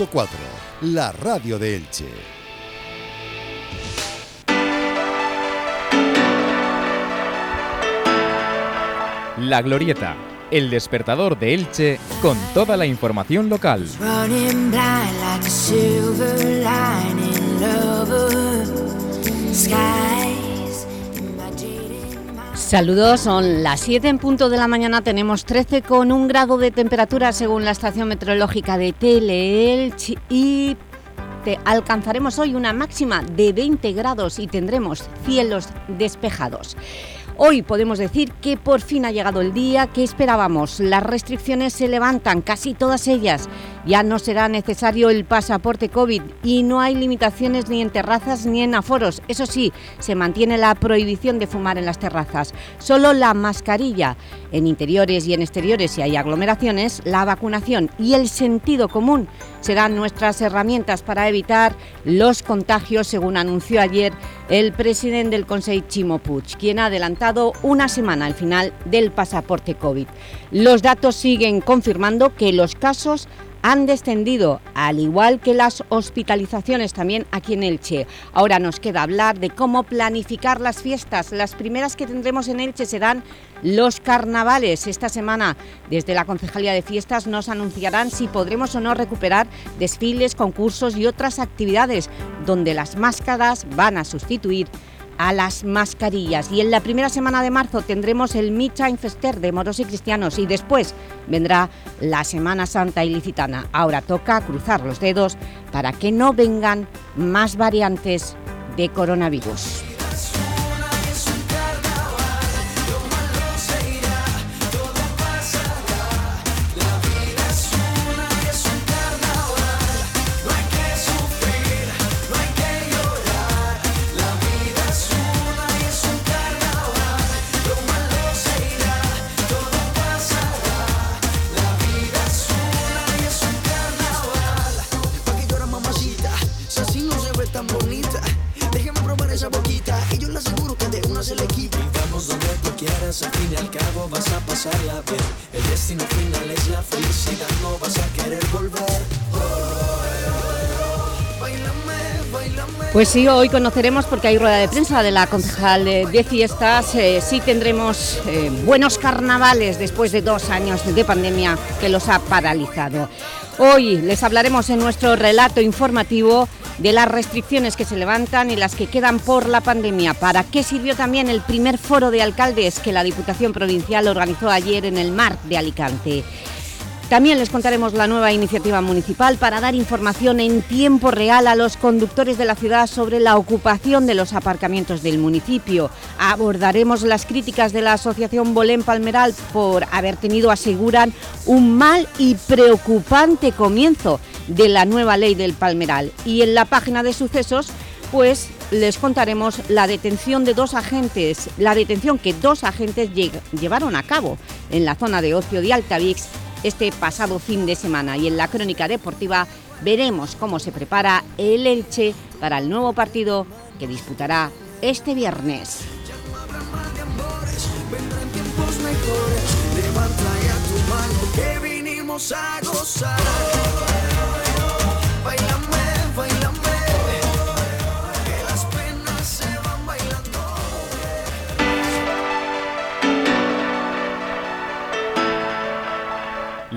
100.4, la radio de Elche. La Glorieta, el despertador de Elche con toda la información local. Saludos, son las 7 en punto de la mañana, tenemos 13 con un grado de temperatura según la estación meteorológica de Teleelch y alcanzaremos hoy una máxima de 20 grados y tendremos cielos despejados. Hoy podemos decir que por fin ha llegado el día que esperábamos. Las restricciones se levantan, casi todas ellas. Ya no será necesario el pasaporte COVID y no hay limitaciones ni en terrazas ni en aforos. Eso sí, se mantiene la prohibición de fumar en las terrazas. Solo la mascarilla. En interiores y en exteriores, si hay aglomeraciones, la vacunación y el sentido común serán nuestras herramientas para evitar los contagios, según anunció ayer el presidente del Consejo Chimo Puig, quien ha adelantado una semana al final del pasaporte COVID. Los datos siguen confirmando que los casos han descendido, al igual que las hospitalizaciones también aquí en Elche. Ahora nos queda hablar de cómo planificar las fiestas. Las primeras que tendremos en Elche serán los carnavales. Esta semana, desde la Concejalía de Fiestas, nos anunciarán si podremos o no recuperar desfiles, concursos y otras actividades donde las máscaras van a sustituir a las mascarillas. Y en la primera semana de marzo tendremos el Midtime Fester de moros y cristianos y después vendrá la Semana Santa ilicitana. Ahora toca cruzar los dedos para que no vengan más variantes de coronavirus. Pues sí, hoy conoceremos, porque hay rueda de prensa de la concejal de fiestas, eh, sí tendremos eh, buenos carnavales después de dos años de pandemia que los ha paralizado. Hoy les hablaremos en nuestro relato informativo de las restricciones que se levantan y las que quedan por la pandemia. ¿Para qué sirvió también el primer foro de alcaldes que la Diputación Provincial organizó ayer en el Mar de Alicante? También les contaremos la nueva iniciativa municipal para dar información en tiempo real a los conductores de la ciudad sobre la ocupación de los aparcamientos del municipio. Abordaremos las críticas de la Asociación Bolén Palmeral por haber tenido, aseguran, un mal y preocupante comienzo de la nueva ley del Palmeral. Y en la página de sucesos, pues les contaremos la detención de dos agentes, la detención que dos agentes llevaron a cabo en la zona de ocio de Altavix este pasado fin de semana. Y en la crónica deportiva veremos cómo se prepara el Elche para el nuevo partido que disputará este viernes.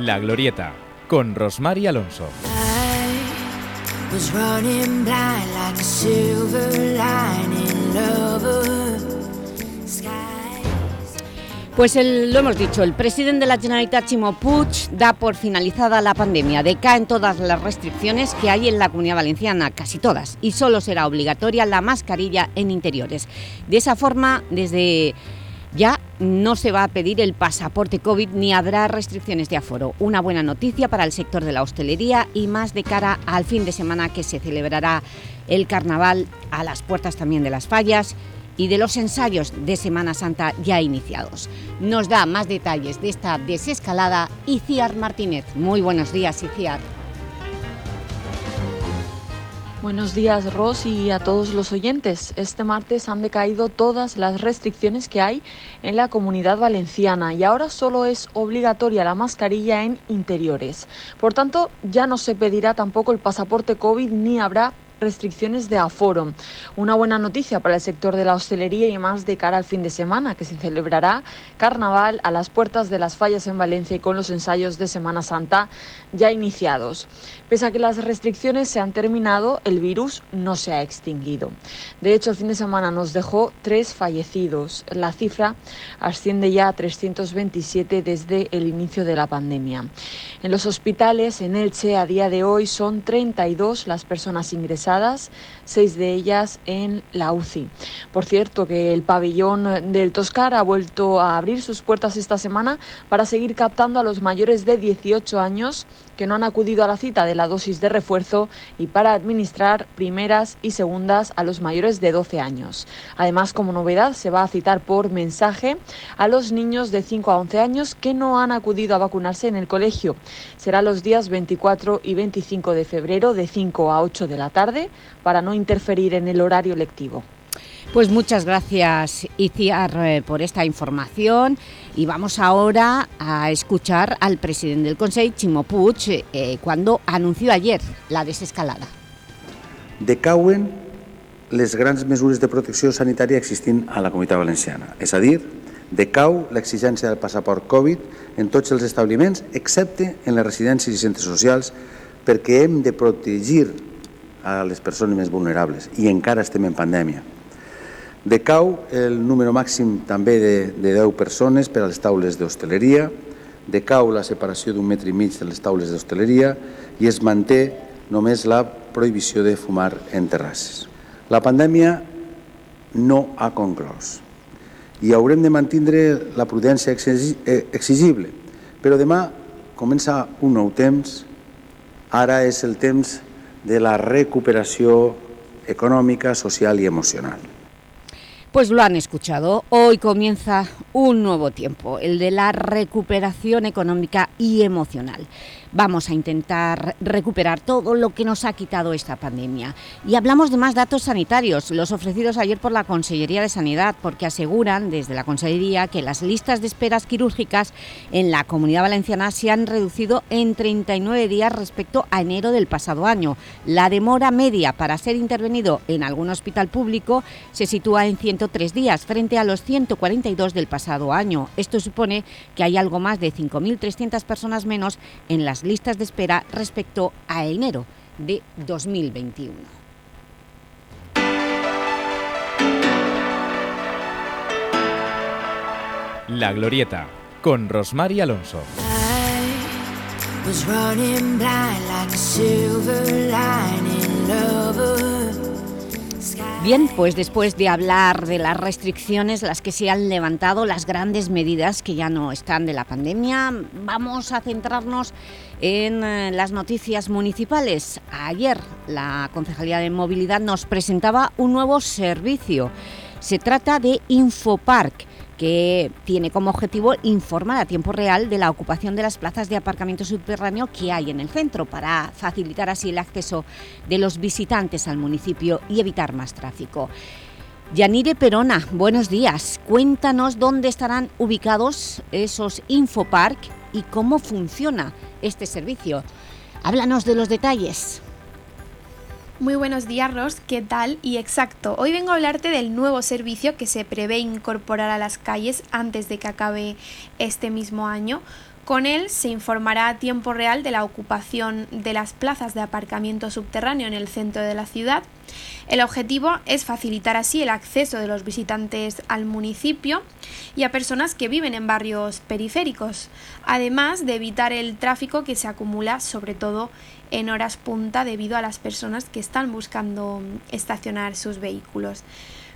La Glorieta, con Rosmar Alonso. Pues lo hemos dicho, el presidente de la Generalitat, Chimo Puig, da por finalizada la pandemia. Decaen todas las restricciones que hay en la Comunidad Valenciana, casi todas, y solo será obligatoria la mascarilla en interiores. De esa forma, desde ya no se va a pedir el pasaporte COVID ni habrá restricciones de aforo. Una buena noticia para el sector de la hostelería y más de cara al fin de semana que se celebrará el Carnaval a las puertas también de las fallas y de los ensayos de Semana Santa ya iniciados. Nos da más detalles de esta desescalada Iciar Martínez. Muy buenos días, Iciar. Buenos días, Ros, y a todos los oyentes. Este martes han decaído todas las restricciones que hay en la comunidad valenciana y ahora solo es obligatoria la mascarilla en interiores. Por tanto, ya no se pedirá tampoco el pasaporte COVID ni habrá restricciones de aforo. Una buena noticia para el sector de la hostelería y más de cara al fin de semana, que se celebrará carnaval a las puertas de las fallas en Valencia y con los ensayos de Semana Santa ya iniciados. Pese a que las restricciones se han terminado, el virus no se ha extinguido. De hecho, el fin de semana nos dejó tres fallecidos. La cifra asciende ya a 327 desde el inicio de la pandemia. En los hospitales, en Elche, a día de hoy son 32 las personas ingresadas seis de ellas en la UCI. Por cierto, que el pabellón del Toscar ha vuelto a abrir sus puertas esta semana para seguir captando a los mayores de 18 años que no han acudido a la cita de la dosis de refuerzo y para administrar primeras y segundas a los mayores de 12 años. Además, como novedad, se va a citar por mensaje a los niños de 5 a 11 años que no han acudido a vacunarse en el colegio. Será los días 24 y 25 de febrero de 5 a 8 de la tarde para no interferir en el horario lectivo. Pues muchas gracias, Iciar, eh, por esta información y vamos ahora a escuchar al presidente del Consejo, Chimo Puig, eh, cuando anunció ayer la desescalada. Decauen les grans mesures de protecció sanitària existint a la Comunitat Valenciana, és a dir, decau l'exigència del passaport Covid en tots els establiments, excepte en les residències i centres socials, perquè hem de protegir a les persones més vulnerables i encara estem en pandèmia. Decau el número màxim també de, de 10 persones per a les taules d'hostaleria, decau la separació d'un metre i mig de les taules d'hostaleria i es manté només la prohibició de fumar en terrasses. La pandèmia no ha conclòs i haurem de mantindre la prudència eh, exigible, però demà comença un nou temps, ara és el temps de la recuperació econòmica, social i emocional. Pues lo han escuchado. Hoy comienza un nuevo tiempo, el de la recuperación económica y emocional. Vamos a intentar recuperar todo lo que nos ha quitado esta pandemia. Y hablamos de más datos sanitarios, los ofrecidos ayer por la Consellería de Sanidad, porque aseguran desde la Consellería que las listas de esperas quirúrgicas en la Comunidad Valenciana se han reducido en 39 días respecto a enero del pasado año. La demora media para ser intervenido en algún hospital público se sitúa en 103 días, frente a los 142 del pasado año. Esto supone que hay algo más de 5.300 personas menos en las listas de espera respecto a enero de 2021. La Glorieta, con Rosmar Alonso. Bien, pues después de hablar de las restricciones, las que se han levantado, las grandes medidas que ya no están de la pandemia, vamos a centrarnos en eh, las noticias municipales. Ayer la Concejalía de Movilidad nos presentaba un nuevo servicio. Se trata de Infopark, que tiene como objetivo informar a tiempo real de la ocupación de las plazas de aparcamiento subterráneo que hay en el centro para facilitar así el acceso de los visitantes al municipio y evitar más tráfico. Yanire Perona, buenos días. Cuéntanos dónde estarán ubicados esos Infopark y cómo funciona este servicio. Háblanos de los detalles. Muy buenos días, Ros. ¿Qué tal? Y exacto, hoy vengo a hablarte del nuevo servicio que se prevé incorporar a las calles antes de que acabe este mismo año. Con él se informará a tiempo real de la ocupación de las plazas de aparcamiento subterráneo en el centro de la ciudad. El objetivo es facilitar así el acceso de los visitantes al municipio y a personas que viven en barrios periféricos, además de evitar el tráfico que se acumula sobre todo en horas punta debido a las personas que están buscando estacionar sus vehículos.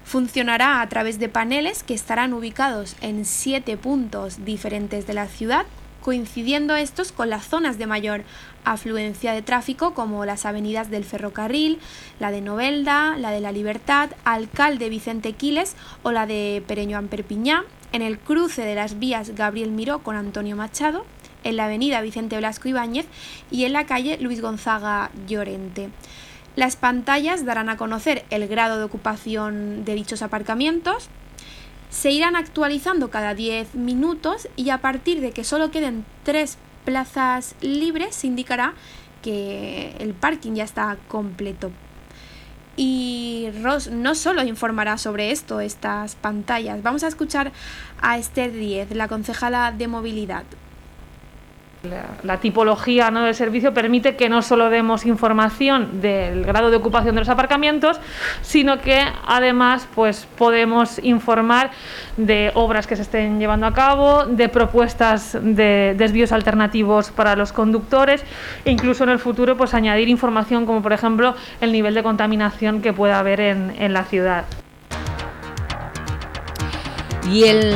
Funcionará a través de paneles que estarán ubicados en siete puntos diferentes de la ciudad, coincidiendo estos con las zonas de mayor afluencia de tráfico como las avenidas del ferrocarril, la de Novelda, la de la Libertad, Alcalde Vicente Quiles o la de Pereño Amperpiñá, en el cruce de las vías Gabriel Miró con Antonio Machado, en la avenida Vicente Blasco Ibáñez y en la calle Luis Gonzaga Llorente. Las pantallas darán a conocer el grado de ocupación de dichos aparcamientos, se irán actualizando cada 10 minutos y a partir de que solo queden 3 plazas libres se indicará que el parking ya está completo. Y Ross no solo informará sobre esto, estas pantallas. Vamos a escuchar a Esther Díez, la concejala de movilidad la, tipología ¿no? del servicio permite que no solo demos información del grado de ocupación de los aparcamientos, sino que además pues, podemos informar de obras que se estén llevando a cabo, de propuestas de desvíos alternativos para los conductores e incluso en el futuro pues, añadir información como por ejemplo el nivel de contaminación que pueda haber en la ciudad. Y el,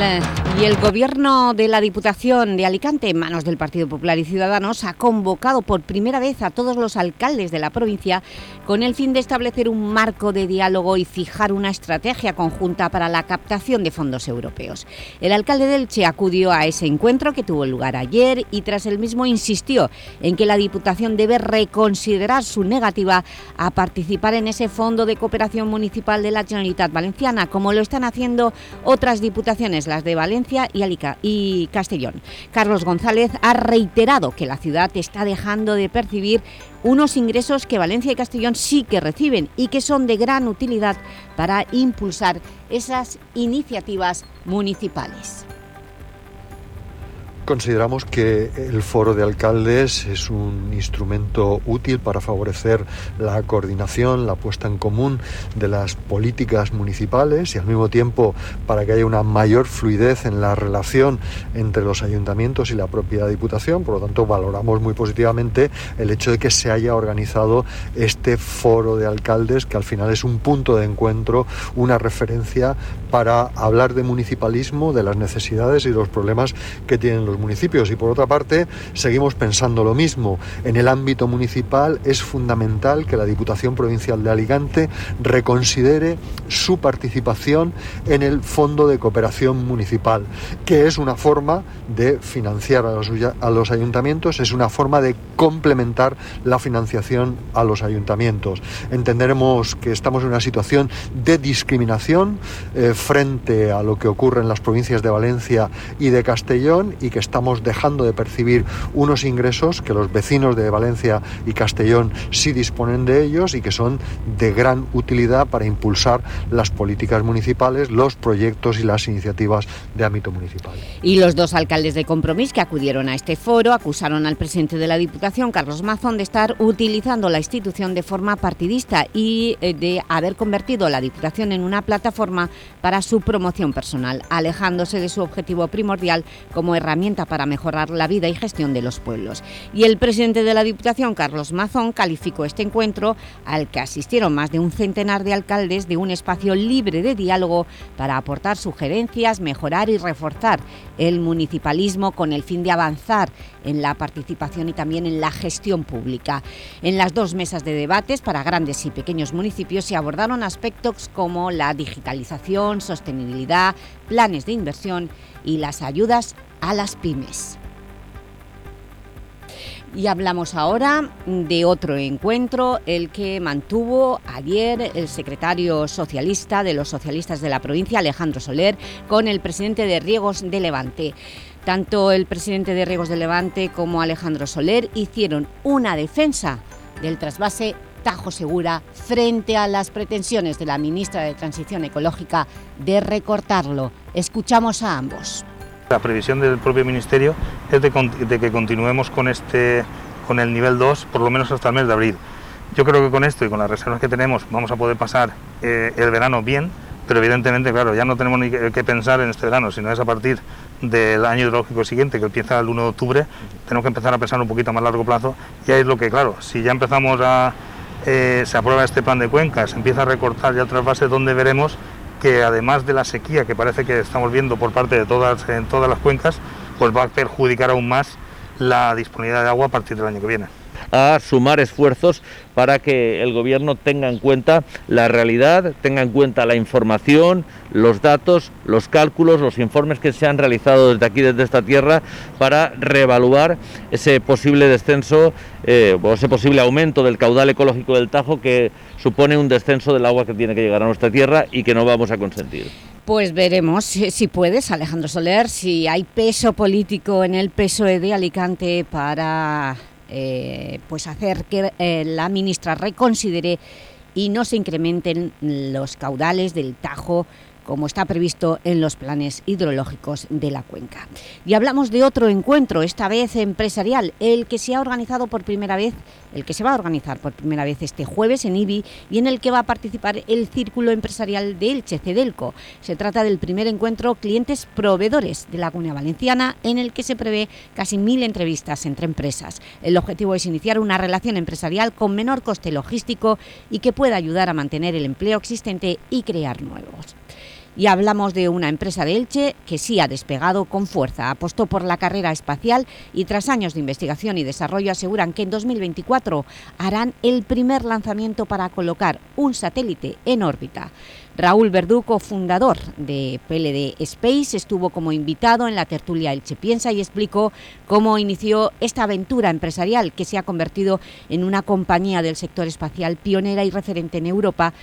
y el Gobierno de la Diputación de Alicante, en manos del Partido Popular y Ciudadanos, ha convocado por primera vez a todos los alcaldes de la provincia con el fin de establecer un marco de diálogo y fijar una estrategia conjunta para la captación de fondos europeos. El alcalde del Che acudió a ese encuentro que tuvo lugar ayer y tras el mismo insistió en que la Diputación debe reconsiderar su negativa a participar en ese Fondo de Cooperación Municipal de la Generalitat Valenciana, como lo están haciendo otras diputaciones las de Valencia y, y Castellón. Carlos González ha reiterado que la ciudad está dejando de percibir unos ingresos que Valencia y Castellón sí que reciben y que son de gran utilidad para impulsar esas iniciativas municipales. Consideramos que el foro de alcaldes es un instrumento útil para favorecer la coordinación, la puesta en común de las políticas municipales y al mismo tiempo para que haya una mayor fluidez en la relación entre los ayuntamientos y la propia Diputación. Por lo tanto, valoramos muy positivamente el hecho de que se haya organizado este foro de alcaldes, que al final es un punto de encuentro, una referencia para hablar de municipalismo, de las necesidades y los problemas que tienen los municipios y por otra parte seguimos pensando lo mismo. En el ámbito municipal es fundamental que la Diputación Provincial de Alicante reconsidere su participación en el Fondo de Cooperación Municipal, que es una forma de financiar a los, a los ayuntamientos, es una forma de complementar la financiación a los ayuntamientos. Entenderemos que estamos en una situación de discriminación eh, frente a lo que ocurre en las provincias de Valencia y de Castellón y que estamos dejando de percibir unos ingresos que los vecinos de Valencia y Castellón sí disponen de ellos y que son de gran utilidad para impulsar las políticas municipales, los proyectos y las iniciativas de ámbito municipal. Y los dos alcaldes de Compromís que acudieron a este foro acusaron al presidente de la Diputación, Carlos Mazón, de estar utilizando la institución de forma partidista y eh, de haber convertido la Diputación en una plataforma para su promoción personal, alejándose de su objetivo primordial como herramienta para mejorar la vida y gestión de los pueblos. Y el presidente de la Diputación, Carlos Mazón, calificó este encuentro, al que asistieron más de un centenar de alcaldes, de un espacio libre de diálogo para aportar sugerencias, mejorar y reforzar el municipalismo con el fin de avanzar en la participación y también en la gestión pública. En las dos mesas de debates para grandes y pequeños municipios se abordaron aspectos como la digitalización, sostenibilidad, planes de inversión y las ayudas a las pymes. Y hablamos ahora de otro encuentro, el que mantuvo ayer el secretario socialista de los socialistas de la provincia, Alejandro Soler, con el presidente de Riegos de Levante. Tanto el presidente de Riegos de Levante como Alejandro Soler hicieron una defensa del trasvase Tajo Segura frente a las pretensiones de la ministra de Transición Ecológica de recortarlo. Escuchamos a ambos. La previsión del propio Ministerio es de, que continuemos con, este, con el nivel 2 por lo menos hasta el mes de abril. Yo creo que con esto y con las reservas que tenemos vamos a poder pasar eh, el verano bien, pero evidentemente, claro, ya no tenemos ni que, pensar en este verano, sino es a partir del año hidrológico siguiente, que empieza el 1 de octubre, tenemos que empezar a pensar un poquito más largo plazo y ahí es lo que, claro, si ya empezamos a... Eh, se aprueba este plan de cuencas, se empieza a recortar ya otras bases donde veremos que además de la sequía que parece que estamos viendo por parte de todas, en todas las cuencas, pues va a perjudicar aún más la disponibilidad de agua a partir del año que viene. A sumar esfuerzos para que el Gobierno tenga en cuenta la realidad, tenga en cuenta la información, los datos, los cálculos, los informes que se han realizado desde aquí, desde esta tierra, para reevaluar ese posible descenso eh, o ese posible aumento del caudal ecológico del Tajo que supone un descenso del agua que tiene que llegar a nuestra tierra y que no vamos a consentir. Pues veremos si, puedes, Alejandro Soler, si hay peso político en el PSOE de Alicante para eh, pues hacer que eh, la ministra reconsidere y no se incrementen los caudales del Tajo como está previsto en los planes hidrológicos de la cuenca. Y hablamos de otro encuentro, esta vez empresarial, el que se ha organizado por primera vez, el que se va a organizar por primera vez este jueves en IBI y en el que va a participar el Círculo Empresarial de Elche, Cedelco. Se trata del primer encuentro clientes-proveedores de la Comunidad Valenciana en el que se prevé casi mil entrevistas entre empresas. El objetivo es iniciar una relación empresarial con menor coste logístico y que pueda ayudar a mantener el empleo existente y crear nuevos. Y hablamos de una empresa de Elche que sí ha despegado con fuerza. Apostó por la carrera espacial y tras años de investigación y desarrollo aseguran que en 2024 harán el primer lanzamiento para colocar un satélite en órbita. Raúl Verduco, fundador de PLD Space, estuvo como invitado en la tertulia Elche Piensa y explicó cómo inició esta aventura empresarial que se ha convertido en una compañía del sector espacial pionera y referente en Europa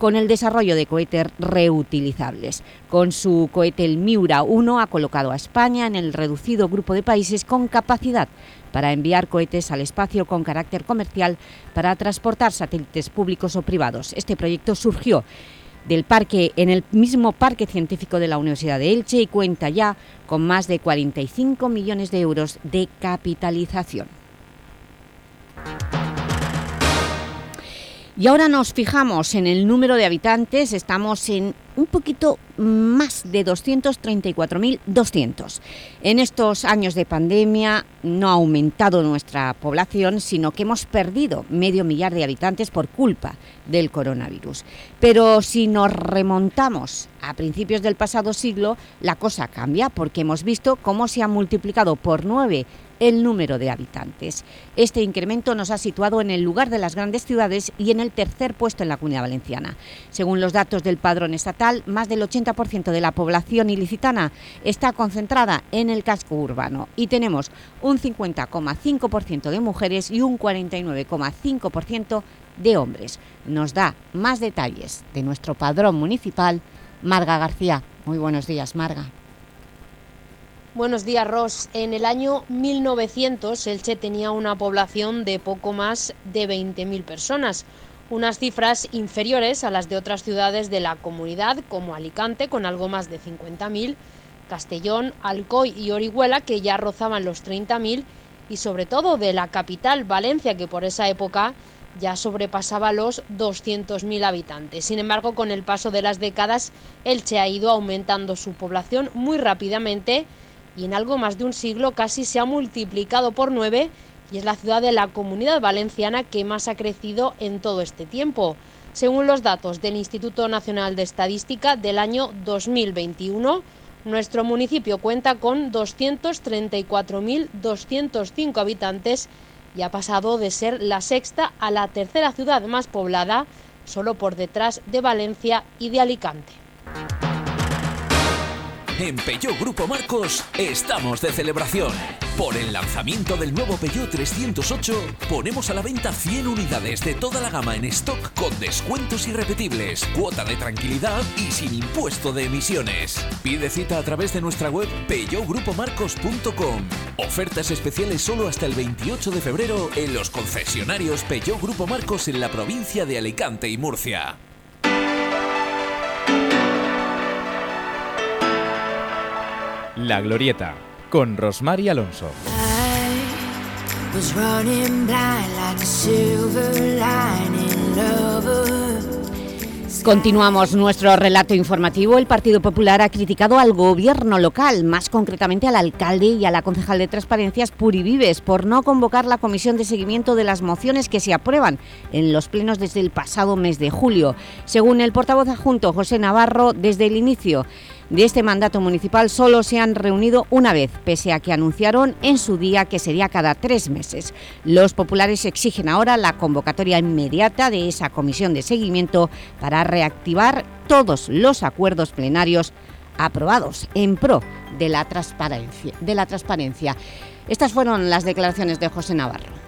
con el desarrollo de cohetes reutilizables. Con su cohete el Miura 1 ha colocado a España en el reducido grupo de países con capacidad para enviar cohetes al espacio con carácter comercial para transportar satélites públicos o privados. Este proyecto surgió del parque, en el mismo Parque Científico de la Universidad de Elche y cuenta ya con más de 45 millones de euros de capitalización. Y ahora nos fijamos en el número de habitantes, estamos en un poquito más de 234.200. En estos años de pandemia no ha aumentado nuestra población, sino que hemos perdido medio millar de habitantes por culpa del coronavirus. Pero si nos remontamos a principios del pasado siglo, la cosa cambia porque hemos visto cómo se ha multiplicado por nueve el número de habitantes. Este incremento nos ha situado en el lugar de las grandes ciudades y en el tercer puesto en la Comunidad Valenciana. Según los datos del Padrón Estatal, más del 80% de la población ilicitana está concentrada en el casco urbano y tenemos un 50,5% de mujeres y un 49,5% de hombres. Nos da más detalles de nuestro padrón municipal, Marga García. Muy buenos días, Marga. Buenos días, Ross. En el año 1900, Elche tenía una población de poco más de 20.000 personas, unas cifras inferiores a las de otras ciudades de la comunidad, como Alicante, con algo más de 50.000, Castellón, Alcoy y Orihuela, que ya rozaban los 30.000, y sobre todo de la capital, Valencia, que por esa época ya sobrepasaba los 200.000 habitantes. Sin embargo, con el paso de las décadas, Elche ha ido aumentando su población muy rápidamente, y en algo más de un siglo casi se ha multiplicado por nueve y es la ciudad de la comunidad valenciana que más ha crecido en todo este tiempo. Según los datos del Instituto Nacional de Estadística del año 2021, nuestro municipio cuenta con 234.205 habitantes y ha pasado de ser la sexta a la tercera ciudad más poblada, solo por detrás de Valencia y de Alicante. En Peugeot Grupo Marcos estamos de celebración. Por el lanzamiento del nuevo Peugeot 308 ponemos a la venta 100 unidades de toda la gama en stock con descuentos irrepetibles, cuota de tranquilidad y sin impuesto de emisiones. Pide cita a través de nuestra web peugeotgrupomarcos.com. Ofertas especiales solo hasta el 28 de febrero en los concesionarios Peugeot Grupo Marcos en la provincia de Alicante y Murcia. La Glorieta, con Rosmar Alonso. Continuamos nuestro relato informativo. El Partido Popular ha criticado al gobierno local, más concretamente al alcalde y a la concejal de Transparencias Puri Vives, por no convocar la comisión de seguimiento de las mociones que se aprueban en los plenos desde el pasado mes de julio. Según el portavoz adjunto José Navarro, desde el inicio de este mandato municipal solo se han reunido una vez, pese a que anunciaron en su día que sería cada tres meses. Los populares exigen ahora la convocatoria inmediata de esa comisión de seguimiento para reactivar todos los acuerdos plenarios aprobados en pro de la transparencia. Estas fueron las declaraciones de José Navarro.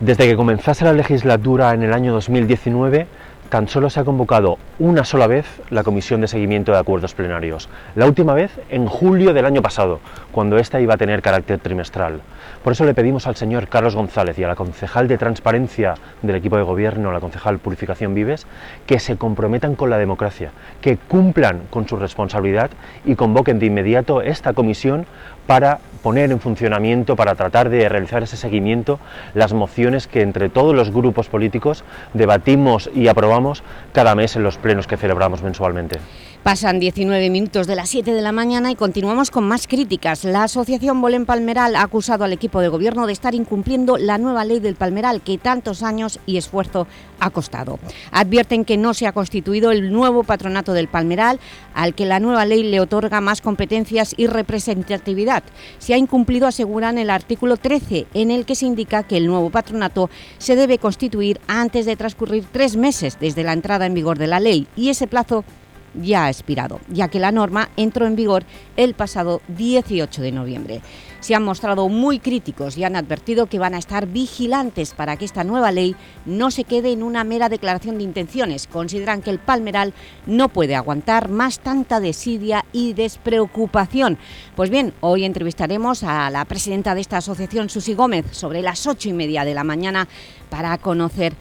Desde que comenzase la legislatura en el año 2019, tan solo se ha convocado una sola vez la Comisión de Seguimiento de Acuerdos Plenarios. La última vez en julio del año pasado, cuando ésta iba a tener carácter trimestral. Por eso le pedimos al señor Carlos González y a la concejal de Transparencia del equipo de gobierno, la concejal Purificación Vives, que se comprometan con la democracia, que cumplan con su responsabilidad y convoquen de inmediato esta comisión para poner en funcionamiento, para tratar de realizar ese seguimiento, las mociones que entre todos los grupos políticos debatimos y aprobamos cada mes en los plenos que celebramos mensualmente. Pasan 19 minutos de las 7 de la mañana y continuamos con más críticas. La Asociación Bolén Palmeral ha acusado al equipo de gobierno de estar incumpliendo la nueva ley del Palmeral que tantos años y esfuerzo ha costado. Advierten que no se ha constituido el nuevo patronato del Palmeral, al que la nueva ley le otorga más competencias y representatividad. Se ha incumplido, aseguran, el artículo 13, en el que se indica que el nuevo patronato se debe constituir antes de transcurrir tres meses desde la entrada en vigor de la ley y ese plazo ya ha expirado, ya que la norma entró en vigor el pasado 18 de noviembre. Se han mostrado muy críticos y han advertido que van a estar vigilantes para que esta nueva ley no se quede en una mera declaración de intenciones. Consideran que el Palmeral no puede aguantar más tanta desidia y despreocupación. Pues bien, hoy entrevistaremos a la presidenta de esta asociación, Susi Gómez, sobre las ocho y media de la mañana para conocer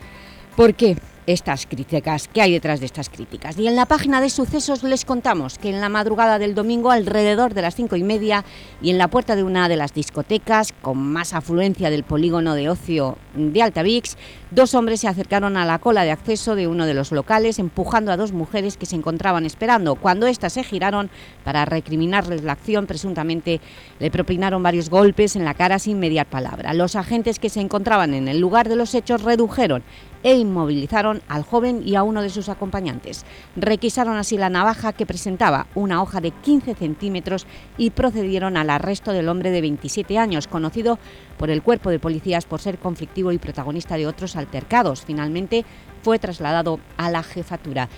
por qué estas críticas, qué hay detrás de estas críticas. Y en la página de sucesos les contamos que en la madrugada del domingo, alrededor de las cinco y media, y en la puerta de una de las discotecas con más afluencia del polígono de ocio de Altavix, dos hombres se acercaron a la cola de acceso de uno de los locales, empujando a dos mujeres que se encontraban esperando. Cuando éstas se giraron para recriminarles la acción, presuntamente le propinaron varios golpes en la cara sin mediar palabra. Los agentes que se encontraban en el lugar de los hechos redujeron e inmovilizaron al joven y a uno de sus acompañantes. Requisaron así la navaja que presentaba una hoja de 15 centímetros y procedieron al arresto del hombre de 27 años, conocido por el cuerpo de policías por ser conflictivo y protagonista de otros altercados. Finalmente fue trasladado a la jefatura.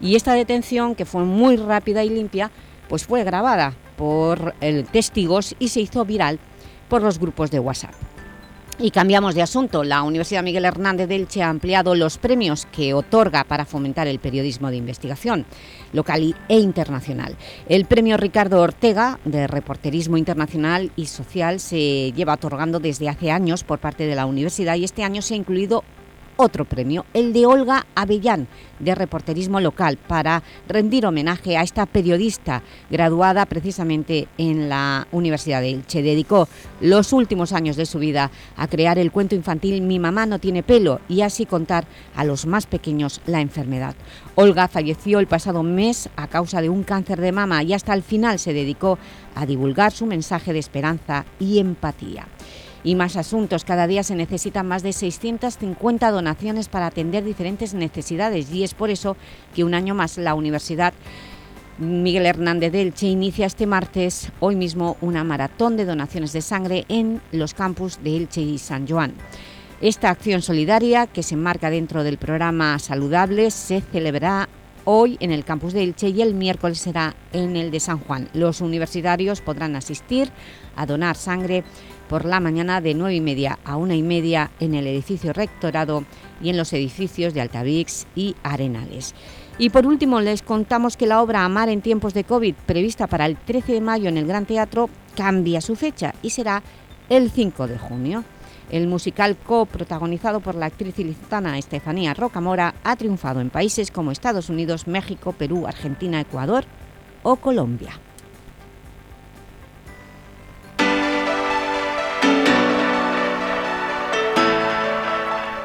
Y esta detención, que fue muy rápida y limpia, pues fue grabada por el testigos y se hizo viral por los grupos de WhatsApp. Y cambiamos de asunto. La Universidad Miguel Hernández de Elche ha ampliado los premios que otorga para fomentar el periodismo de investigación local e internacional. El premio Ricardo Ortega de Reporterismo Internacional y Social se lleva otorgando desde hace años por parte de la universidad y este año se ha incluido otro premio, el de Olga Avellán, de reporterismo local, para rendir homenaje a esta periodista graduada precisamente en la Universidad de Elche. Dedicó los últimos años de su vida a crear el cuento infantil Mi mamá no tiene pelo y así contar a los más pequeños la enfermedad. Olga falleció el pasado mes a causa de un cáncer de mama y hasta el final se dedicó a divulgar su mensaje de esperanza y empatía y más asuntos. Cada día se necesitan más de 650 donaciones para atender diferentes necesidades y es por eso que un año más la Universidad Miguel Hernández de Elche inicia este martes, hoy mismo, una maratón de donaciones de sangre en los campus de Elche y San Joan. Esta acción solidaria, que se enmarca dentro del programa Saludables, se celebrará hoy en el campus de Elche y el miércoles será en el de San Juan. Los universitarios podrán asistir a donar sangre por la mañana de 9 y media a 1 y media en el edificio rectorado y en los edificios de Altavix y Arenales. Y por último les contamos que la obra Amar en tiempos de COVID, prevista para el 13 de mayo en el Gran Teatro, cambia su fecha y será el 5 de junio. El musical coprotagonizado por la actriz ilicitana Estefanía Rocamora ha triunfado en países como Estados Unidos, México, Perú, Argentina, Ecuador o Colombia.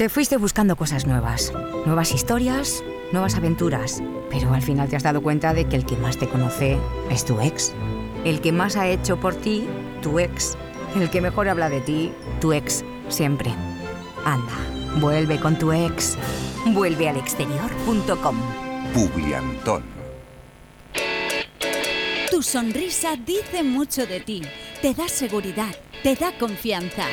Te fuiste buscando cosas nuevas, nuevas historias, nuevas aventuras, pero al final te has dado cuenta de que el que más te conoce es tu ex. El que más ha hecho por ti, tu ex. El que mejor habla de ti, tu ex, siempre. Anda, vuelve con tu ex. Vuelve al exterior.com. Publiantón. Tu sonrisa dice mucho de ti, te da seguridad, te da confianza.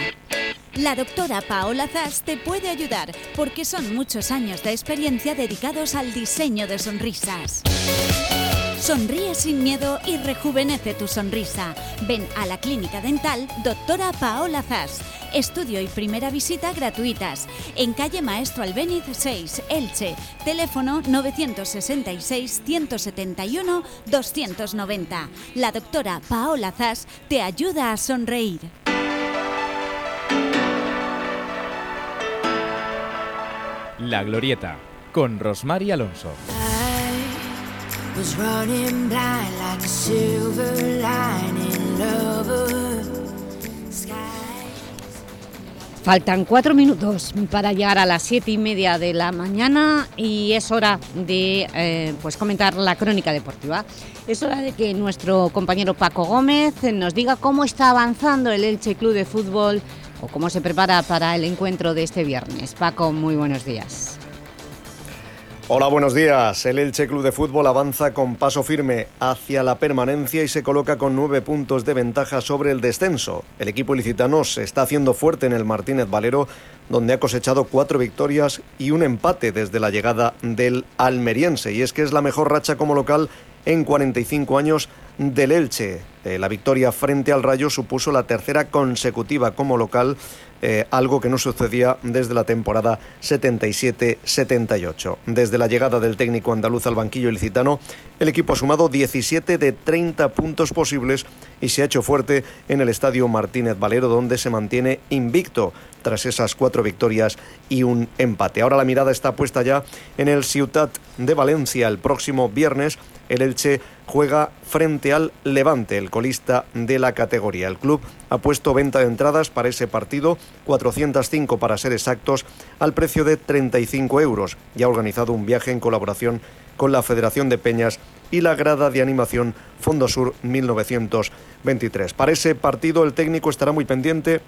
La doctora Paola Zas te puede ayudar porque son muchos años de experiencia dedicados al diseño de sonrisas. Sonríe sin miedo y rejuvenece tu sonrisa. Ven a la clínica dental Doctora Paola Zas. Estudio y primera visita gratuitas. En calle Maestro Albéniz 6, Elche. Teléfono 966-171-290. La doctora Paola Zas te ayuda a sonreír. La Glorieta, con Rosmar y Alonso. Faltan cuatro minutos para llegar a las siete y media de la mañana y es hora de eh, pues comentar la crónica deportiva. Es hora de que nuestro compañero Paco Gómez nos diga cómo está avanzando el Elche Club de Fútbol o cómo se prepara para el encuentro de este viernes. Paco, muy buenos días. Hola, buenos días. El Elche Club de Fútbol avanza con paso firme hacia la permanencia y se coloca con nueve puntos de ventaja sobre el descenso. El equipo ilicitano se está haciendo fuerte en el Martínez Valero, donde ha cosechado cuatro victorias y un empate desde la llegada del almeriense. Y es que es la mejor racha como local en 45 años del Elche. Eh, la victoria frente al Rayo supuso la tercera consecutiva como local eh, algo que no sucedía desde la temporada 77-78. Desde la llegada del técnico andaluz al banquillo ilicitano, el equipo ha sumado 17 de 30 puntos posibles y se ha hecho fuerte en el estadio Martínez Valero, donde se mantiene invicto tras esas cuatro victorias y un empate. Ahora la mirada está puesta ya en el Ciutat de Valencia el próximo viernes. El Elche juega frente al Levante, el colista de la categoría. El club ha puesto venta de entradas para ese partido, 405 para ser exactos, al precio de 35 euros y ha organizado un viaje en colaboración con la Federación de Peñas y la grada de animación Fondo Sur 1923. Para ese partido el técnico estará muy pendiente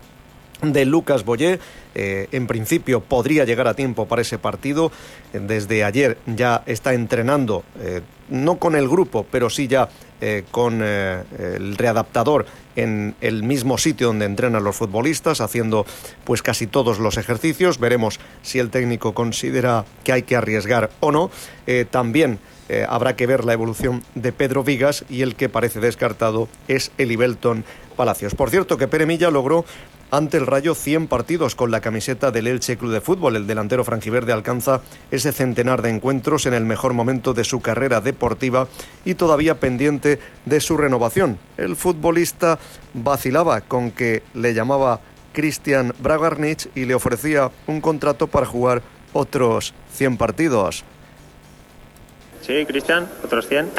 de Lucas Boyé. Eh, en principio podría llegar a tiempo para ese partido. Desde ayer ya está entrenando, eh, no con el grupo, pero sí ya eh, con el readaptador en el mismo sitio donde entrenan los futbolistas, haciendo pues casi todos los ejercicios. Veremos si el técnico considera que hay que arriesgar o no. también habrá que ver la evolución de Pedro Vigas y el que parece descartado es el Ibelton Palacios. Por cierto, que Pere Milla logró ante el Rayo 100 partidos con la camiseta del Elche Club de Fútbol. El delantero franjiverde alcanza ese centenar de encuentros en el mejor momento de su carrera deportiva y todavía pendiente de su renovación. El futbolista vacilaba con que le llamaba Cristian Bragarnich y le ofrecía un contrato para jugar otros 100 partidos. Sí, Cristian, otros 100.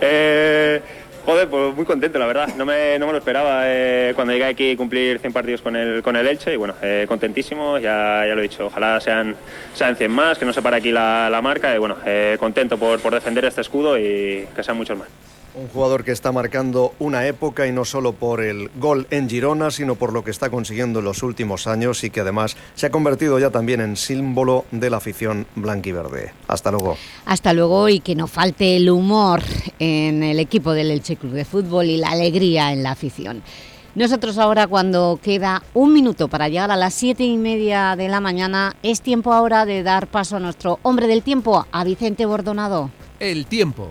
eh... Joder, pues muy contento, la verdad. No me, no me lo esperaba eh, cuando llegué aquí cumplir 100 partidos con el, con el Elche y bueno, eh, contentísimo, ya, ya lo he dicho. Ojalá sean, sean 100 más, que no se pare aquí la, la marca y bueno, eh, contento por, por defender este escudo y que sean muchos más. Un jugador que está marcando una época y no solo por el gol en Girona, sino por lo que está consiguiendo en los últimos años y que además se ha convertido ya también en símbolo de la afición blanquiverde. Hasta luego. Hasta luego y que no falte el humor en el equipo del Elche Club de Fútbol y la alegría en la afición. Nosotros ahora cuando queda un minuto para llegar a las siete y media de la mañana, es tiempo ahora de dar paso a nuestro hombre del tiempo, a Vicente Bordonado. El tiempo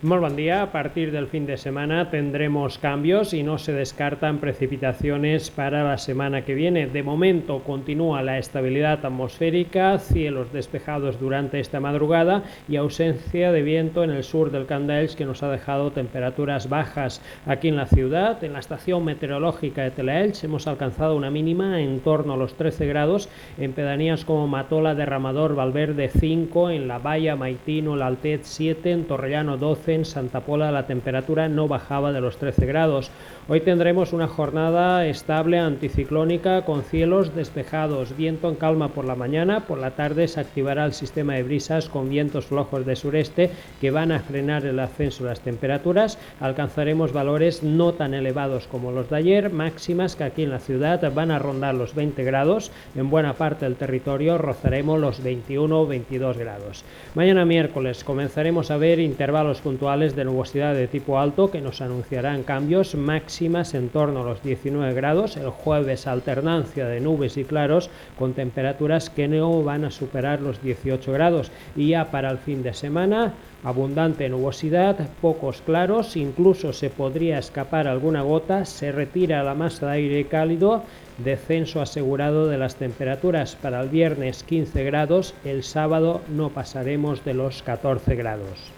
Muy buen día. A partir del fin de semana tendremos cambios y no se descartan precipitaciones para la semana que viene. De momento continúa la estabilidad atmosférica, cielos despejados durante esta madrugada y ausencia de viento en el sur del Candelch que nos ha dejado temperaturas bajas aquí en la ciudad. En la estación meteorológica de Telaelch hemos alcanzado una mínima en torno a los 13 grados en pedanías como Matola, Derramador, Valverde 5, en La Valla, Maitino, La Altet 7, en Torrellano 12, en Santa Pola la temperatura no bajaba de los 13 grados. Hoy tendremos una jornada estable anticiclónica con cielos despejados, viento en calma por la mañana, por la tarde se activará el sistema de brisas con vientos flojos de sureste que van a frenar el ascenso de las temperaturas. Alcanzaremos valores no tan elevados como los de ayer, máximas que aquí en la ciudad van a rondar los 20 grados. En buena parte del territorio rozaremos los 21 o 22 grados. Mañana miércoles comenzaremos a ver intervalos puntuales de nubosidad de tipo alto que nos anunciarán cambios máximas en torno a los 19 grados. El jueves alternancia de nubes y claros con temperaturas que no van a superar los 18 grados. Y ya para el fin de semana abundante nubosidad, pocos claros, incluso se podría escapar alguna gota, se retira la masa de aire cálido, descenso asegurado de las temperaturas para el viernes 15 grados, el sábado no pasaremos de los 14 grados.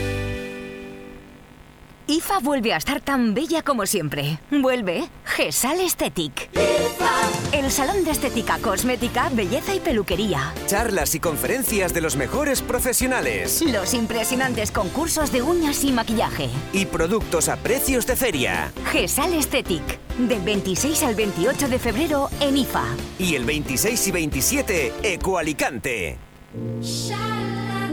IFA vuelve a estar tan bella como siempre. Vuelve GESAL Aesthetic. El salón de estética, cosmética, belleza y peluquería. Charlas y conferencias de los mejores profesionales. Los impresionantes concursos de uñas y maquillaje. Y productos a precios de feria. GESAL Aesthetic. Del 26 al 28 de febrero en IFA. Y el 26 y 27, Ecoalicante.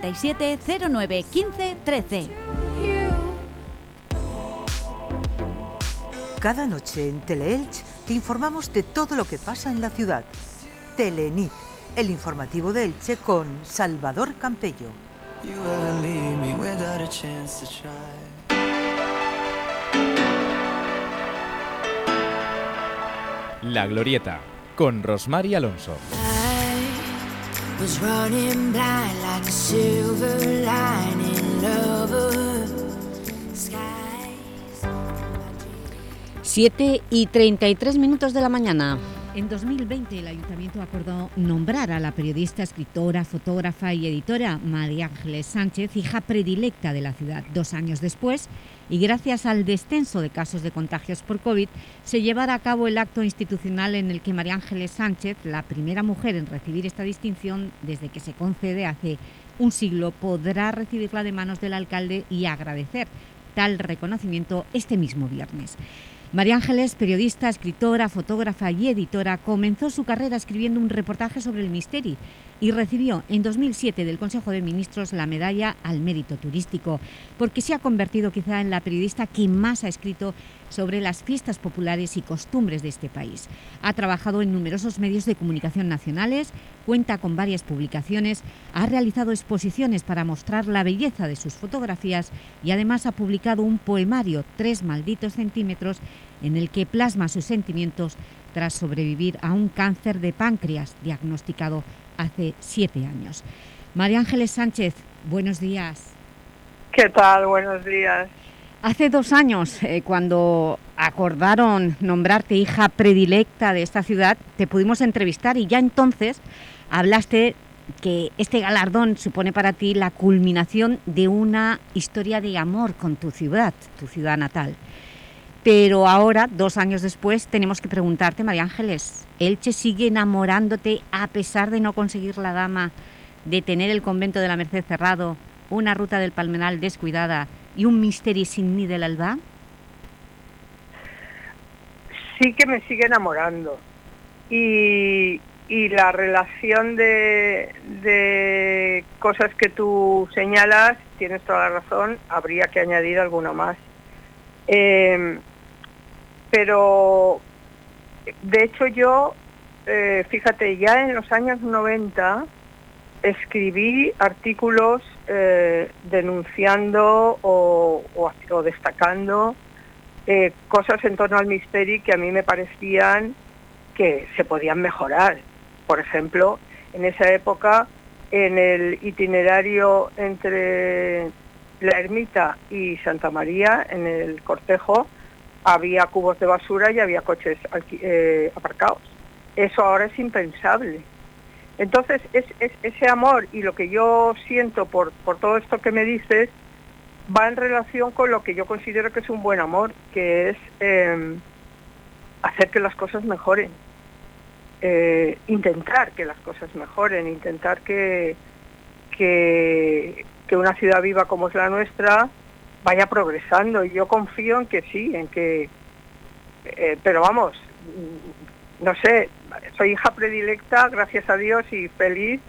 637 09 15 13. Cada noche en Teleelch te informamos de todo lo que pasa en la ciudad. Telenit, el informativo de Elche con Salvador Campello. La Glorieta, con Rosmar Alonso. Was running blind like a silver lining lover. 7 y 33 minutos de la mañana. En 2020 el Ayuntamiento acordó nombrar a la periodista, escritora, fotógrafa y editora María Ángeles Sánchez, hija predilecta de la ciudad. Dos años después, y gracias al descenso de casos de contagios por COVID, se llevará a cabo el acto institucional en el que María Ángeles Sánchez, la primera mujer en recibir esta distinción desde que se concede hace un siglo, podrá recibirla de manos del alcalde y agradecer tal reconocimiento este mismo viernes. María Ángeles, periodista, escritora, fotógrafa y editora, comenzó su carrera escribiendo un reportaje sobre el misterio y recibió en 2007 del Consejo de Ministros la medalla al mérito turístico, porque se ha convertido quizá en la periodista que más ha escrito sobre las fiestas populares y costumbres de este país. Ha trabajado en numerosos medios de comunicación nacionales, cuenta con varias publicaciones, ha realizado exposiciones para mostrar la belleza de sus fotografías y además ha publicado un poemario, Tres malditos centímetros, en el que plasma sus sentimientos tras sobrevivir a un cáncer de páncreas diagnosticado hace siete años. María Ángeles Sánchez, buenos días. ¿Qué tal? Buenos días. Hace dos años, eh, cuando acordaron nombrarte hija predilecta de esta ciudad, te pudimos entrevistar y ya entonces hablaste que este galardón supone para ti la culminación de una historia de amor con tu ciudad, tu ciudad natal. Pero ahora, dos años después, tenemos que preguntarte, María Ángeles, ¿Elche sigue enamorándote a pesar de no conseguir la dama, de tener el convento de la Merced cerrado, una ruta del Palmeral descuidada y un misterio sin ni del alba? Sí que me sigue enamorando. Y, la relación de, cosas que tú señalas, tienes toda la razón, habría que añadir alguna más. Eh, pero de hecho yo, eh, fíjate, ya en los años 90 escribí artículos eh, denunciando o, destacando eh, cosas en torno al misterio que a mí me parecían que se podían mejorar. Por ejemplo, en esa época, en el itinerario entre la ermita y Santa María, en el cortejo, había cubos de basura y había coches eh, aparcados. Eso ahora es impensable. Entonces, es, ese amor y lo que yo siento por, por todo esto que me dices va en relación con lo que yo considero que es un buen amor, que es em, hacer que las cosas mejoren, eh, intentar que las cosas mejoren, intentar que, que una ciudad viva como es la nuestra vaya progresando. Y yo confío en que sí, en que... Eh, pero vamos, no sé, soy hija predilecta, gracias a Dios, y feliz,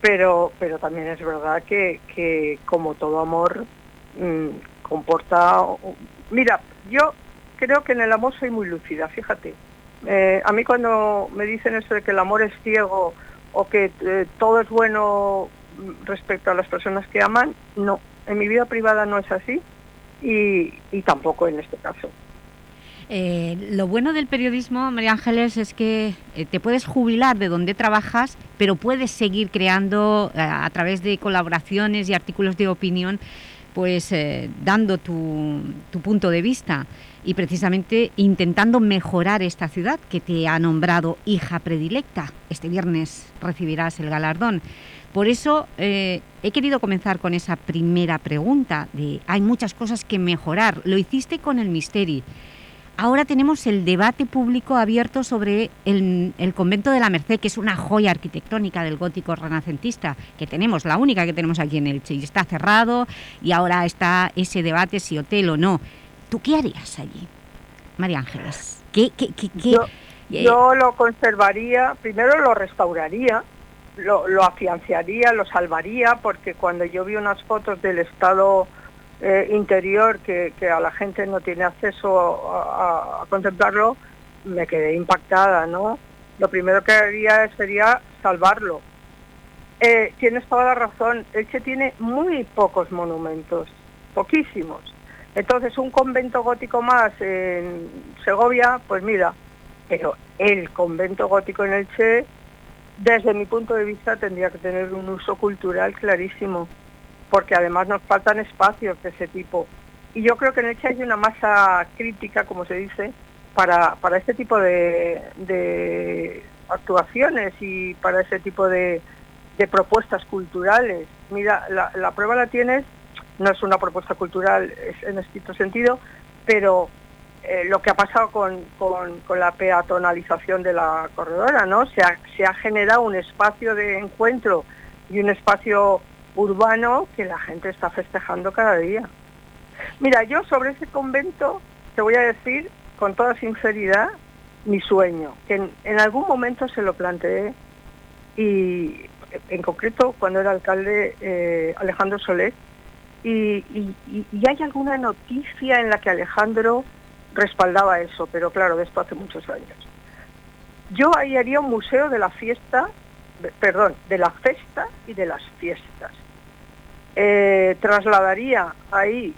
pero, pero también es verdad que, que como todo amor mm, comporta... Mira, yo creo que en el amor soy muy lúcida, fíjate. Eh, a mí cuando me dicen eso de que el amor es ciego o que eh, todo es bueno respecto a las personas que aman, no. En mi vida privada no es así y, tampoco en este caso. Eh, lo bueno del periodismo, María Ángeles, es que eh, te puedes jubilar de donde trabajas, pero puedes seguir creando eh, a través de colaboraciones y artículos de opinión, pues dando tu, tu, punto de vista y precisamente intentando mejorar esta ciudad que te ha nombrado hija predilecta. Este viernes recibirás el galardón. Por eso eh, he querido comenzar con esa primera pregunta de hay muchas cosas que mejorar. Lo hiciste con el Misteri. Ahora tenemos el debate público abierto sobre el, convento de la Merced, que es una joya arquitectónica del gótico renacentista, que tenemos, la única que tenemos aquí en Elche, y está cerrado, y ahora está ese debate si hotel o no. ¿Tú qué harías allí, María Ángeles? ¿Qué, qué, qué, yo, yo lo conservaría, primero lo restauraría, lo, lo afianzaría, lo salvaría, porque cuando yo vi unas fotos del estado eh, interior que, a la gente no tiene acceso a, contemplarlo, me quedé impactada, ¿no? Lo primero que haría sería salvarlo. Eh, tienes toda la razón, Elche tiene muy pocos monumentos, poquísimos. Entonces un convento gótico más en Segovia, pues mira, pero el convento gótico en Elche desde mi punto de vista tendría que tener un uso cultural clarísimo, porque además nos faltan espacios de ese tipo. Y yo creo que en Elche hay una masa crítica, como se dice, para, para este tipo de, actuaciones y para ese tipo de, propuestas culturales. Mira, la, prueba la tienes, no es una propuesta cultural en estricto sentido, pero eh, lo que ha pasado con, la peatonalización de la corredora, ¿no? Se ha, se ha generado un espacio de encuentro y un espacio urbano que la gente está festejando cada día. Mira, yo sobre ese convento te voy a decir con toda sinceridad, mi sueño, que en, en algún momento se lo planteé y en concreto cuando era alcalde eh, Alejandro Soler, y, hay alguna noticia en la que Alejandro respaldaba eso, pero claro, de esto hace muchos años. Yo ahí haría un museo de la fiesta, perdón, de la festa y de las fiestas. Eh, trasladaría ahí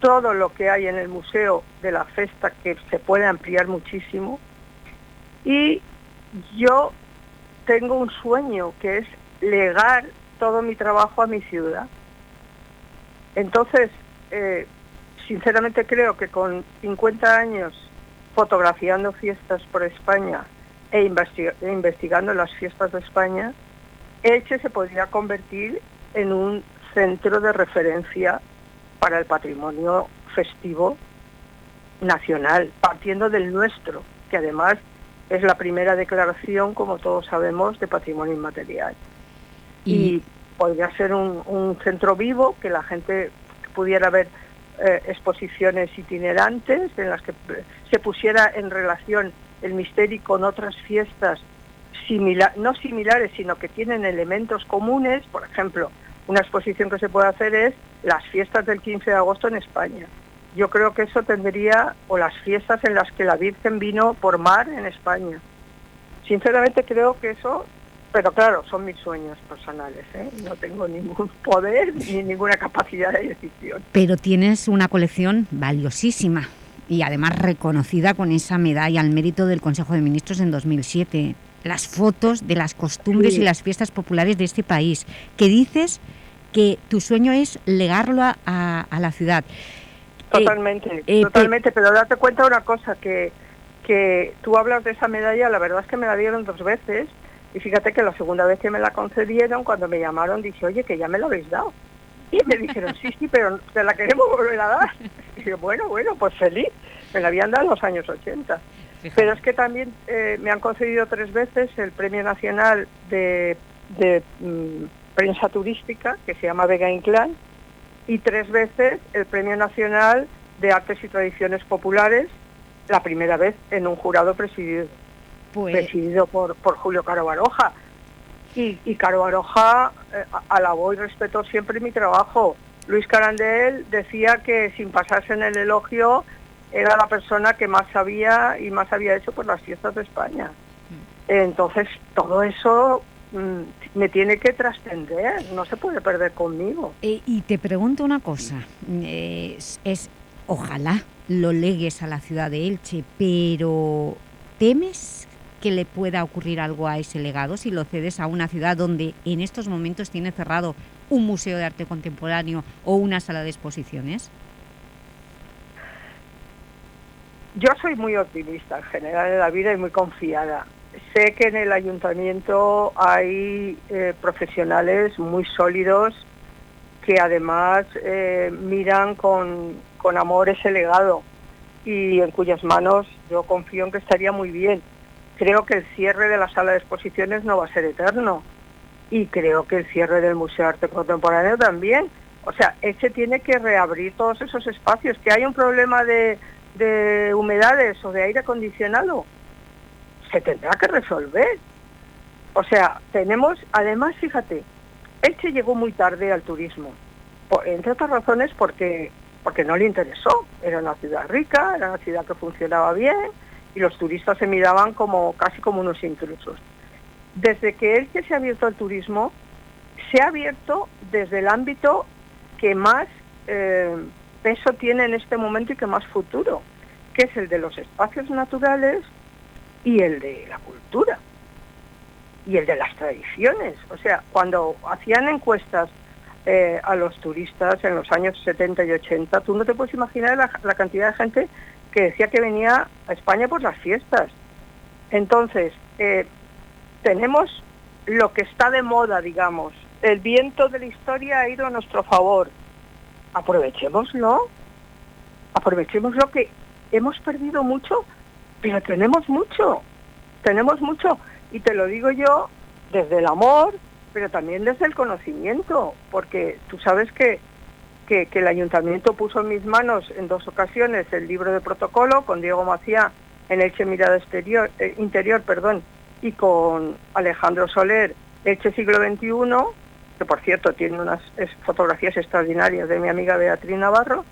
todo lo que hay en el museo de la festa, que se puede ampliar muchísimo, y yo tengo un sueño que es legar todo mi trabajo a mi ciudad. Entonces, eh, sinceramente creo que con 50 años fotografiando fiestas por España e investiga- investigando las fiestas de España, Elche se podría convertir en un centro de referencia para el patrimonio festivo nacional, partiendo del nuestro, que además es la primera declaración, como todos sabemos, de patrimonio inmaterial. Y, podría ser un, centro vivo, que la gente pudiera ver eh, exposiciones itinerantes en las que eh, se pusiera en relación el misterio con otras fiestas simila- no similares, sino que tienen elementos comunes. Por ejemplo, una exposición que se puede hacer es las fiestas del 15 de agosto en España. Yo creo que eso tendría, o las fiestas en las que la Virgen vino por mar en España. Sinceramente creo que eso, pero claro, son mis sueños personales, ¿eh? no tengo ningún poder ni ninguna capacidad de decisión. Pero tienes una colección valiosísima y además reconocida con esa medalla al mérito del Consejo de Ministros en 2007. Las fotos de las costumbres Sí. y las fiestas populares de este país, que dices que tu sueño es legarlo a, a- a la ciudad. Eh, Totalmente, eh, totalmente, pero date cuenta una cosa, que, que tú hablas de esa medalla, la verdad es que me la dieron dos veces, y fíjate que la segunda vez que me la concedieron, cuando me llamaron, dije, oye, que ya me la habéis dado. Y me dijeron, sí, sí, pero te la queremos volver a dar. Y yo, bueno, bueno, pues feliz, me la habían dado en los años 80. Pero es que también eh, me han concedido tres veces el Premio Nacional de, de, mm, Prensa Turística, que se llama Vega Inclán, y tres veces el Premio Nacional de Artes y Tradiciones Populares, la primera vez en un jurado presidido, Pues- presidido por, por Julio Caro Baroja. Y, y Caro Baroja eh, alabó y respetó siempre mi trabajo. Luis Carandel decía que sin pasarse en el elogio era la persona que más sabía y más había hecho por las fiestas de España. Entonces, todo eso mm, me tiene que trascender, no se puede perder conmigo. Eh, y te pregunto una cosa, eh, es, es- ojalá lo legues a la ciudad de Elche, pero ¿temes que le pueda ocurrir algo a ese legado si lo cedes a una ciudad donde en estos momentos tiene cerrado un museo de arte contemporáneo o una sala de exposiciones? Yo soy muy optimista en general en la vida y muy confiada. Sé que en el ayuntamiento hay eh, profesionales muy sólidos que además eh, miran con, con amor ese legado y en cuyas manos yo confío en que estaría muy bien. Creo que el cierre de la sala de exposiciones no va a ser eterno y creo que el cierre del Museo de Arte Contemporáneo también. O sea, ese tiene que reabrir todos esos espacios. Que hay un problema de, de humedades o de aire acondicionado, se tendrá que resolver. O sea, tenemos, además, fíjate, Elche llegó muy tarde al turismo, entre otras razones porque, porque no le interesó. Era una ciudad rica, era una ciudad que funcionaba bien y los turistas se miraban como casi como unos intrusos. Desde que Elche se ha abierto al turismo, se ha abierto desde el ámbito que más eh, peso tiene en este momento y que más futuro, que es el de los espacios naturales y el de la cultura y el de las tradiciones. O sea, cuando hacían encuestas eh, a los turistas en los años 70 y 80, tú no te puedes imaginar la, cantidad de gente que decía que venía a España por las fiestas. Entonces, eh, tenemos lo que está de moda, digamos. El viento de la historia ha ido a nuestro favor. Aprovechémoslo. Aprovechemos lo que hemos perdido mucho, pero tenemos mucho. Tenemos mucho. Y te lo digo yo desde el amor, pero también desde el conocimiento, porque tú sabes que que, el ayuntamiento puso en mis manos en dos ocasiones el libro de protocolo con Diego Macía en Elche Mirada Exterior, eh, Interior perdón, y con Alejandro Soler Elche Siglo XXI, que por cierto tiene unas fotografías extraordinarias de mi amiga Beatriz Navarro,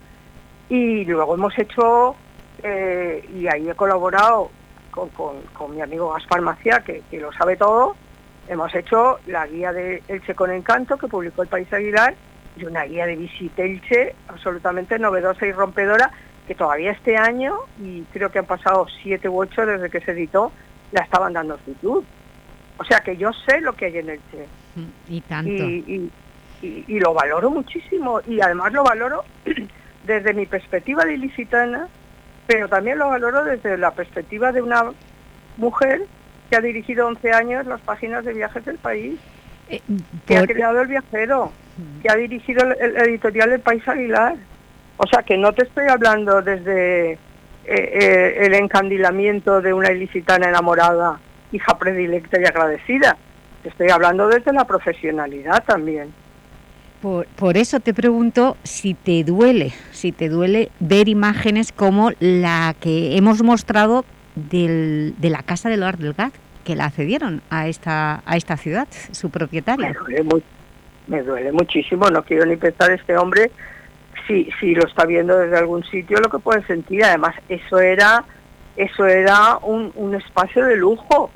y luego hemos hecho, eh, y ahí he colaborado con, con- con mi amigo Gaspar Macía, que, que lo sabe todo, hemos hecho la guía de Elche con Encanto, que publicó el País Aguilar, y una guía de visita Elche absolutamente novedosa y rompedora, que todavía este año, y creo que han pasado siete u ocho desde que se editó, la estaban dando actitud. O sea que yo sé lo que hay en Elche Y tanto. y, y- y- y lo valoro muchísimo y además lo valoro desde mi perspectiva de ilicitana, pero también lo valoro desde la perspectiva de una mujer que ha dirigido 11 años las páginas de viajes del país, que ha creado El Viajero, que ha dirigido el, el editorial El País Aguilar. O sea que no te estoy hablando desde eh, eh, el encandilamiento de una ilicitana enamorada, hija predilecta y agradecida. Te estoy hablando desde la profesionalidad también. Por, por eso te pregunto si te duele, si te duele ver imágenes como la que hemos mostrado del- de la Casa del Hogar del Gaz, que la cedieron a esta, a esta ciudad, su propietario. Me duele, muchísimo, no quiero ni pensar este hombre si, si lo está viendo desde algún sitio lo que puede sentir. Además, eso era, eso era un, un espacio de lujo.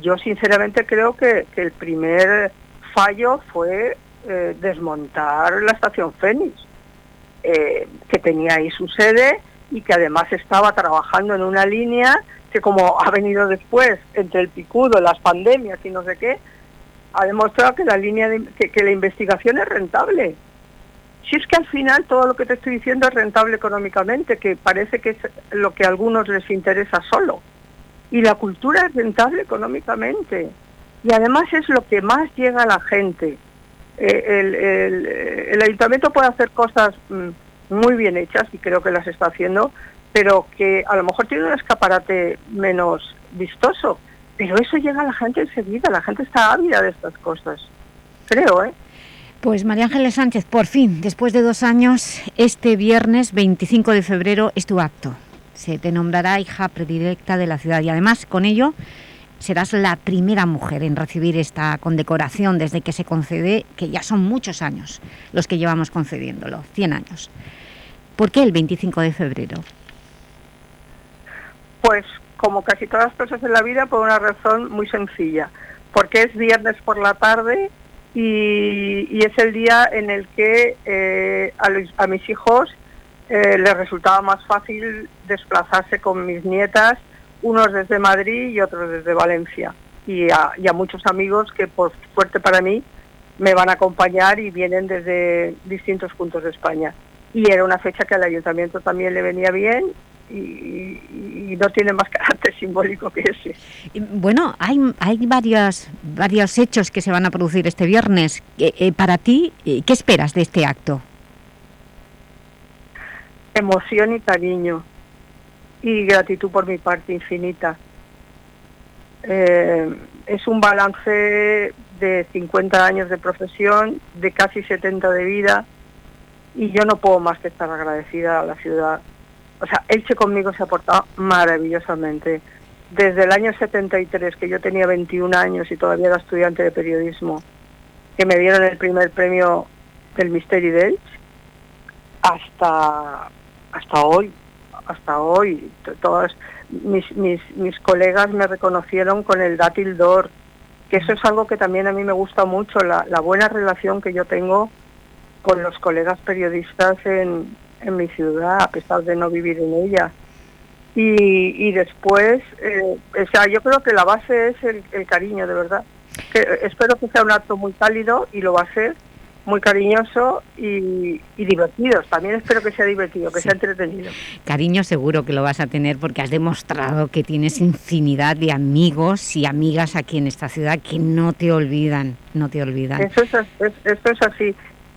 Yo sinceramente creo que, que el primer fallo fue eh, desmontar la estación Fénix, eh, que tenía ahí su sede y que además estaba trabajando en una línea que como ha venido después entre el picudo, las pandemias y no sé qué, ha demostrado que la línea de- que, la investigación es rentable. Si es que al final todo lo que te estoy diciendo es rentable económicamente, que parece que es lo que a algunos les interesa solo. Y la cultura es rentable económicamente. Y además es lo que más llega a la gente. Eh, el, el- el ayuntamiento puede hacer cosas mm, muy bien hechas y creo que las está haciendo, pero que a lo mejor tiene un escaparate menos vistoso. Pero eso llega a la gente enseguida, la gente está ávida de estas cosas. Creo, ¿eh? Pues María Ángeles Sánchez, por fin, después de dos años, este viernes 25 de febrero es tu acto. Se te nombrará hija predilecta de la ciudad y además con ello serás la primera mujer en recibir esta condecoración desde que se concede, que ya son muchos años los que llevamos concediéndolo, 100 años. ¿Por qué el 25 de febrero? Pues como casi todas las cosas en la vida, por una razón muy sencilla. Porque es viernes por la tarde y, es el día en el que eh, a mis hijos eh, les resultaba más fácil desplazarse con mis nietas, unos desde Madrid y otros desde Valencia. Y a, y a muchos amigos que por suerte para mí me van a acompañar y vienen desde distintos puntos de España. Y era una fecha que al ayuntamiento también le venía bien y, no tiene más carácter simbólico que ese. Bueno, hay, hay varios, varios hechos que se van a producir este viernes. Eh, eh, para ti, eh, ¿qué esperas de este acto? Emoción y cariño y gratitud por mi parte infinita. Es un balance de 50 años de profesión, de casi 70 de vida y yo no puedo más que estar agradecida a la ciudad. O sea, Elche conmigo se ha portado maravillosamente. Desde el año 73, que yo tenía 21 años y todavía era estudiante de periodismo, que me dieron el primer premio del Misteri de Elche, hasta, hasta hoy, hasta hoy. Todas mis, mis, mis colegas me reconocieron con el dátil d'or, que eso es algo que también a mí me gusta mucho, la, la buena relación que yo tengo con los colegas periodistas en, en mi ciudad, a pesar de no vivir en ella. Y, y después, eh, o sea, yo creo que la base es el, el cariño, de verdad. Que, eh, espero que sea un acto muy cálido y lo va a ser, muy cariñoso y, y divertido. También espero que sea divertido, que sea entretenido. Cariño seguro que lo vas a tener porque has demostrado que tienes infinidad de amigos y amigas aquí en esta ciudad que no te olvidan, no te olvidan. Eso es, es- esto es así.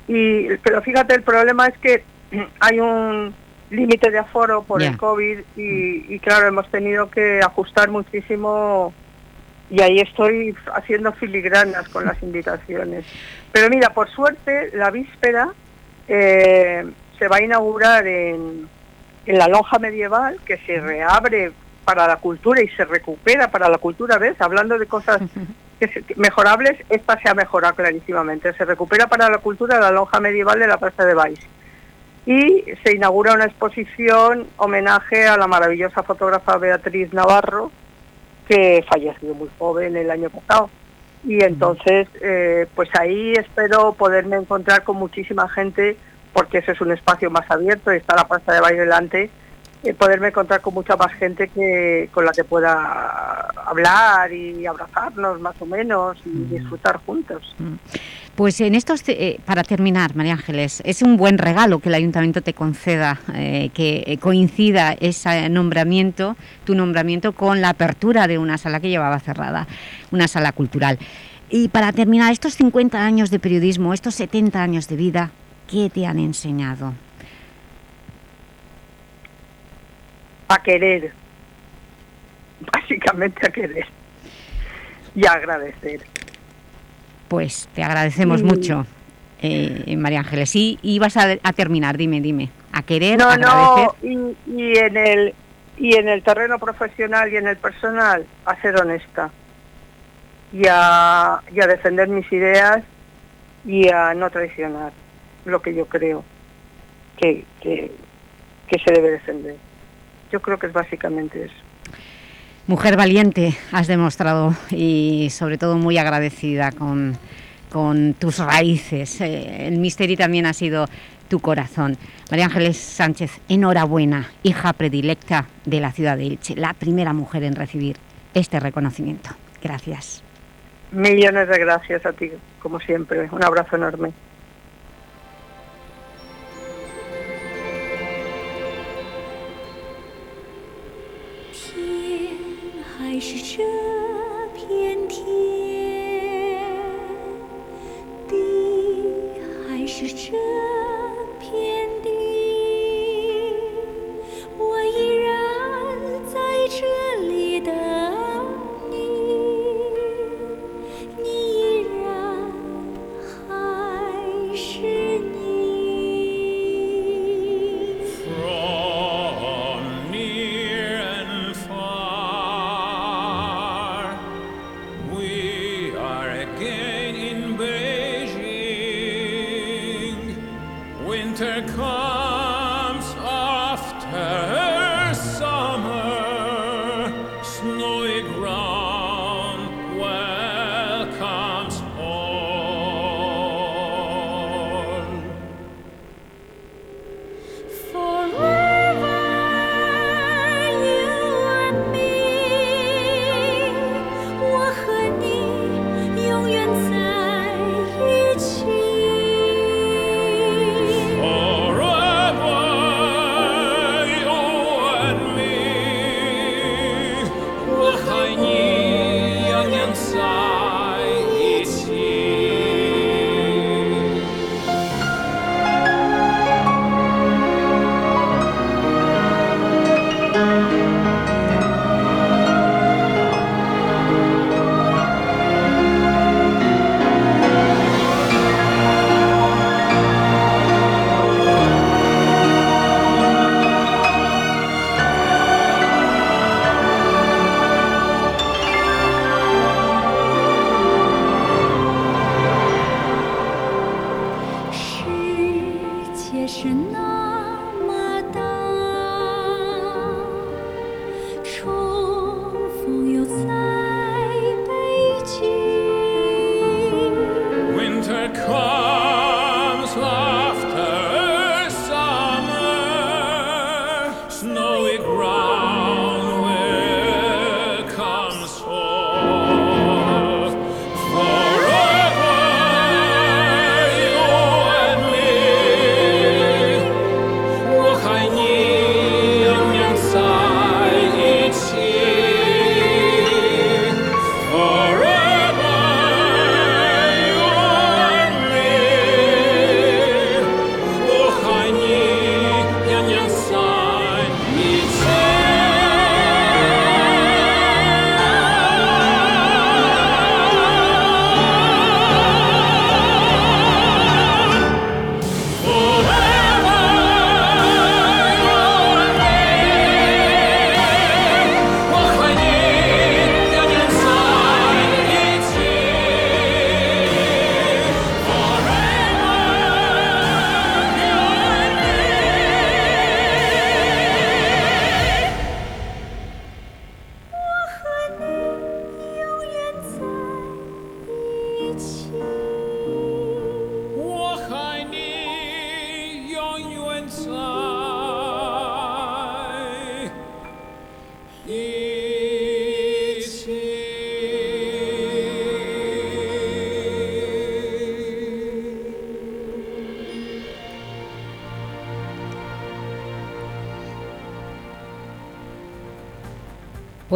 Y, pero fíjate, el problema es que hay un límite de aforo por el COVID y, y claro, hemos tenido que ajustar muchísimo y ahí estoy haciendo filigranas con las invitaciones. Pero mira, por suerte, la víspera eh, se va a inaugurar en, en la lonja medieval, que se reabre para la cultura y se recupera para la cultura, ¿ves? Hablando de cosas que se- que mejorables, esta se ha mejorado clarísimamente. Se recupera para la cultura la lonja medieval de la Plaza de Baix. Y se inaugura una exposición homenaje a la maravillosa fotógrafa Beatriz Navarro, que falleció muy joven el año pasado. Y entonces, eh, pues ahí espero poderme encontrar con muchísima gente, porque ese es un espacio más abierto y está la Plaza de Baix delante, eh, poderme encontrar con mucha más gente que con la que pueda hablar y abrazarnos más o menos y disfrutar juntos. Pues en estos, eh, para terminar, María Ángeles, es un buen regalo que el Ayuntamiento te conceda, eh, que eh, coincida ese nombramiento, tu nombramiento, con la apertura de una sala que llevaba cerrada, una sala cultural. Y para terminar, estos 50 años de periodismo, estos 70 años de vida, ¿qué te han enseñado? A querer, básicamente a querer y a agradecer. Pues te agradecemos Sí. mucho, eh, María Ángeles. Y ibas a, a terminar, dime, dime. A querer, No, agradecer. no, y, y en el y en el terreno profesional y en el personal a ser honesta y a, y a defender mis ideas y a no traicionar lo que yo creo que, que, que se debe defender. Yo creo que es básicamente eso. Mujer valiente has demostrado y sobre todo muy agradecida con, con tus raíces. Eh, el Misteri también ha sido tu corazón. María Ángeles Sánchez, enhorabuena, hija predilecta de la ciudad de Elche, la primera mujer en recibir este reconocimiento. Gracias. Millones de gracias a ti, como siempre. Un abrazo enorme.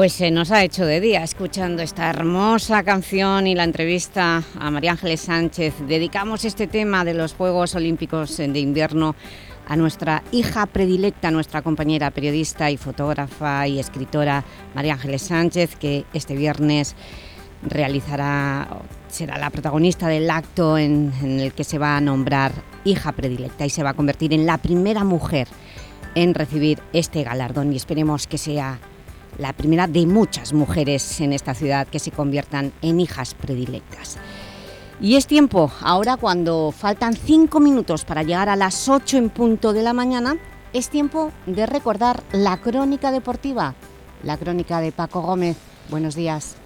Pues se nos ha hecho de día escuchando esta hermosa canción y la entrevista a María Ángeles Sánchez. Dedicamos este tema de los Juegos Olímpicos de Invierno a nuestra hija predilecta, nuestra compañera periodista y fotógrafa y escritora María Ángeles Sánchez, que este viernes será la protagonista del acto en, en, el que se va a nombrar hija predilecta y se va a convertir en la primera mujer en recibir este galardón y esperemos que sea la primera de muchas mujeres en esta ciudad que se conviertan en hijas predilectas. Y es tiempo, ahora cuando faltan cinco minutos para llegar a las 8 en punto de la mañana, es tiempo de recordar la crónica deportiva, la crónica de Paco Gómez. Buenos días.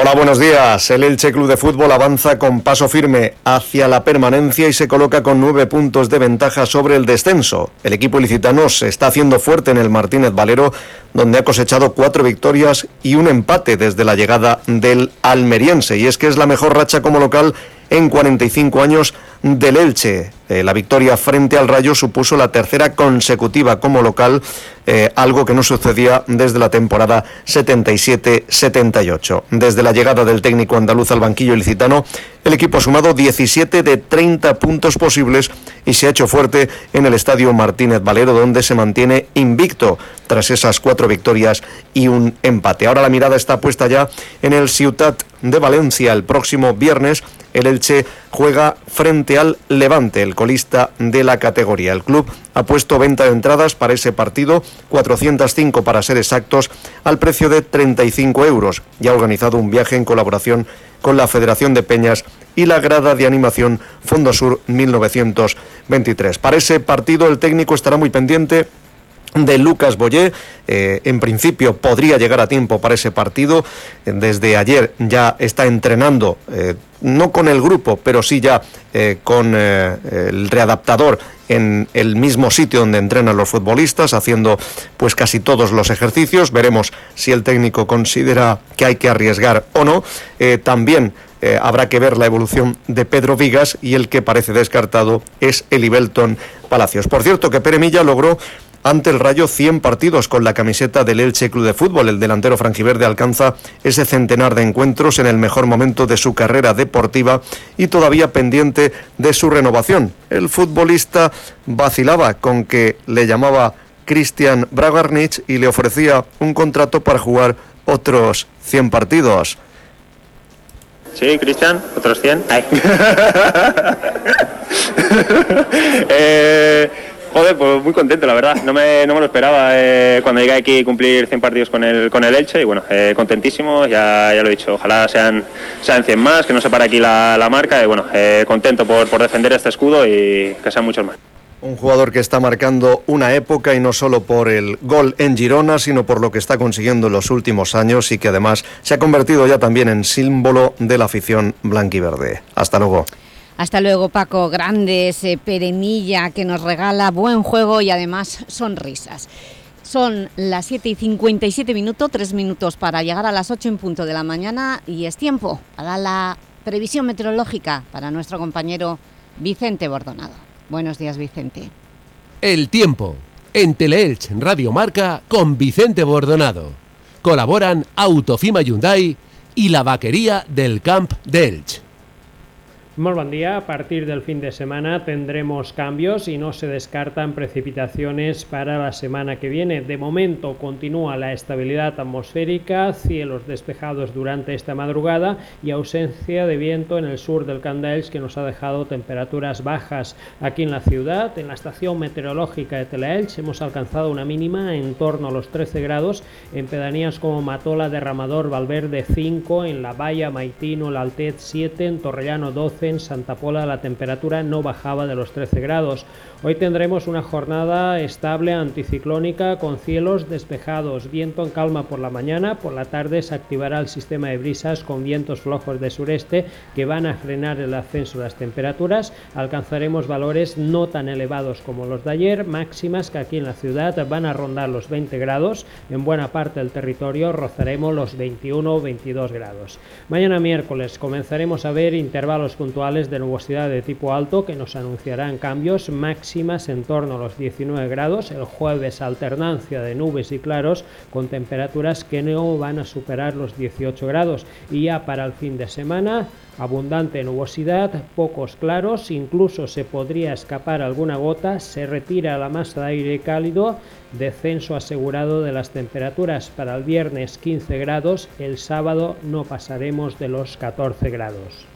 Hola, buenos días. El Elche Club de Fútbol avanza con paso firme hacia la permanencia y se coloca con nueve puntos de ventaja sobre el descenso. El equipo ilicitano se está haciendo fuerte en el Martínez Valero, donde ha cosechado cuatro victorias y un empate desde la llegada del almeriense. Y es que es la mejor racha como local en 45 años del Elche. Eh, la victoria frente al Rayo supuso la tercera consecutiva como local, eh, algo que no sucedía desde la temporada 77-78. Desde la llegada del técnico andaluz al banquillo ilicitano, el equipo ha sumado 17 de 30 puntos posibles y se ha hecho fuerte en el estadio Martínez Valero, donde se mantiene invicto tras esas cuatro victorias y un empate. Ahora la mirada está puesta ya en el Ciutat de Valencia el próximo viernes. El Elche juega frente al Levante, el colista de la categoría. El club ha puesto venta de entradas para ese partido, 405 para ser exactos, al precio de 35 euros y ha organizado un viaje en colaboración con la Federación de Peñas y la grada de animación Fondo Sur 1923. Para ese partido el técnico estará muy pendiente de Lucas Boyé. Eh, en principio podría llegar a tiempo para ese partido. Desde ayer ya está entrenando, eh, no con el grupo, pero sí ya eh, con eh, el readaptador en el mismo sitio donde entrenan los futbolistas, haciendo pues casi todos los ejercicios. Veremos si el técnico considera que hay que arriesgar o no. Eh, también eh, habrá que ver la evolución de Pedro Vigas y el que parece descartado es Elibelton Palacios. Por cierto, que Pere Milla logró ante el Rayo 100 partidos con la camiseta del Elche Club de Fútbol. El delantero franjiverde alcanza ese centenar de encuentros en el mejor momento de su carrera deportiva y todavía pendiente de su renovación. El futbolista vacilaba con que le llamaba Christian Bragarnich y le ofrecía un contrato para jugar otros 100 partidos. Sí, Cristian, otros 100. eh, joder, pues muy contento, la verdad. No me, no me lo esperaba eh, cuando llegué aquí cumplir 100 partidos con el, con el Elche y bueno, eh, contentísimo, ya, ya lo he dicho. Ojalá sean, sean 100 más, que no se pare aquí la, la marca y bueno, eh, contento por, por defender este escudo y que sean muchos más. Un jugador que está marcando una época y no solo por el gol en Girona, sino por lo que está consiguiendo en los últimos años y que además se ha convertido ya también en símbolo de la afición blanquiverde. Hasta luego. Hasta luego, Paco. Grandes eh, Peremilla que nos regala buen juego y además sonrisas. Son las 7 y 57 minutos, 3 minutos para llegar a las 8 en punto de la mañana y es tiempo para la previsión meteorológica para nuestro compañero Vicente Bordonado. Buenos días, Vicente. El tiempo. En Teleelch Radio Marca con Vicente Bordonado. Colaboran Autofima Hyundai y la vaquería del Camp de Elch. Muy buen día. A partir del fin de semana tendremos cambios y no se descartan precipitaciones para la semana que viene. De momento continúa la estabilidad atmosférica, cielos despejados durante esta madrugada y ausencia de viento en el sur del Candaels que nos ha dejado temperaturas bajas aquí en la ciudad. En la estación meteorológica de Telaelch hemos alcanzado una mínima en torno a los 13 grados en pedanías como Matola, Derramador, Valverde 5, en La Valla, Maitino, La Altez 7, en Torrellano 12, en Santa Pola la temperatura no bajaba de los 13 grados. Hoy tendremos una jornada estable anticiclónica con cielos despejados, viento en calma por la mañana, por la tarde se activará el sistema de brisas con vientos flojos de sureste que van a frenar el ascenso de las temperaturas. Alcanzaremos valores no tan elevados como los de ayer, máximas que aquí en la ciudad van a rondar los 20 grados, en buena parte del territorio rozaremos los 21 o 22 grados. Mañana miércoles comenzaremos a ver intervalos puntuales de nubosidad de tipo alto que nos anunciarán cambios máximas en torno a los 19 grados. El jueves alternancia de nubes y claros con temperaturas que no van a superar los 18 grados. Y ya para el fin de semana abundante nubosidad, pocos claros, incluso se podría escapar alguna gota, se retira la masa de aire cálido, descenso asegurado de las temperaturas para el viernes 15 grados, el sábado no pasaremos de los 14 grados.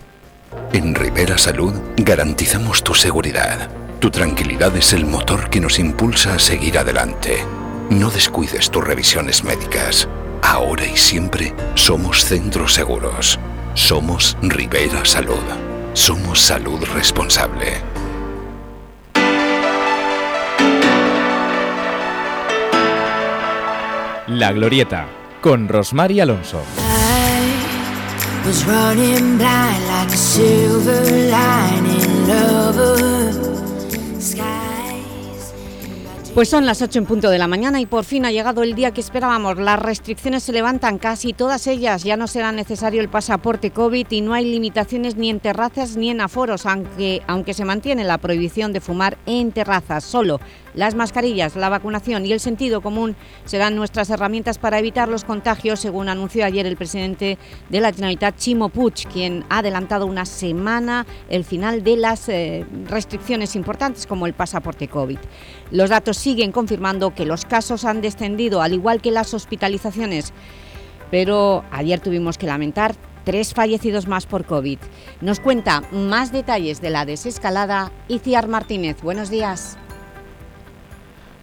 En Rivera Salud garantizamos tu seguridad. Tu tranquilidad es el motor que nos impulsa a seguir adelante. No descuides tus revisiones médicas. Ahora y siempre somos centros seguros. Somos Rivera Salud. Somos salud responsable. La Glorieta, con Rosmar y Alonso. Pues son las 8 en punto de la mañana y por fin ha llegado el día que esperábamos. Las restricciones se levantan, casi todas ellas. Ya no será necesario el pasaporte COVID y no hay limitaciones ni en terrazas ni en aforos, aunque, aunque se mantiene la prohibición de fumar en terrazas. Solo las mascarillas, la vacunación y el sentido común serán nuestras herramientas para evitar los contagios, según anunció ayer el presidente de la Generalitat, Chimo Puig, quien ha adelantado una semana el final de las eh, restricciones importantes como el pasaporte COVID. Los datos siguen confirmando que los casos han descendido, al igual que las hospitalizaciones, pero ayer tuvimos que lamentar tres fallecidos más por COVID. Nos cuenta más detalles de la desescalada Iciar Martínez. Buenos días.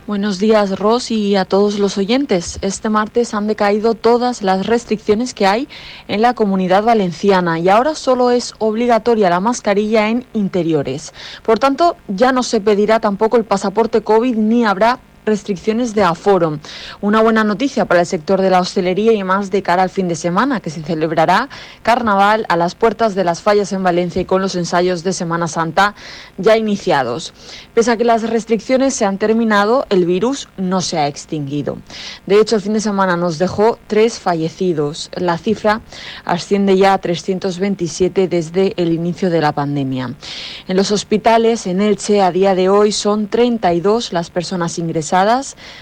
Buenos días, Ros, y a todos los oyentes. Este martes han decaído todas las restricciones que hay en la comunidad valenciana y ahora solo es obligatoria la mascarilla en interiores. Por tanto, ya no se pedirá tampoco el pasaporte COVID ni habrá restricciones de aforo. Una buena noticia para el sector de la hostelería y más de cara al fin de semana, que se celebrará carnaval a las puertas de las fallas en Valencia y con los ensayos de Semana Santa ya iniciados. Pese a que las restricciones se han terminado, el virus no se ha extinguido. De hecho, el fin de semana nos dejó tres fallecidos. La cifra asciende ya a 327 desde el inicio de la pandemia. En los hospitales, en Elche, a día de hoy son 32 las personas ingresadas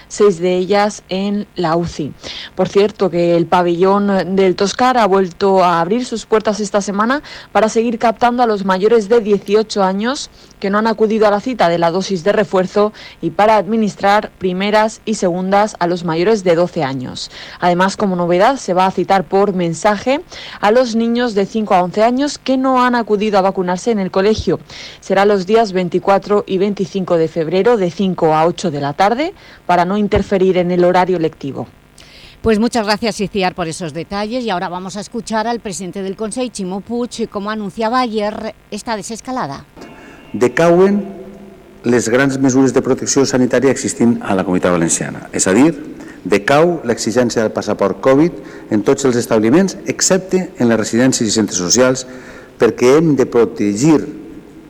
seis de ellas en la UCI. Por cierto, que el pabellón del Toscar ha vuelto a abrir sus puertas esta semana para seguir captando a los mayores de 18 años que no han acudido a la cita de la dosis de refuerzo y para administrar primeras y segundas a los mayores de 12 años. Además, como novedad, se va a citar por mensaje a los niños de 5 a 11 años que no han acudido a vacunarse en el colegio. Será los días 24 y 25 de febrero de 5 a 8 de la tarde para no interferir en el horario lectivo. Pues muchas gracias, Iciar, por esos detalles. Y ahora vamos a escuchar al presidente del Consejo, Chimo Puig, como anunciaba ayer esta desescalada. decauen les grans mesures de protecció sanitària existint a la Comunitat Valenciana. És a dir, decau l'exigència del passaport Covid en tots els establiments, excepte en les residències i centres socials, perquè hem de protegir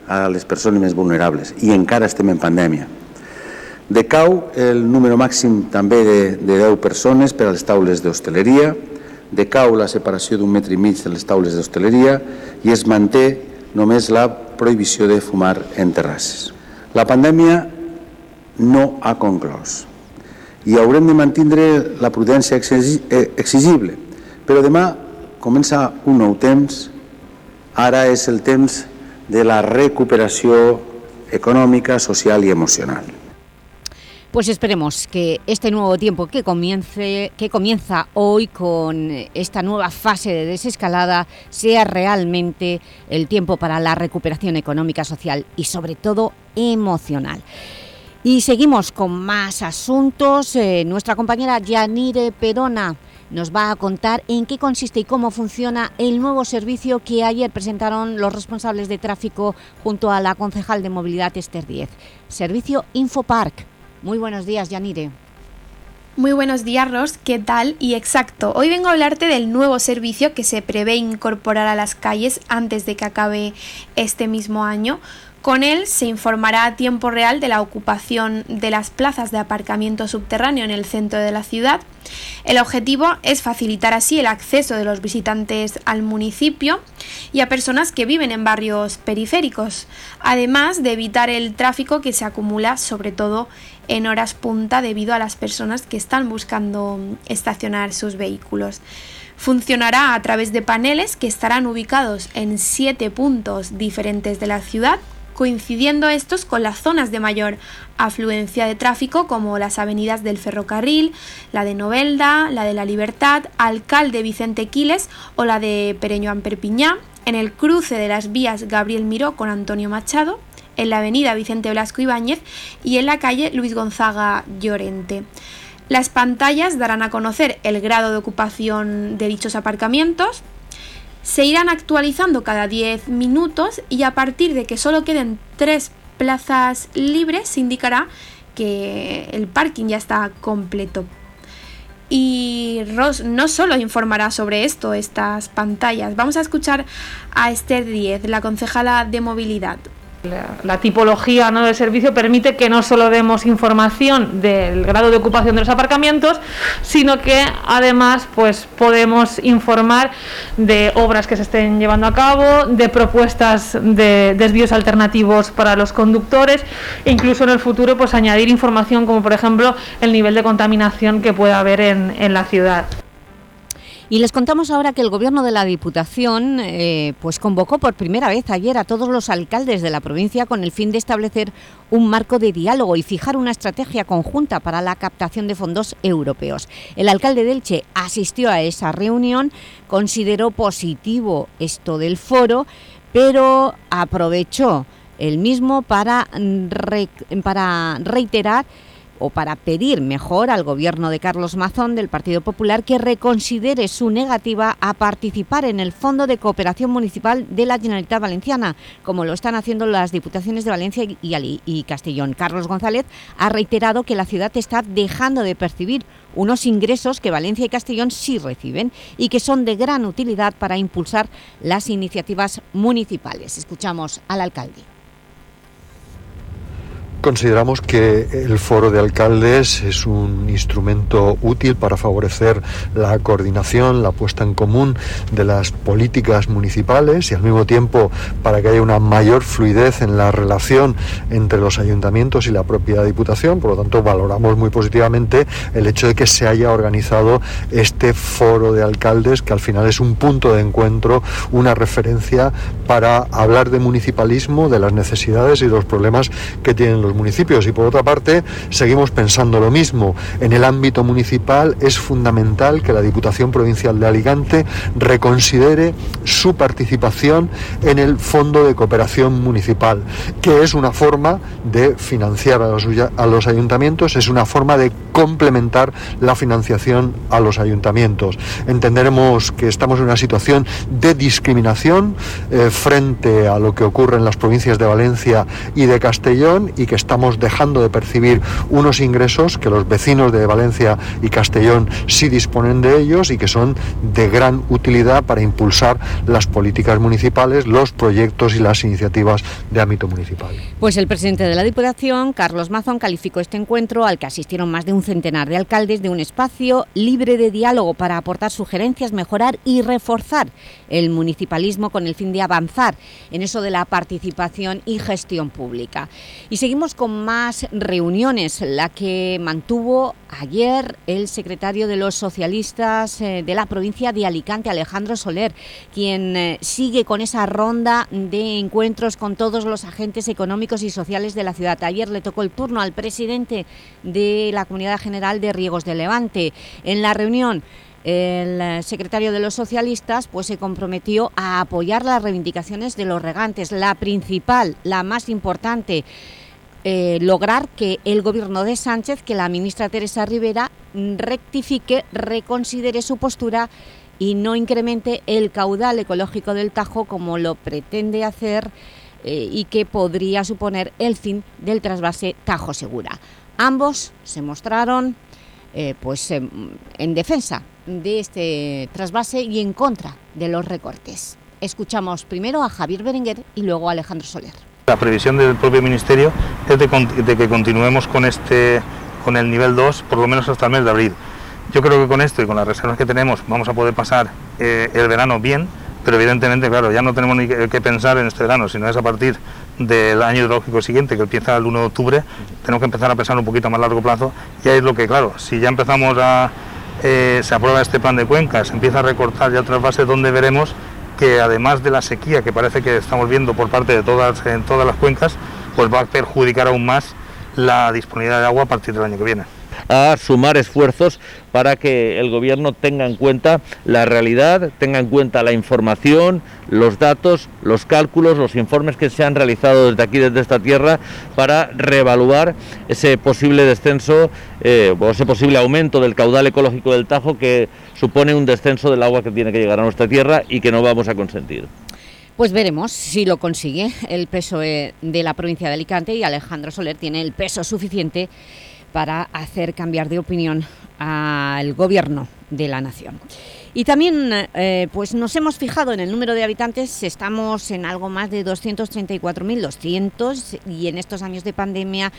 a les persones més vulnerables i encara estem en pandèmia. Decau el número màxim també de, de 10 persones per a les taules d'hostaleria, decau la separació d'un metre i mig de les taules d'hostaleria i es manté només la prohibició de fumar en terrasses. La pandèmia no ha conclòs i haurem de mantindre la prudència eh, exigible, però demà comença un nou temps, ara és el temps de la recuperació econòmica, social i emocional. Pues esperemos que este nuevo tiempo que, comience, que comienza hoy con esta nueva fase de desescalada sea realmente el tiempo para la recuperación económica, social y sobre todo emocional. Y seguimos con más asuntos. Eh, nuestra compañera Yanire Perona nos va a contar en qué consiste y cómo funciona el nuevo servicio que ayer presentaron los responsables de tráfico junto a la concejal de movilidad Esther 10. Servicio Infopark. Muy buenos días, Yanire. Muy buenos días, Ros. ¿Qué tal? Y exacto, hoy vengo a hablarte del nuevo servicio que se prevé incorporar a las calles antes de que acabe este mismo año. Con él se informará a tiempo real de la ocupación de las plazas de aparcamiento subterráneo en el centro de la ciudad. El objetivo es facilitar así el acceso de los visitantes al municipio y a personas que viven en barrios periféricos, además de evitar el tráfico que se acumula sobre todo en horas punta debido a las personas que están buscando estacionar sus vehículos. Funcionará a través de paneles que estarán ubicados en siete puntos diferentes de la ciudad coincidiendo estos con las zonas de mayor afluencia de tráfico como las avenidas del Ferrocarril, la de Novelda, la de la Libertad, Alcalde Vicente Quiles o la de Pereño Amperpiñá, en el cruce de las vías Gabriel Miró con Antonio Machado, en la avenida Vicente Blasco Ibáñez y en la calle Luis Gonzaga Llorente. Las pantallas darán a conocer el grado de ocupación de dichos aparcamientos, se irán actualizando cada 10 minutos y a partir de que solo queden 3 plazas libres se indicará que el parking ya está completo. Y Ross no solo informará sobre esto, estas pantallas. Vamos a escuchar a Esther Díez, la concejala de movilidad. La, tipología ¿no? del servicio permite que no solo demos información del grado de ocupación de los aparcamientos, sino que además pues, podemos informar de obras que se estén llevando a cabo, de propuestas de desvíos alternativos para los conductores e incluso en el futuro pues, añadir información como por ejemplo el nivel de contaminación que pueda haber en, en la ciudad. Y les contamos ahora que el Gobierno de la Diputación eh, pues convocó por primera vez ayer a todos los alcaldes de la provincia con el fin de establecer un marco de diálogo y fijar una estrategia conjunta para la captación de fondos europeos. El alcalde de Elche asistió a esa reunión, consideró positivo esto del foro, pero aprovechó el mismo para, para reiterar o para pedir mejor al gobierno de Carlos Mazón del Partido Popular que reconsidere su negativa a participar en el Fondo de Cooperación Municipal de la Generalitat Valenciana, como lo están haciendo las Diputaciones de Valencia y, y Castellón. Carlos González ha reiterado que la ciudad está dejando de percibir unos ingresos que Valencia y Castellón sí reciben y que son de gran utilidad para impulsar las iniciativas municipales. Escuchamos al alcalde. Consideramos que el foro de alcaldes es un instrumento útil para favorecer la coordinación, la puesta en común de las políticas municipales y al mismo tiempo para que haya una mayor fluidez en la relación entre los ayuntamientos y la propia Diputación. Por lo tanto, valoramos muy positivamente el hecho de que se haya organizado este foro de alcaldes, que al final es un punto de encuentro, una referencia para hablar de municipalismo, de las necesidades y los problemas que tienen los municipios y por otra parte seguimos pensando lo mismo. En el ámbito municipal es fundamental que la Diputación Provincial de Alicante reconsidere su participación en el Fondo de Cooperación Municipal, que es una forma de financiar a los, ayuntamientos, es una forma de complementar la financiación a los ayuntamientos. Entenderemos que estamos en una situación de discriminación eh, frente a lo que ocurre en las provincias de Valencia y de Castellón y que estamos dejando de percibir unos ingresos que los vecinos de Valencia y Castellón sí disponen de ellos y que son de gran utilidad para impulsar las políticas municipales, los proyectos y las iniciativas de ámbito municipal. Pues el presidente de la Diputación, Carlos Mazón, calificó este encuentro al que asistieron más de un centenar de alcaldes de un espacio libre de diálogo para aportar sugerencias, mejorar y reforzar el municipalismo con el fin de avanzar en eso de la participación y gestión pública. Y seguimos con más reuniones, la que mantuvo ayer el secretario de los socialistas eh, de la provincia de Alicante, Alejandro Soler, quien eh, sigue con esa ronda de encuentros con todos los agentes económicos y sociales de la ciudad. Ayer le tocó el turno al presidente de la Comunidad General de Riegos de Levante. En la reunión el secretario de los socialistas pues, se comprometió a apoyar las reivindicaciones de los regantes, la principal, la más importante, eh, lograr que el gobierno de Sánchez, que la ministra Teresa Rivera rectifique, reconsidere su postura y no incremente el caudal ecológico del Tajo como lo pretende hacer eh, y que podría suponer el fin del trasvase Tajo Segura. Ambos se mostraron eh, pues, en defensa de este trasvase y en contra de los recortes. Escuchamos primero a Javier Berenguer y luego a Alejandro Soler. La previsión del propio Ministerio es de, que continuemos con, este, con el nivel 2 por lo menos hasta el mes de abril. Yo creo que con esto y con las reservas que tenemos vamos a poder pasar eh, el verano bien, pero evidentemente, claro, ya no tenemos ni que, que pensar en este verano, sino es a partir del año hidrológico siguiente, que empieza el 1 de octubre, tenemos que empezar a pensar un poquito a más largo plazo y ahí es lo que, claro, si ya empezamos a, eh, se aprueba este plan de cuencas, se empieza a recortar ya otras bases donde veremos que además de la sequía que parece que estamos viendo por parte de todas, en todas las cuencas, pues va a perjudicar aún más la disponibilidad de agua a partir del año que viene. A sumar esfuerzos para que el gobierno tenga en cuenta la realidad, tenga en cuenta la información, los datos, los cálculos, los informes que se han realizado desde aquí, desde esta tierra, para reevaluar ese posible descenso eh, o ese posible aumento del caudal ecológico del Tajo que supone un descenso del agua que tiene que llegar a nuestra tierra y que no vamos a consentir. Pues veremos si lo consigue el PSOE de la provincia de Alicante y Alejandro Soler tiene el peso suficiente para hacer cambiar de opinión al gobierno de la nación. Y también eh, pues nos hemos fijado en el número de habitantes, estamos en algo más de 234.200 y en estos años de pandemia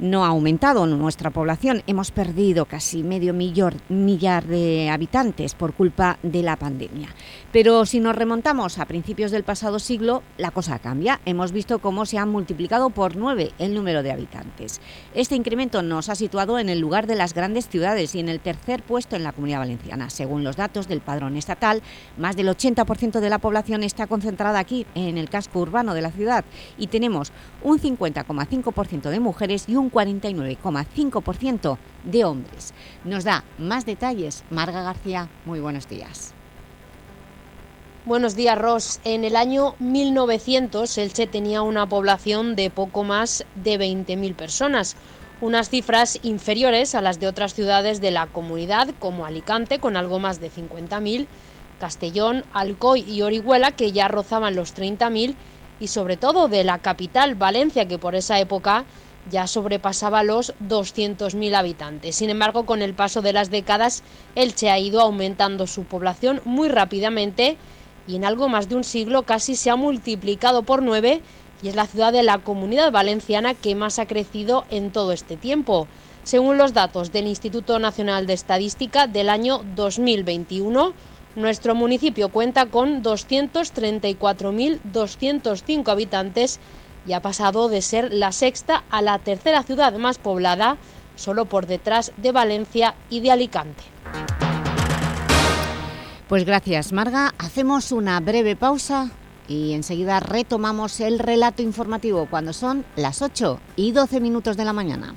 no ha aumentado nuestra población. Hemos perdido casi medio millor- millar de habitantes por culpa de la pandemia. Pero si nos remontamos a principios del pasado siglo, la cosa cambia. Hemos visto cómo se ha multiplicado por nueve el número de habitantes. Este incremento nos ha situado en el lugar de las grandes ciudades y en el tercer puesto en la Comunidad Valenciana. Según los datos del padrón estatal, más del 80% de la población está concentrada aquí, en el casco urbano de la ciudad, y tenemos un 50,5% de mujeres y un 49,5% de hombres. Nos da más detalles Marga García. Muy buenos días. Buenos días, Ross. En el año 1900, Elche tenía una población de poco más de 20.000 personas, unas cifras inferiores a las de otras ciudades de la comunidad, como Alicante, con algo más de 50.000, Castellón, Alcoy y Orihuela, que ya rozaban los 30.000, y sobre todo de la capital, Valencia, que por esa época ya sobrepasaba los 200.000 habitantes. Sin embargo, con el paso de las décadas, Elche ha ido aumentando su población muy rápidamente y en algo más de un siglo casi se ha multiplicado por nueve y es la ciudad de la comunidad valenciana que más ha crecido en todo este tiempo. Según los datos del Instituto Nacional de Estadística del año 2021, nuestro municipio cuenta con 234.205 habitantes y ha pasado de ser la sexta a la tercera ciudad más poblada, solo por detrás de Valencia y de Alicante. Pues gracias, Marga. Hacemos una breve pausa y enseguida retomamos el relato informativo cuando son las 8 y 12 minutos de la mañana.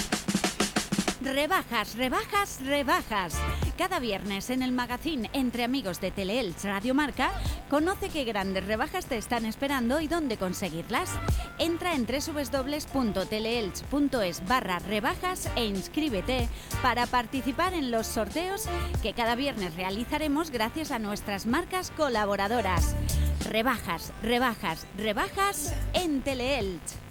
Rebajas, rebajas, rebajas. Cada viernes en el magazine Entre Amigos de Teleelch Radio Marca, conoce qué grandes rebajas te están esperando y dónde conseguirlas. Entra en www.teleelch.es barra rebajas e inscríbete para participar en los sorteos que cada viernes realizaremos gracias a nuestras marcas colaboradoras. Rebajas, rebajas, rebajas en Teleelch.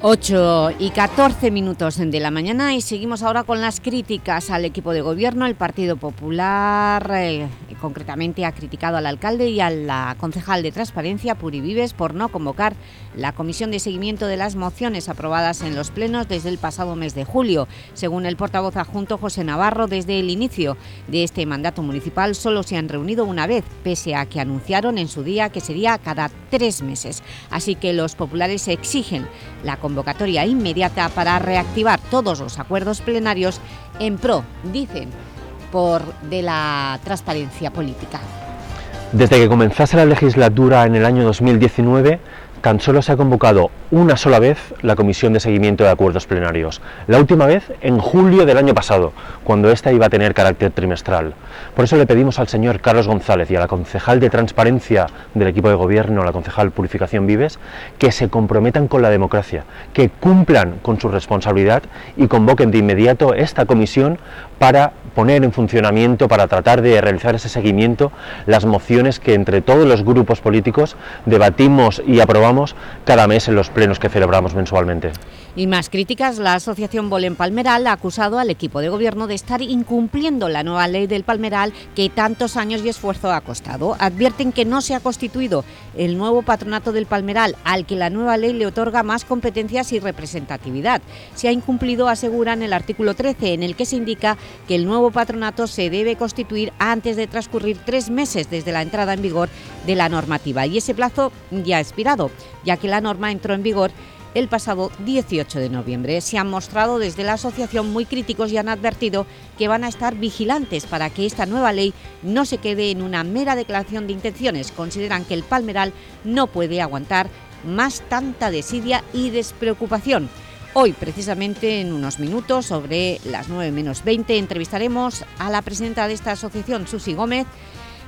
8 y 14 minutos de la mañana y seguimos ahora con las críticas al equipo de gobierno. El Partido Popular eh, concretamente ha criticado al alcalde y a la concejal de Transparencia, Puri Vives, por no convocar la comisión de seguimiento de las mociones aprobadas en los plenos desde el pasado mes de julio. Según el portavoz adjunto José Navarro, desde el inicio de este mandato municipal solo se han reunido una vez, pese a que anunciaron en su día que sería cada tres meses. Así que los populares exigen la convocatoria inmediata para reactivar todos los acuerdos plenarios en pro, dicen, por de la transparencia política. Desde que comenzase la legislatura en el año 2019, tan solo se ha convocado una sola vez la Comisión de Seguimiento de Acuerdos Plenarios. La última vez en julio del año pasado, cuando ésta iba a tener carácter trimestral. Por eso le pedimos al señor Carlos González y a la concejal de Transparencia del equipo de gobierno, la concejal Purificación Vives, que se comprometan con la democracia, que cumplan con su responsabilidad y convoquen de inmediato esta comisión para poner en funcionamiento, para tratar de realizar ese seguimiento, las mociones que entre todos los grupos políticos debatimos y aprobamos cada mes en los plenos que celebramos mensualmente. Y más críticas, la Asociación Bolén Palmeral ha acusado al equipo de gobierno de estar incumpliendo la nueva ley del Palmeral que tantos años y esfuerzo ha costado. Advierten que no se ha constituido el nuevo patronato del Palmeral, al que la nueva ley le otorga más competencias y representatividad. Se ha incumplido, aseguran, el artículo 13, en el que se indica que el nuevo patronato se debe constituir antes de transcurrir tres meses desde la entrada en vigor de la normativa. Y ese plazo ya ha expirado, ya que la norma entró en vigor el pasado 18 de noviembre. Se han mostrado desde la asociación muy críticos y han advertido que van a estar vigilantes para que esta nueva ley no se quede en una mera declaración de intenciones. Consideran que el palmeral no puede aguantar más tanta desidia y despreocupación. Hoy, precisamente, en unos minutos, sobre las 9 menos 20, entrevistaremos a la presidenta de esta asociación, Susi Gómez,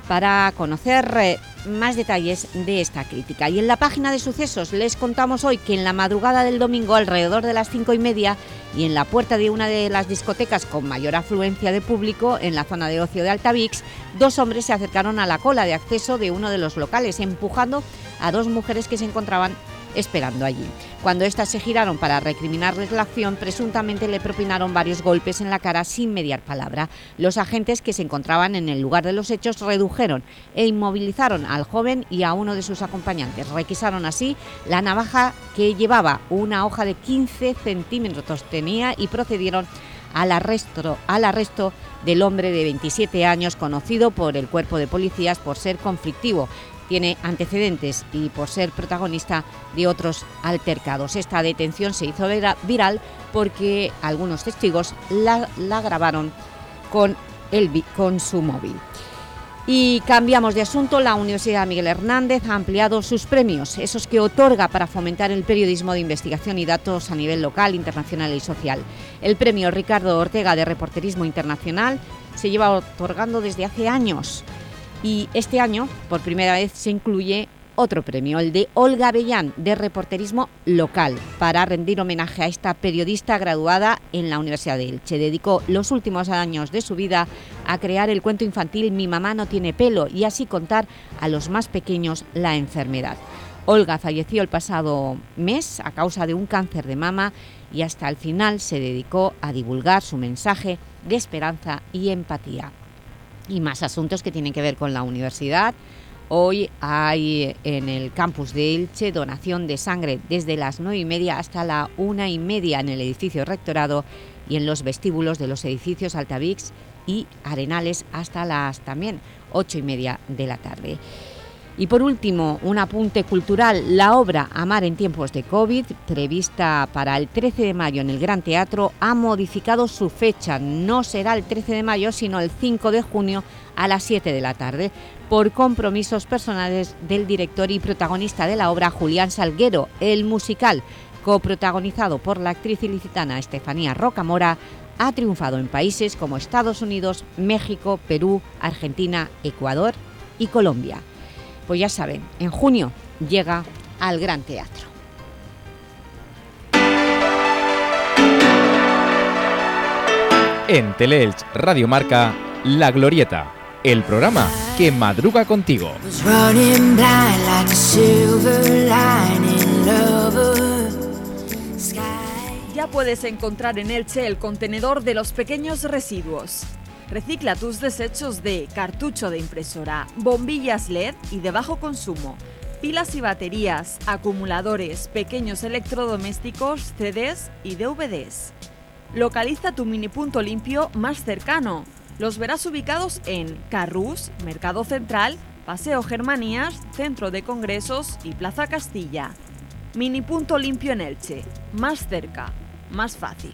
para conocer eh, más detalles de esta crítica. Y en la página de sucesos les contamos hoy que en la madrugada del domingo, alrededor de las cinco y media, y en la puerta de una de las discotecas con mayor afluencia de público, en la zona de ocio de Altavix, dos hombres se acercaron a la cola de acceso de uno de los locales, empujando a dos mujeres que se encontraban esperando allí. Cuando éstas se giraron para recriminarles la acción, presuntamente le propinaron varios golpes en la cara sin mediar palabra. Los agentes que se encontraban en el lugar de los hechos redujeron e inmovilizaron al joven y a uno de sus acompañantes. Requisaron así la navaja que llevaba una hoja de 15 centímetros tenía y procedieron al arresto, al arresto del hombre de 27 años conocido por el cuerpo de policías por ser conflictivo tiene antecedentes y por ser protagonista de otros altercados. Esta detención se hizo viral porque algunos testigos la, grabaron con, el, con su móvil. Y cambiamos de asunto, la Universidad Miguel Hernández ha ampliado sus premios, esos que otorga para fomentar el periodismo de investigación y datos a nivel local, internacional y social. El premio Ricardo Ortega de Reporterismo Internacional se lleva otorgando desde hace años y este año, por primera vez, se incluye otro premio, el de Olga Avellán, de reporterismo local, para rendir homenaje a esta periodista graduada en la Universidad de Elche. Dedicó los últimos años de su vida a crear el cuento infantil Mi mamá no tiene pelo y así contar a los más pequeños la enfermedad. Olga falleció el pasado mes a causa de un cáncer de mama y hasta el final se dedicó a divulgar su mensaje de esperanza y empatía y más asuntos que tienen que ver con la universidad. Hoy hay en el campus de Elche donación de sangre desde las nueve y media hasta la una y media en el edificio rectorado y en los vestíbulos de los edificios Altavix y Arenales hasta las también ocho y media de la tarde. Y por último, un apunte cultural. La obra Amar en tiempos de COVID, prevista para el 13 de mayo en el Gran Teatro, ha modificado su fecha. No será el 13 de mayo, sino el 5 de junio a las 7 de la tarde, por compromisos personales del director y protagonista de la obra, Julián Salguero, el musical, coprotagonizado por la actriz ilicitana Estefanía Rocamora, ha triunfado en países como Estados Unidos, México, Perú, Argentina, Ecuador y Colombia. Pues ya saben, en junio llega al Gran Teatro. En Teleelch Radio Marca, La Glorieta, el programa que madruga contigo. Ya puedes encontrar en Elche el contenedor de los pequeños residuos. Recicla tus desechos de cartucho de impresora, bombillas LED y de bajo consumo, pilas y baterías, acumuladores, pequeños electrodomésticos, CDs y DVDs. Localiza tu mini punto limpio más cercano. Los verás ubicados en Carrús, Mercado Central, Paseo Germanías, Centro de Congresos y Plaza Castilla. Mini punto limpio en Elche, más cerca, más fácil.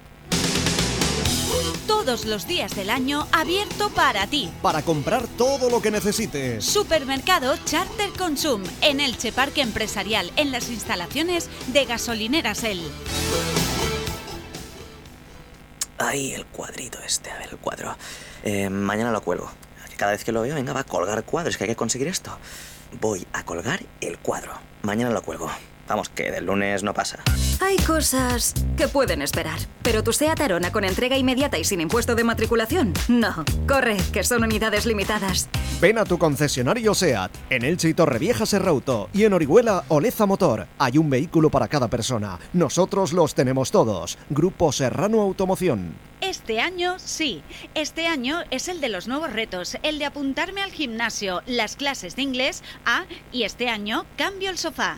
Todos los días del año abierto para ti. Para comprar todo lo que necesites. Supermercado Charter Consum en Elche Parque Empresarial en las instalaciones de Gasolineras El. Ay, el cuadrito este, a ver, el cuadro. Eh, mañana lo cuelgo. Cada vez que lo veo, venga, va a colgar cuadros, que hay que conseguir esto. Voy a colgar el cuadro. Mañana lo cuelgo. Vamos, que del lunes no pasa. Hay cosas que pueden esperar, pero tu SEAT Arona con entrega inmediata y sin impuesto de matriculación, no. Corre, que son unidades limitadas. Ven a tu concesionario SEAT, en Elche y Torrevieja Serrauto y en Orihuela Oleza Motor. Hay un vehículo para cada persona. Nosotros los tenemos todos. Grupo Serrano Automoción. Este año sí. Este año es el de los nuevos retos, el de apuntarme al gimnasio, las clases de inglés, ah, y este año cambio el sofá.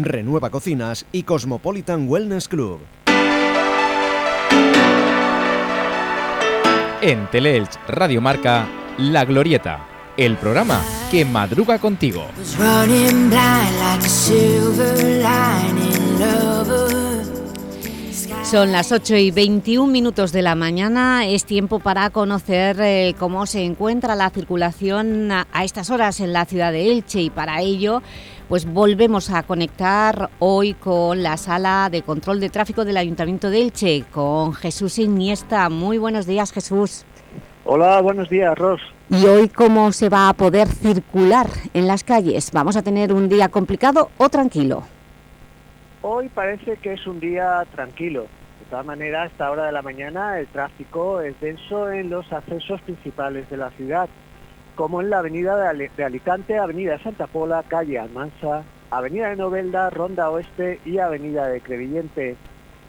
Renueva Cocinas y Cosmopolitan Wellness Club. En Teleelch Radio Marca, La Glorieta, el programa que madruga contigo. Son las 8 y 21 minutos de la mañana. Es tiempo para conocer eh, cómo se encuentra la circulación a, a estas horas en la ciudad de Elche y para ello pues volvemos a conectar hoy con la sala de control de tráfico del Ayuntamiento de Elche, con Jesús Iniesta. Muy buenos días, Jesús. Hola, buenos días, Ros. ¿Y hoy cómo se va a poder circular en las calles? ¿Vamos a tener un día complicado o tranquilo? Hoy parece que es un día tranquilo. De todas maneras, a esta hora de la mañana el tráfico es denso en los accesos principales de la ciudad, como en la avenida de, Alicante, avenida Santa Pola, calle Almansa, avenida de Novelda, Ronda Oeste y avenida de Crevillente.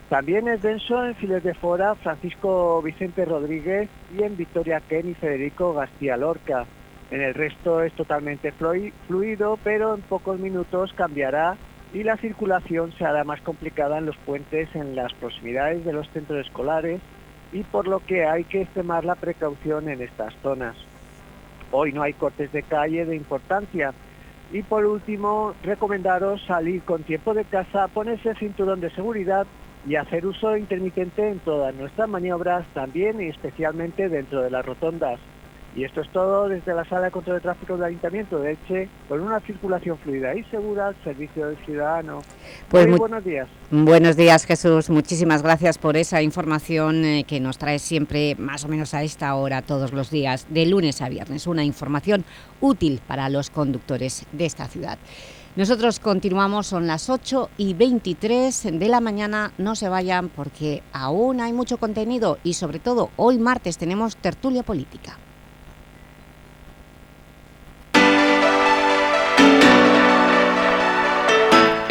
También es denso en Files de Fora, Francisco Vicente Rodríguez y en Victoria Ken y Federico García Lorca. En el resto es totalmente flui- fluido, pero en pocos minutos cambiará y la circulación se hará más complicada en los puentes en las proximidades de los centros escolares y por lo que hay que extremar la precaución en estas zonas. Hoy no hay cortes de calle de importancia. Y por último, recomendaros salir con tiempo de casa, ponerse el cinturón de seguridad y hacer uso intermitente en todas nuestras maniobras, también y especialmente dentro de las rotondas. Y esto es todo desde la Sala de Control de Tráfico del Ayuntamiento de Elche, con una circulación fluida y segura al servicio del ciudadano. Pues Muy mu- buenos días. Buenos días, Jesús. Muchísimas gracias por esa información eh, que nos trae siempre más o menos a esta hora todos los días, de lunes a viernes. Una información útil para los conductores de esta ciudad. Nosotros continuamos, son las 8 y 23 de la mañana. No se vayan porque aún hay mucho contenido y sobre todo hoy martes tenemos tertulia política.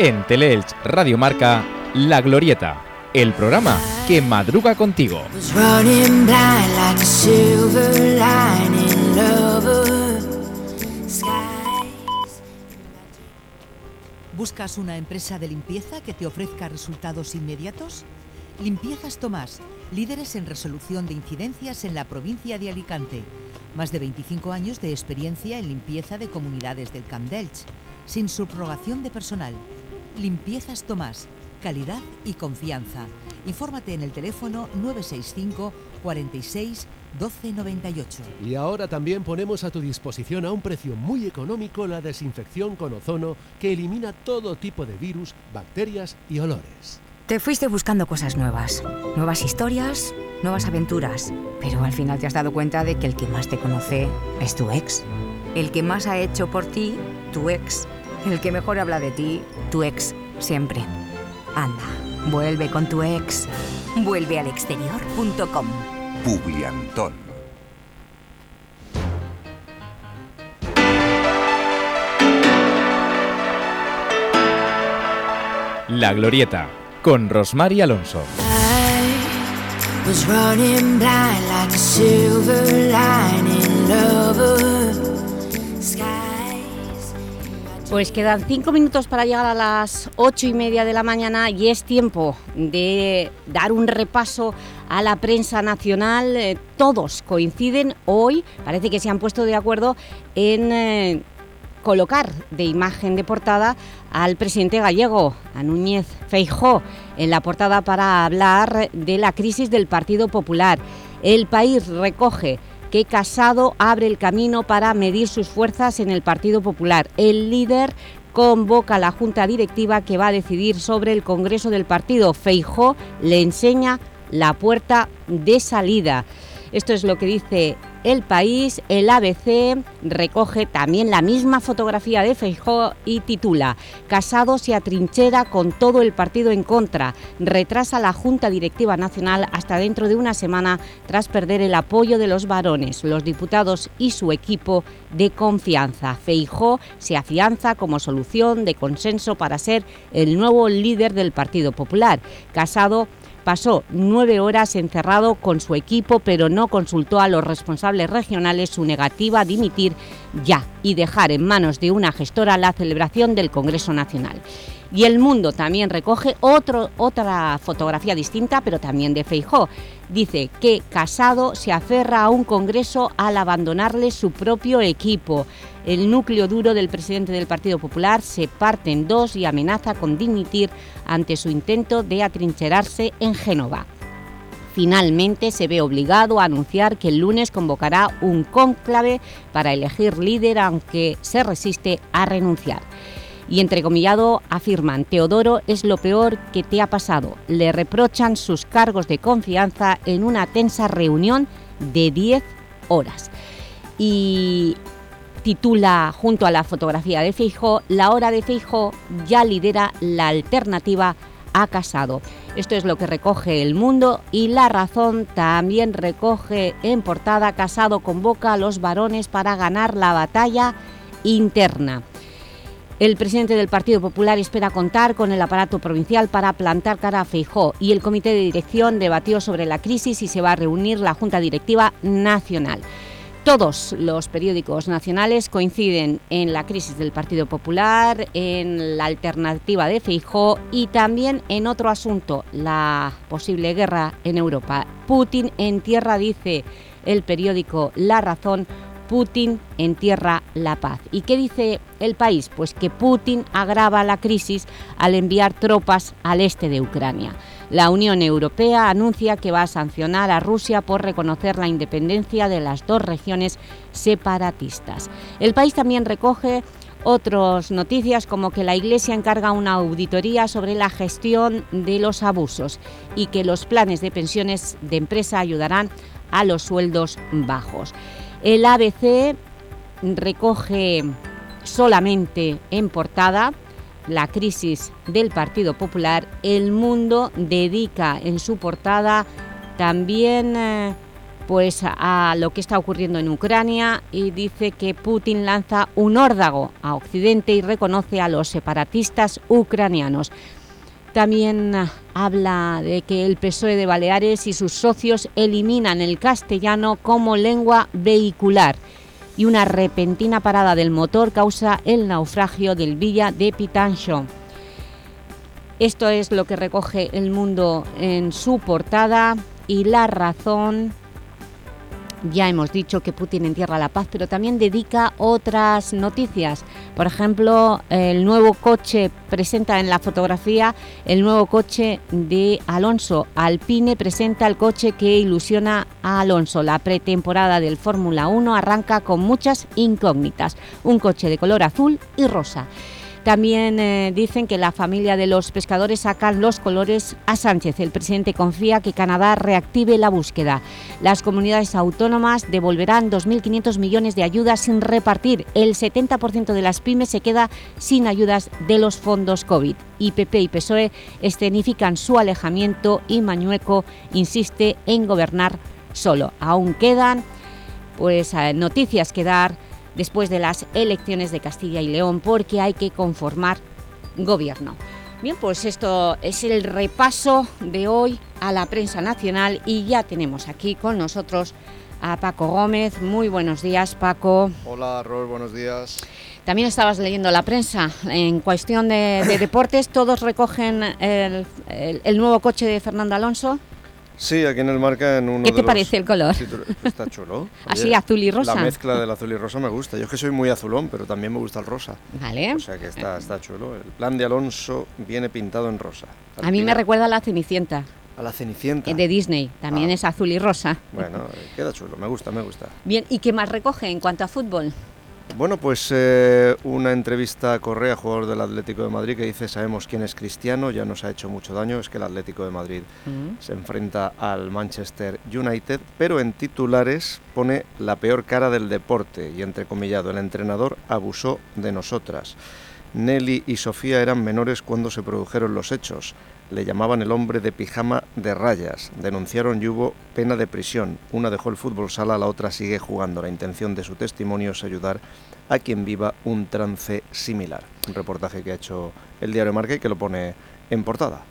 En Teleelch Radio Marca, La Glorieta, el programa que madruga contigo. ¿Buscas una empresa de limpieza que te ofrezca resultados inmediatos? Limpiezas Tomás, líderes en resolución de incidencias en la provincia de Alicante. Más de 25 años de experiencia en limpieza de comunidades del Camp d'Elx, sin subrogación de personal. Limpiezas Tomás, calidad y confianza. Infórmate en el teléfono 965 46 1298. Y ahora también ponemos a tu disposición a un precio muy económico la desinfección con ozono que elimina todo tipo de virus, bacterias y olores. Te fuiste buscando cosas nuevas, nuevas historias, nuevas aventuras, pero al final te has dado cuenta de que el que más te conoce es tu ex. El que más ha hecho por ti, tu ex. El que mejor habla de ti, tu ex, siempre. Anda, vuelve con tu ex. Vuelve al exterior.com. Publiantón. La Glorieta, con Rosmar y Alonso. Was Pues quedan cinco minutos para llegar a las ocho y media de la mañana y es tiempo de dar un repaso a la prensa nacional. Eh, todos coinciden hoy, parece que se han puesto de acuerdo en eh, colocar de imagen de portada al presidente gallego, a Núñez Feijó, en la portada para hablar de la crisis del Partido Popular. El país recoge que Casado abre el camino para medir sus fuerzas en el Partido Popular. El líder convoca a la Junta Directiva que va a decidir sobre el Congreso del Partido. Feijó le enseña la puerta de salida. Esto es lo que dice el País, el ABC recoge también la misma fotografía de Feijó y titula Casado se atrinchera con todo el partido en contra, retrasa la Junta Directiva Nacional hasta dentro de una semana tras perder el apoyo de los varones, los diputados y su equipo de confianza. Feijó se afianza como solución de consenso para ser el nuevo líder del Partido Popular. Casado Pasó nueve horas encerrado con su equipo, pero no consultó a los responsables regionales su negativa a dimitir ya y dejar en manos de una gestora la celebración del Congreso Nacional. Y El Mundo también recoge otra fotografía distinta, pero también de Feijó. Dice que Casado se aferra a un Congreso al abandonarle su propio equipo. El núcleo duro del presidente del Partido Popular se parte en dos y amenaza con dimitir ante su intento de atrincherarse en Génova. Finalmente se ve obligado a anunciar que el lunes convocará un cónclave para elegir líder aunque se resiste a renunciar y entrecomillado afirman Teodoro es lo peor que te ha pasado. Le reprochan sus cargos de confianza en una tensa reunión de 10 horas. Y titula junto a la fotografía de Feijó, la hora de Feijó ya lidera la alternativa a Casado. Esto es lo que recoge El Mundo y La Razón también recoge en portada Casado convoca a los varones para ganar la batalla interna. El presidente del Partido Popular espera contar con el aparato provincial para plantar cara a Feijó y el comité de dirección debatió sobre la crisis y se va a reunir la Junta Directiva Nacional. Todos los periódicos nacionales coinciden en la crisis del Partido Popular, en la alternativa de Feijó y también en otro asunto, la posible guerra en Europa. Putin en tierra, dice el periódico La Razón, Putin entierra la paz. ¿Y qué dice el país? Pues que Putin agrava la crisis al enviar tropas al este de Ucrania. La Unión Europea anuncia que va a sancionar a Rusia por reconocer la independencia de las dos regiones separatistas. El país también recoge otras noticias como que la Iglesia encarga una auditoría sobre la gestión de los abusos y que los planes de pensiones de empresa ayudarán a los sueldos bajos. El ABC recoge solamente en portada la crisis del Partido Popular. El Mundo dedica en su portada también eh, pues, a lo que está ocurriendo en Ucrania y dice que Putin lanza un órdago a Occidente y reconoce a los separatistas ucranianos. También ah, habla de que el PSOE de Baleares y sus socios eliminan el castellano como lengua vehicular y una repentina parada del motor causa el naufragio del Villa de Pitancho. Esto es lo que recoge El Mundo en su portada y La Razón ya hemos dicho que Putin entierra la paz, pero también dedica otras noticias. Por ejemplo, el nuevo coche, presenta en la fotografía el nuevo coche de Alonso. Alpine presenta el coche que ilusiona a Alonso. La pretemporada del Fórmula 1 arranca con muchas incógnitas. Un coche de color azul y rosa. También eh, dicen que la familia de los pescadores sacan los colores a Sánchez. El presidente confía que Canadá reactive la búsqueda. Las comunidades autónomas devolverán 2.500 millones de ayudas sin repartir. El 70% de las pymes se queda sin ayudas de los fondos COVID. Y PP y PSOE escenifican su alejamiento y Mañueco insiste en gobernar solo. Aún quedan pues, eh, noticias que dar después de las elecciones de Castilla y León porque hay que conformar gobierno. Bien, pues esto es el repaso de hoy a la prensa nacional y ya tenemos aquí con nosotros a Paco Gómez. Muy buenos días, Paco. Hola, Rol, buenos días. También estabas leyendo la prensa. En cuestión de, deportes, ¿todos recogen el, el nuevo coche de Fernando Alonso? Sí, aquí en el marca en uno ¿Qué te parece el color? Está chulo. Así, azul y rosa. La mezcla del azul y rosa me gusta. Yo es que soy muy azulón, pero también me gusta el rosa. Vale. O sea que está, está chulo. El plan de Alonso viene pintado en rosa. a mí me recuerda a la Cenicienta. A la Cenicienta. De Disney, también Ah. es azul y rosa. Bueno, queda chulo, me gusta, me gusta. Bien, ¿y qué más recoge en cuanto a fútbol? Bueno, pues eh, una entrevista a Correa, jugador del Atlético de Madrid, que dice, sabemos quién es Cristiano, ya nos ha hecho mucho daño, es que el Atlético de Madrid se enfrenta al Manchester United, pero en titulares pone la peor cara del deporte y entrecomillado, el entrenador abusó de nosotras. Nelly y Sofía eran menores cuando se produjeron los hechos. Le llamaban el hombre de pijama de rayas. Denunciaron y hubo pena de prisión. Una dejó el fútbol sala, la otra sigue jugando. La intención de su testimonio es ayudar a quien viva un trance similar. Un reportaje que ha hecho el diario Marca y que lo pone en portada.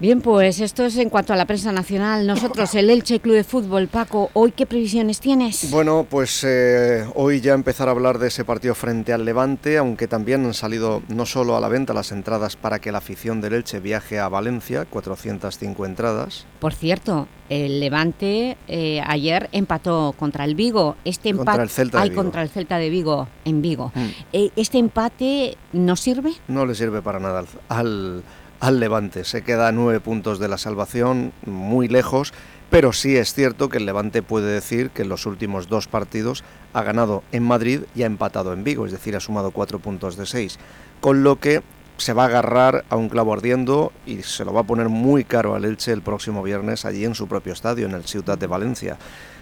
Bien, pues esto es en cuanto a la prensa nacional. Nosotros, el Elche Club de Fútbol, Paco, ¿hoy qué previsiones tienes? Bueno, pues eh, hoy ya empezar a hablar de ese partido frente al Levante, aunque también han salido no solo a la venta las entradas para que la afición del Elche viaje a Valencia, 405 entradas. Por cierto, el Levante eh, ayer empató contra el Vigo. Este Contra empate, el Celta de Ay, Vigo. contra el Celta de Vigo, en Vigo. Mm. Eh, ¿Este empate no sirve? No le sirve para nada al, al, al Levante, se queda a nueve puntos de la salvación, muy lejos, pero sí es cierto que el Levante puede decir que en los últimos dos partidos ha ganado en Madrid y ha empatado en Vigo, es decir, ha sumado cuatro puntos de seis, con lo que se va a agarrar a un clavo ardiendo y se lo va a poner muy caro al Elche el próximo viernes allí en su propio estadio, en el Ciutat de Valencia.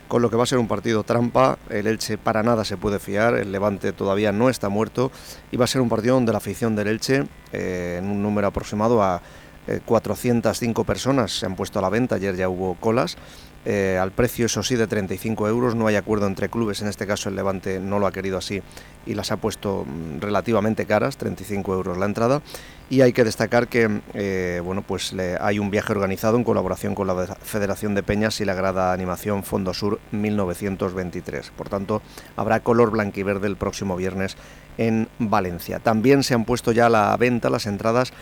Con lo que va a ser un partido trampa, el Elche para nada se puede fiar, el Levante todavía no está muerto y va a ser un partido donde la afición del Elche, eh, en un número aproximado a eh, 405 personas, se han puesto a la venta, ayer ya hubo colas, eh, al precio eso sí de 35 euros, no hay acuerdo entre clubes, en este caso el Levante no lo ha querido así y las ha puesto mm, relativamente caras, 35 euros la entrada, y hay que destacar que eh, bueno, pues le- hay un viaje organizado en colaboración con la Federación de Peñas y la Grada Animación Fondo Sur 1923. Por tanto, habrá color blanquiverde el próximo viernes en Valencia. También se han puesto ya a la venta las entradas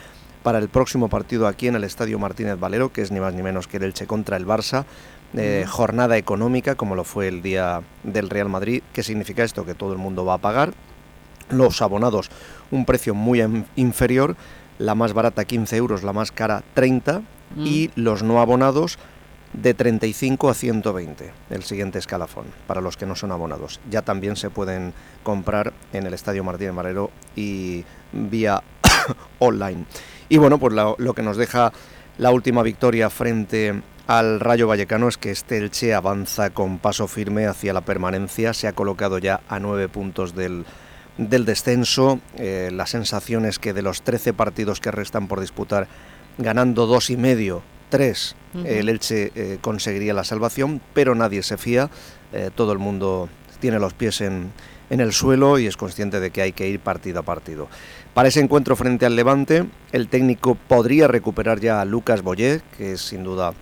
para el próximo partido aquí en el Estadio Martínez Valero, que es ni más ni menos que el Elche contra el Barça. Eh, Ujú. jornada económica, como lo fue el día del Real Madrid. ¿Qué significa esto? Que todo el mundo va a pagar. Los abonados, un precio muy inferior, la más barata 15 euros, la más cara 30, y los no abonados de 35 a 120, el siguiente escalafón, para los que no son abonados. Ya también se pueden comprar en el Estadio Martínez Marero y vía online. Y bueno, pues lo, lo que nos deja la última victoria frente al Rayo Vallecano es que este Elche avanza con paso firme hacia la permanencia, se ha colocado ya a nueve puntos del, del descenso. Eh, la sensación es que de los 13 partidos que restan por disputar, ganando dos y medio, tres, Ujú. el Elche eh, conseguiría la salvación, pero nadie se fía, eh, todo el mundo tiene los pies en, en el suelo y es consciente de que hay que ir partido a partido. Para ese encuentro frente al Levante, el técnico podría recuperar ya a Lucas Boyé, que es sin duda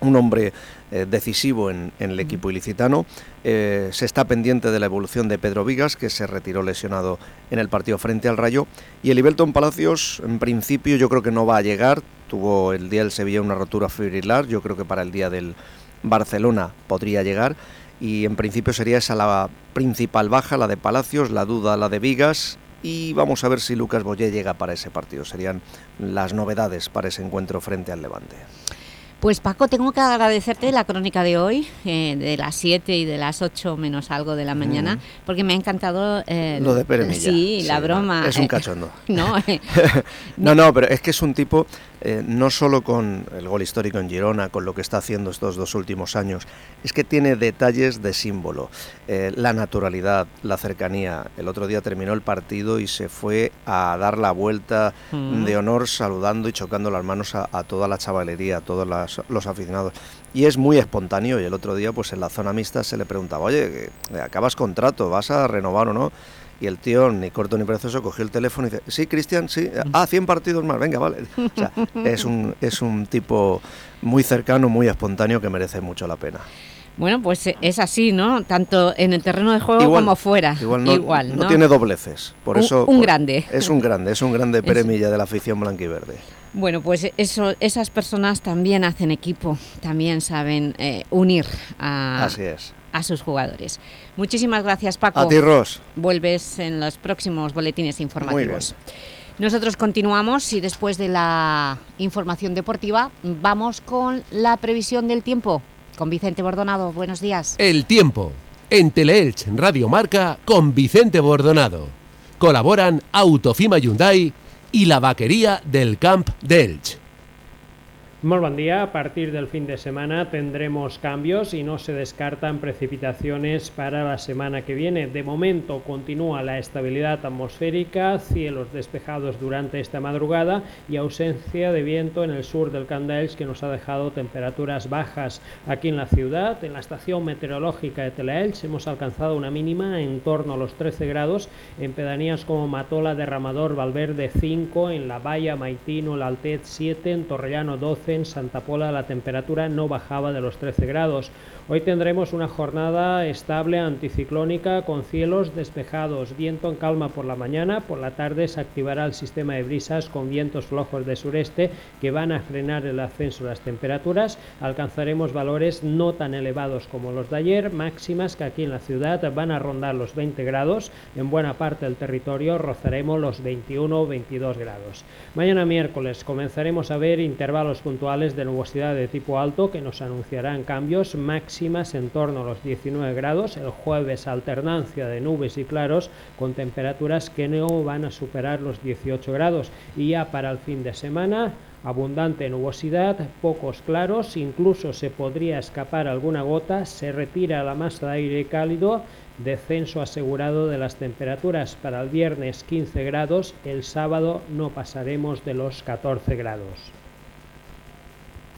un hombre eh, decisivo en, el equipo ilicitano. Eh, se está pendiente de la evolución de Pedro Vigas, que se retiró lesionado en el partido frente al Rayo. Y el Ibelton Palacios, en principio, yo creo que no va a llegar. Tuvo el día del Sevilla una rotura fibrilar. Yo creo que para el día del Barcelona podría llegar. Y en principio sería esa la principal baja, la de Palacios, la duda, la de Vigas. Y vamos a ver si Lucas Boyé llega para ese partido. Serían las novedades para ese encuentro frente al Levante. Pues Paco, tengo que agradecerte la crónica de hoy, eh, de las 7 y de las 8 menos algo de la mañana, mm. porque me ha encantado... Eh, Lo de Pere Sí, la broma. es un cachondo. no, no, no, pero es que es un tipo eh, no solo con el gol histórico en Girona, con lo que está haciendo estos dos últimos años, es que tiene detalles de símbolo, eh, la naturalidad, la cercanía. El otro día terminó el partido y se fue a dar la vuelta mm. de honor saludando y chocando las manos a, toda la chavalería, a todos los aficionados. Y es muy espontáneo y el otro día pues en la zona mixta se le preguntaba, oye, acabas contrato, ¿vas a renovar o no? Y el tío, ni corto ni perezoso, cogió el teléfono y dice, sí, Cristian, sí, ah, 100 partidos más, venga, vale. O sea, es un, es un tipo muy cercano, muy espontáneo que merece mucho la pena. Bueno, pues eh, es así, ¿no? Tanto en el terreno de juego como fuera. Igual no, tiene dobleces. Por un, eso, un grande. Es un grande, es un grande peremilla de la afición blanquiverde. Bueno, pues eso, esas personas también hacen equipo, también saben eh, unir a, Así es a sus jugadores. Muchísimas gracias, Paco. A ti, Ros. Vuelves en los próximos boletines informativos. Nosotros continuamos y después de la información deportiva vamos con la previsión del tiempo. Con Vicente Bordonado, buenos días. El tiempo, en Teleelch, Radio Marca, con Vicente Bordonado. Colaboran Autofima Hyundai y la vaquería del Camp de Elche. Muy buen día. A partir del fin de semana tendremos cambios y no se descartan precipitaciones para la semana que viene. De momento continúa la estabilidad atmosférica, cielos despejados durante esta madrugada y ausencia de viento en el sur del Candaels que nos ha dejado temperaturas bajas aquí en la ciudad. En la estación meteorológica de Telaelch hemos alcanzado una mínima en torno a los 13 grados en pedanías como Matola, Derramador, Valverde 5, en La Valla, Maitino, La Altet 7, en Torrellano 12, en Santa Pola la temperatura no bajaba de los 13 grados. Hoy tendremos una jornada estable anticiclónica con cielos despejados, viento en calma por la mañana, por la tarde se activará el sistema de brisas con vientos flojos de sureste que van a frenar el ascenso de las temperaturas. Alcanzaremos valores no tan elevados como los de ayer, máximas que aquí en la ciudad van a rondar los 20 grados, en buena parte del territorio rozaremos los 21 o 22 grados. Mañana miércoles comenzaremos a ver intervalos puntuales de nubosidad de tipo alto que nos anunciarán cambios máximos en torno a los 19 grados, el jueves alternancia de nubes y claros con temperaturas que no van a superar los 18 grados y ya para el fin de semana abundante nubosidad, pocos claros, incluso se podría escapar alguna gota, se retira la masa de aire cálido, descenso asegurado de las temperaturas para el viernes 15 grados, el sábado no pasaremos de los 14 grados.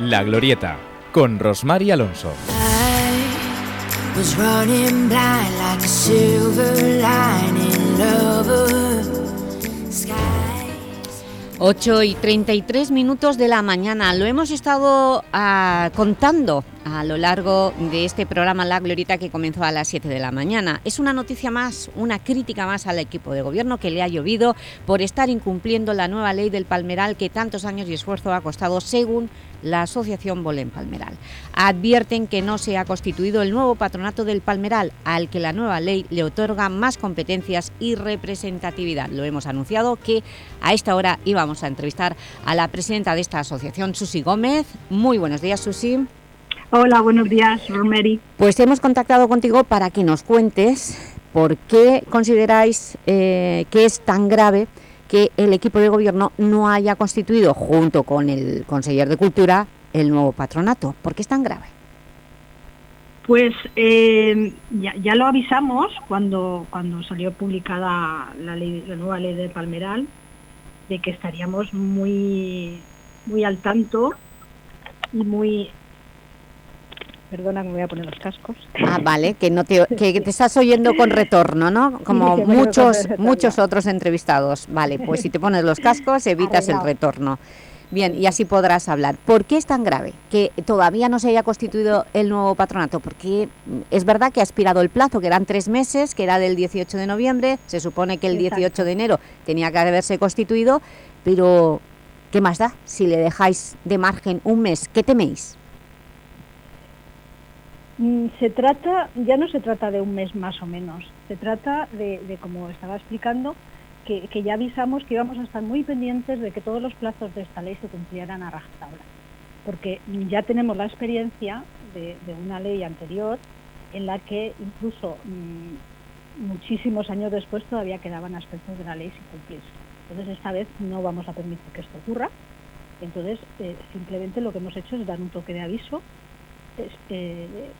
La Glorieta, con Rosmar Alonso. was running blind like a silver lining lover. Sky 8 y 33 minutos de la mañana. Lo hemos estado ah, contando a lo largo de este programa La Glorieta que comenzó a las 7 de la mañana. Es una noticia más, una crítica más al equipo de gobierno que le ha llovido por estar incumpliendo la nueva ley del Palmeral que tantos años y esfuerzo ha costado según la Asociación Bolén Palmeral. Advierten que no se ha constituido el nuevo patronato del Palmeral, al que la nueva ley le otorga más competencias y representatividad. Lo hemos anunciado que a esta hora íbamos a entrevistar a la presidenta de esta asociación, Susi Gómez. Muy buenos días, Susi. Hola, buenos días, Romeri. Pues hemos contactado contigo para que nos cuentes por qué consideráis eh, que es tan grave que el equipo de gobierno no haya constituido, junto con el conseller de Cultura, el nuevo patronato. ¿Por qué es tan grave? Pues eh, ya, lo avisamos cuando, cuando salió publicada la, nueva ley del Palmeral, de que estaríamos muy, muy al tanto y muy... Perdona que me voy a poner los cascos. Ah, vale, que, no te, que te estás oyendo con retorno, ¿no? Como Sí, muchos, muchos otros entrevistados. Vale, pues si te pones los cascos evitas el retorno. Bien, y así podrás hablar. ¿Por qué es tan grave que todavía no se haya constituido el nuevo patronato? Porque es verdad que ha expirado el plazo, que eran tres meses, que era del 18 de noviembre, se supone que el Exacto. 18 de enero tenía que haberse constituido, pero ¿qué más da si le dejáis de margen un mes? ¿Qué teméis? Mm, Se trata, ya no se trata de un mes más o menos, se trata de, como estaba explicando, que, ya avisamos que íbamos a estar muy pendientes de que todos los plazos de esta ley se cumplieran a rajatabla, porque ya tenemos la experiencia de, una ley anterior en la que incluso mm, muchísimos años después todavía quedaban aspectos de la ley sin cumplirse. Entonces esta vez no vamos a permitir que esto ocurra. Entonces eh, simplemente lo que hemos hecho es dar un toque de aviso eh,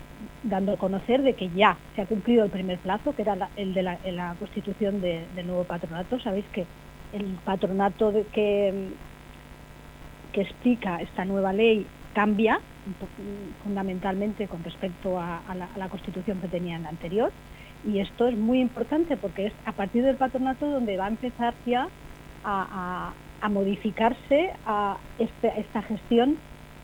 dando a conocer de que ya se ha cumplido el primer plazo, que era el de la, constitución de- del nuevo patronato. Sabéis que el patronato que, que explica esta nueva ley cambia fundamentalmente con respecto a, la, constitución que tenía en la anterior. Y esto es muy importante porque es a partir del patronato donde va a empezar ya a, a- modificarse a esta gestión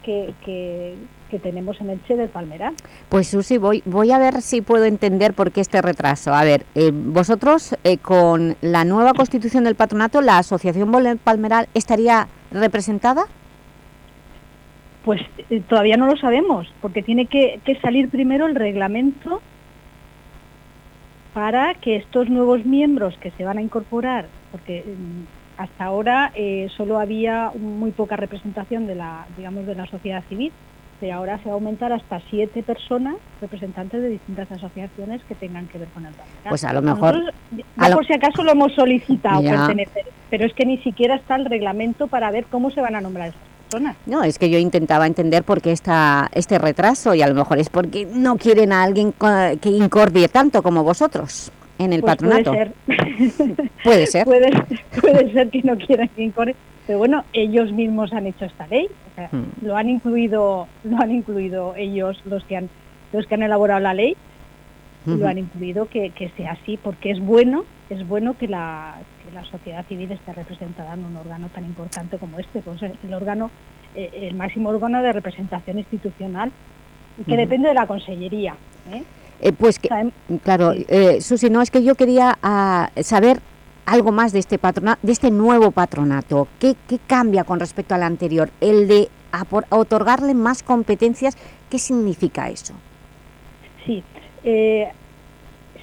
que, que- que tenemos en el Che del Palmeral. Pues Susi, voy, voy a ver si puedo entender por qué este retraso. A ver, eh, vosotros eh, con la nueva constitución del patronato, ¿la Asociación Bolén Palmeral estaría representada? Pues eh, todavía no lo sabemos, porque tiene que, que salir primero el reglamento para que estos nuevos miembros que se van a incorporar, porque mm, hasta ahora eh, solo había muy poca representación de la, digamos, de la sociedad civil, pero ahora se va a aumentar hasta siete personas representantes de distintas asociaciones que tengan que ver con el Palmeral. Pues a lo mejor- Nosotros, a lo- por si acaso lo hemos solicitado Ya. pertenecer, pero es que ni siquiera está el reglamento para ver cómo se van a nombrar estas personas. No, es que yo intentaba entender por qué esta, este retraso y a lo mejor es porque no quieren a alguien que incordie tanto como vosotros en el Pues patronato. Puede ser. Puede ser. puede, puede ser que no quieran que incorre, pero bueno, ellos mismos han hecho esta ley, o sea, Mm. lo han incluido, lo han incluido ellos los que han, los que han elaborado la ley, lo han incluido que, que sea así, porque es bueno, es bueno que la, que la sociedad civil esté representada en un órgano tan importante como este, pues es el órgano, eh, el máximo órgano de representación institucional, que depende de la consellería. ¿eh? Eh, pues que, claro, eh, Susi, no, es que yo quería ah, saber algo más de este patrona, de este nuevo patronato. ¿Qué, qué cambia con respecto al anterior? El de otorgarle más competencias, ¿qué significa eso? Sí, eh,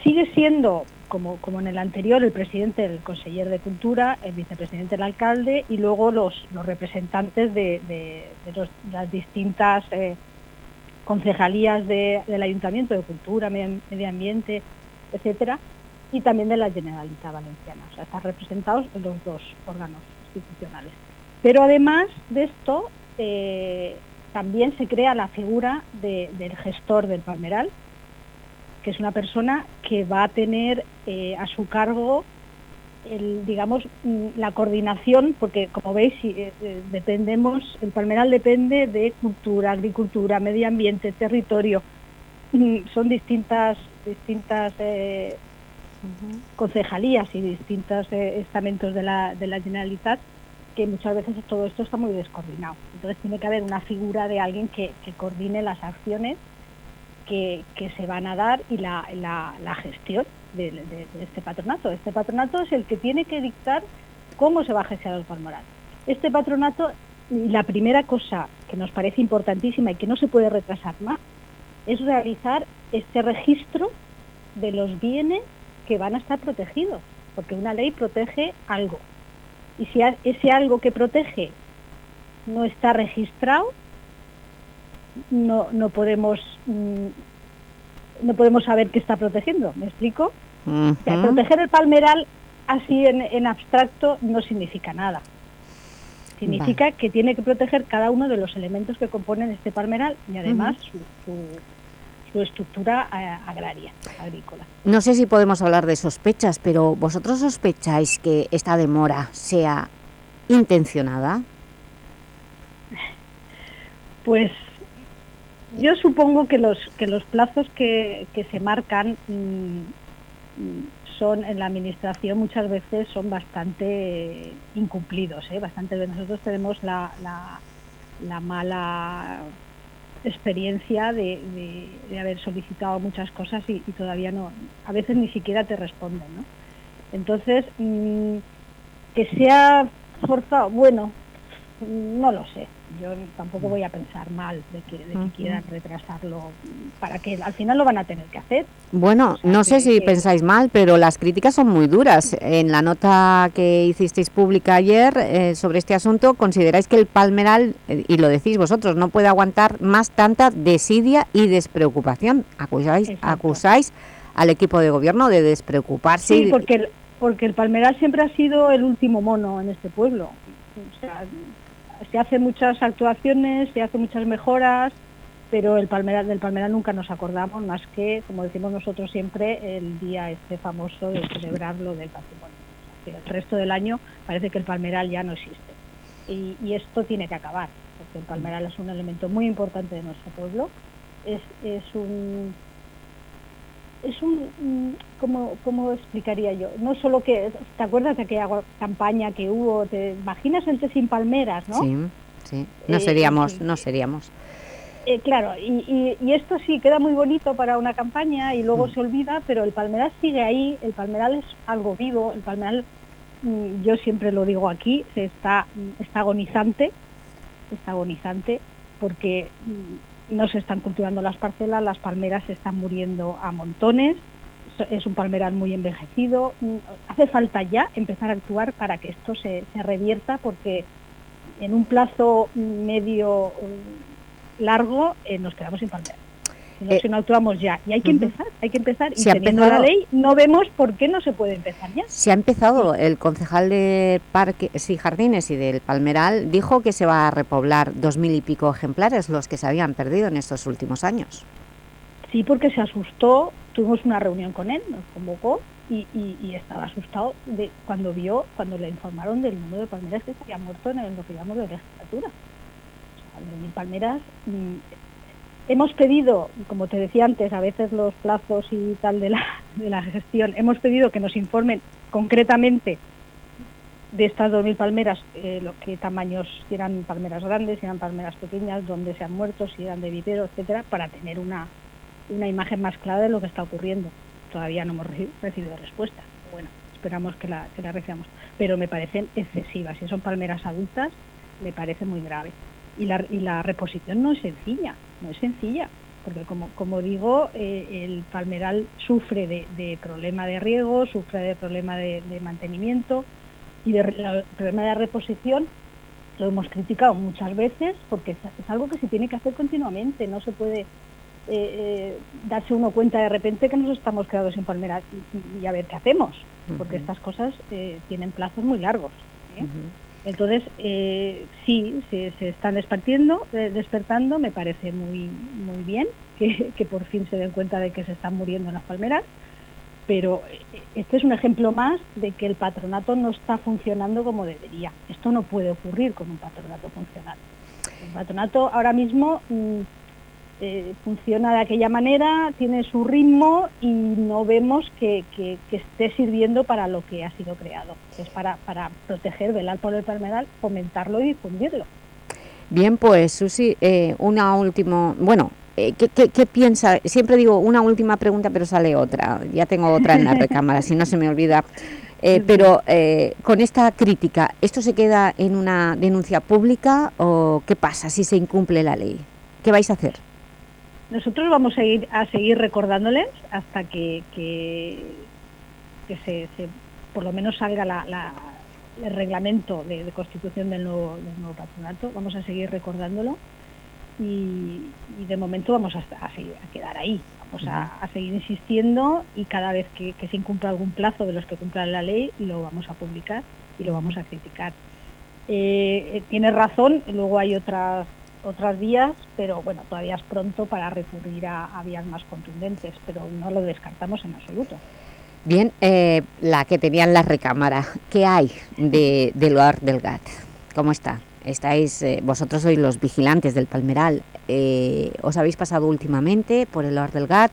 sigue siendo como, como en el anterior, el presidente, el conseller de Cultura, el vicepresidente, el alcalde y luego los, los representantes de, de- de los- las distintas eh, concejalías de- del Ayuntamiento de Cultura, Medio, Ambiente, etcétera, y también de la Generalitat Valenciana. O sea, están representados en los dos órganos institucionales. Pero además de esto, eh, también se crea la figura de- del gestor del Palmeral, que es una persona que va a tener eh, a su cargo el, digamos, mm, la coordinación, porque como veis, eh, eh, dependemos, el Palmeral depende de cultura, agricultura, medio ambiente, territorio. Mm, Son distintas, distintas eh, concejalías y distintos eh, estamentos de la, de la Generalitat que muchas veces todo esto está muy descoordinado. Entonces tiene que haber una figura de alguien que, que coordine las acciones que, que se van a dar y la, la- la gestión de, este patronato. Este patronato es el que tiene que dictar cómo se va a gestionar el palmoral. Este patronato, la primera cosa que nos parece importantísima y que no se puede retrasar más, es realizar este registro de los bienes que van a estar protegidos, porque una ley protege algo. Y si ese algo que protege no está registrado, no, no podemos mm, no podemos saber qué está protegiendo. ¿Me explico? O sea, Ujú. proteger el palmeral así en, en abstracto no significa nada. Significa que tiene que proteger cada uno de los elementos que componen este palmeral y además su, su- su estructura eh, agraria, agrícola. No sé si podemos hablar de sospechas, pero ¿vosotros sospecháis que esta demora sea intencionada? Pues yo supongo que los que los plazos que, que se marcan mm, son en la administración muchas veces son bastante incumplidos, ¿eh? bastante nosotros tenemos la, la- la mala experiencia de, de- haber solicitado muchas cosas y, y todavía no, a veces ni siquiera te responden, ¿no? Entonces, mm, que sea forzado, bueno, mm, no lo sé. Yo tampoco voy a pensar mal de que, de que quieran retrasarlo para que al final lo van a tener que hacer. Bueno, no sé si pensáis mal, pero las críticas son muy duras. En la nota que hicisteis pública ayer eh, sobre este asunto, consideráis que el palmeral, eh, y lo decís vosotros, no puede aguantar más tanta desidia y despreocupación. Acusáis, acusáis al equipo de gobierno de despreocuparse. Sí, porque el, porque el palmeral siempre ha sido el último mono en este pueblo. O sea, se hacen muchas actuaciones, se hacen muchas mejoras, pero el palmeral, del palmeral nunca nos acordamos más que, como decimos nosotros siempre, el día este famoso de celebrar lo del patrimonio. El resto del año parece que el palmeral ya no existe. Y, y esto tiene que acabar, porque el palmeral es un elemento muy importante de nuestro pueblo. Es, es un es un, mm, ¿cómo, ¿cómo explicaría yo? No solo que, ¿te acuerdas de aquella campaña que hubo? ¿Te imaginas té sin palmeras, no? Sí, sí. No Eh, seríamos, no seríamos. Eh, claro, y, y- y esto sí queda muy bonito para una campaña y Mm. luego se olvida, pero el palmeral sigue ahí, el palmeral es algo vivo, el palmeral, mm, yo siempre lo digo aquí, se está, mm, está agonizante, está agonizante porque mm, no se están cultivando las parcelas, las palmeras se están muriendo a montones, es un palmeral muy envejecido, hace falta ya empezar a actuar para que esto se, revierta porque en un plazo medio largo eh, nos quedamos sin palmeras. No, Eh, si no actuamos ya. Y hay que empezar, hay que empezar. Y Se ha teniendo empezado- la ley, no vemos por qué no se puede empezar ya. Se ha empezado, el concejal de Parques y Jardines y del Palmeral dijo que se va a repoblar dos mil y pico ejemplares, los que se habían perdido en estos últimos años. Sí, porque se asustó, tuvimos una reunión con él, nos convocó y, y- y estaba asustado de cuando vio, cuando le informaron del número de palmeras que se habían muerto en el- lo que llamamos de legislatura. O sea, de mil palmeras. Hemos pedido, como te decía antes, a veces los plazos y tal de la, gestión, hemos pedido que nos informen concretamente de estas 2.000 palmeras, eh, lo tamaños, si eran palmeras grandes, si eran palmeras pequeñas, dónde se han muerto, si eran de vivero, etcétera, para tener una, una imagen más clara de lo que está ocurriendo. Todavía no hemos reci- recibido respuesta. Bueno, esperamos que la, que la recibamos. Pero me parecen excesivas. Si son palmeras adultas, me parece muy grave. Y la, y la reposición no es sencilla, no es sencilla. porque como, como digo, eh, el palmeral sufre de, de, problema de riego, sufre de problema de, de mantenimiento y de la, problema de reposición. Lo hemos criticado muchas veces porque es, es, algo que se tiene que hacer continuamente, no se puede eh, eh, darse uno cuenta de repente que nos estamos quedando sin palmeras y, y a ver qué hacemos, porque uh -huh. estas cosas tienen plazos muy largos. Uh -huh. Entonces, eh, sí, se, están despertando, eh, despertando, me parece muy, muy bien que, por fin se den cuenta de que se están muriendo las palmeras, pero este es un ejemplo más de que el patronato no está funcionando como debería. Esto no puede ocurrir con un patronato funcional. El patronato ahora mismo mmm, eh, funciona de aquella manera, tiene su ritmo y no vemos que, que, que, esté sirviendo para lo que ha sido creado, es para, para proteger, velar por el palmeral, fomentarlo y difundirlo. Bien, pues Susi, eh, una última, bueno, eh, ¿qué, qué, qué, piensa? Siempre digo una última pregunta, pero sale otra, ya tengo otra en la recámara, si no se me olvida. Eh, pero eh, con esta crítica, ¿esto se queda en una denuncia pública o qué pasa si se incumple la ley? ¿Qué vais a hacer? Nosotros vamos a ir a seguir recordándoles hasta que, que, que se, se, por lo menos salga la, la, el reglamento de, de constitución del nuevo, del nuevo, patronato, vamos a seguir recordándolo y, y de momento vamos a, a, seguir, a quedar ahí, vamos a, a, seguir insistiendo y cada vez que, que se incumpla algún plazo de los que cumplan la ley lo vamos a publicar y lo vamos a criticar. Eh, tiene razón, luego hay otras otras vías, pero bueno, todavía es pronto para recurrir a, a vías más contundentes, pero no lo descartamos en absoluto. Bien, eh, la que tenía en la recámara, ¿qué hay de, de Loar del GAT? ¿Cómo está? Estáis, eh, vosotros sois los vigilantes del Palmeral. Eh, ¿Os habéis pasado últimamente por el Loar del GAT?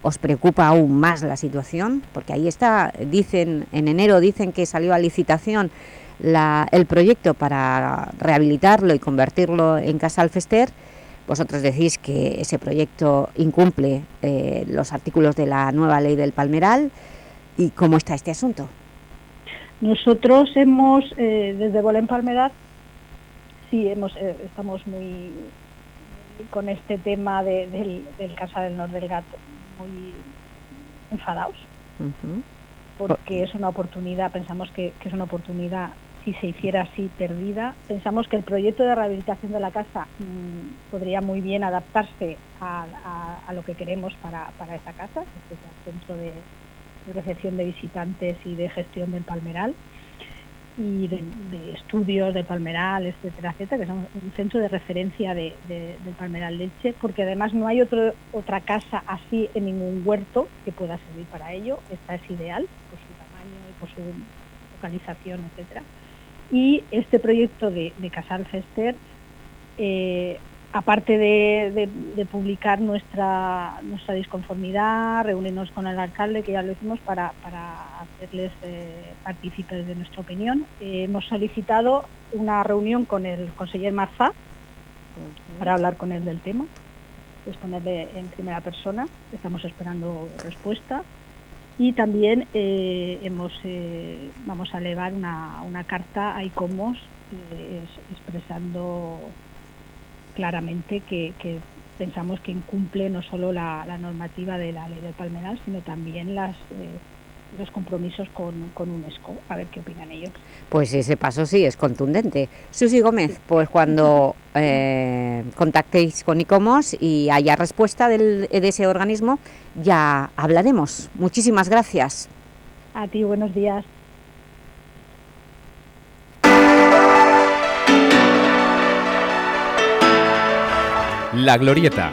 ¿Os preocupa aún más la situación? Porque ahí está, dicen, en enero dicen que salió a licitación la, el proyecto para rehabilitarlo y convertirlo en Casa Alfester, vosotros decís que ese proyecto incumple eh, los artículos de la nueva ley del Palmeral. ¿Y cómo está este asunto? Nosotros hemos, eh, desde Bolén Palmeral, sí, hemos, eh, estamos muy con este tema de, del, del, Casa del Norte del Gato, muy enfadados. Uh -huh. Porque es una oportunidad, pensamos que, que es una oportunidad si se hiciera así perdida. Pensamos que el proyecto de rehabilitación de la casa mmm, podría muy bien adaptarse a, lo que queremos para, para esa casa, que es el centro de, recepción de visitantes y de gestión del palmeral y de, estudios del palmeral, etcétera, etcétera, que es un, centro de referencia de, del palmeral leche, porque además no hay otra casa así en ningún huerto que pueda servir para ello. Esta es ideal por su tamaño y por su localización, etcétera y este proyecto de, de Casal Fester, eh, aparte de, de, de, publicar nuestra, nuestra disconformidad, reunirnos con el alcalde, que ya lo hicimos, para, para hacerles eh, partícipes de nuestra opinión, eh, hemos solicitado una reunión con el conseller Marzá, para hablar con él del tema, exponerle en primera persona, estamos esperando respuesta y también eh, hemos eh, vamos a elevar una, una carta a ICOMOS eh, expresando claramente que, pensamos que incumple no solo la, la, normativa de la ley del palmeral, sino también las los compromisos con, con, UNESCO. A ver qué opinan ellos. Pues ese paso sí es contundente. Susi Gómez, sí. pues cuando eh, contactéis con ICOMOS y haya respuesta del, de ese organismo, ya hablaremos. Muchísimas gracias. A ti, buenos días. La Glorieta,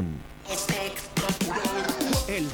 Session.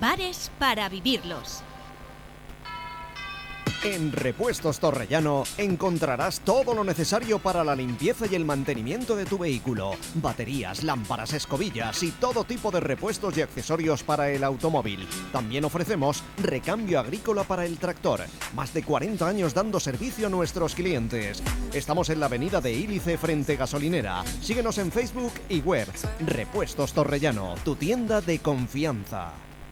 bares para vivirlos. En Repuestos Torrellano encontrarás todo lo necesario para la limpieza y el mantenimiento de tu vehículo. Baterías, lámparas, escobillas y todo tipo de repuestos y accesorios para el automóvil. También ofrecemos recambio agrícola para el tractor. Más de 40 años dando servicio a nuestros clientes. Estamos en la avenida de Ílice frente gasolinera. Síguenos en Facebook y web. Repuestos Torrellano, tu tienda de confianza.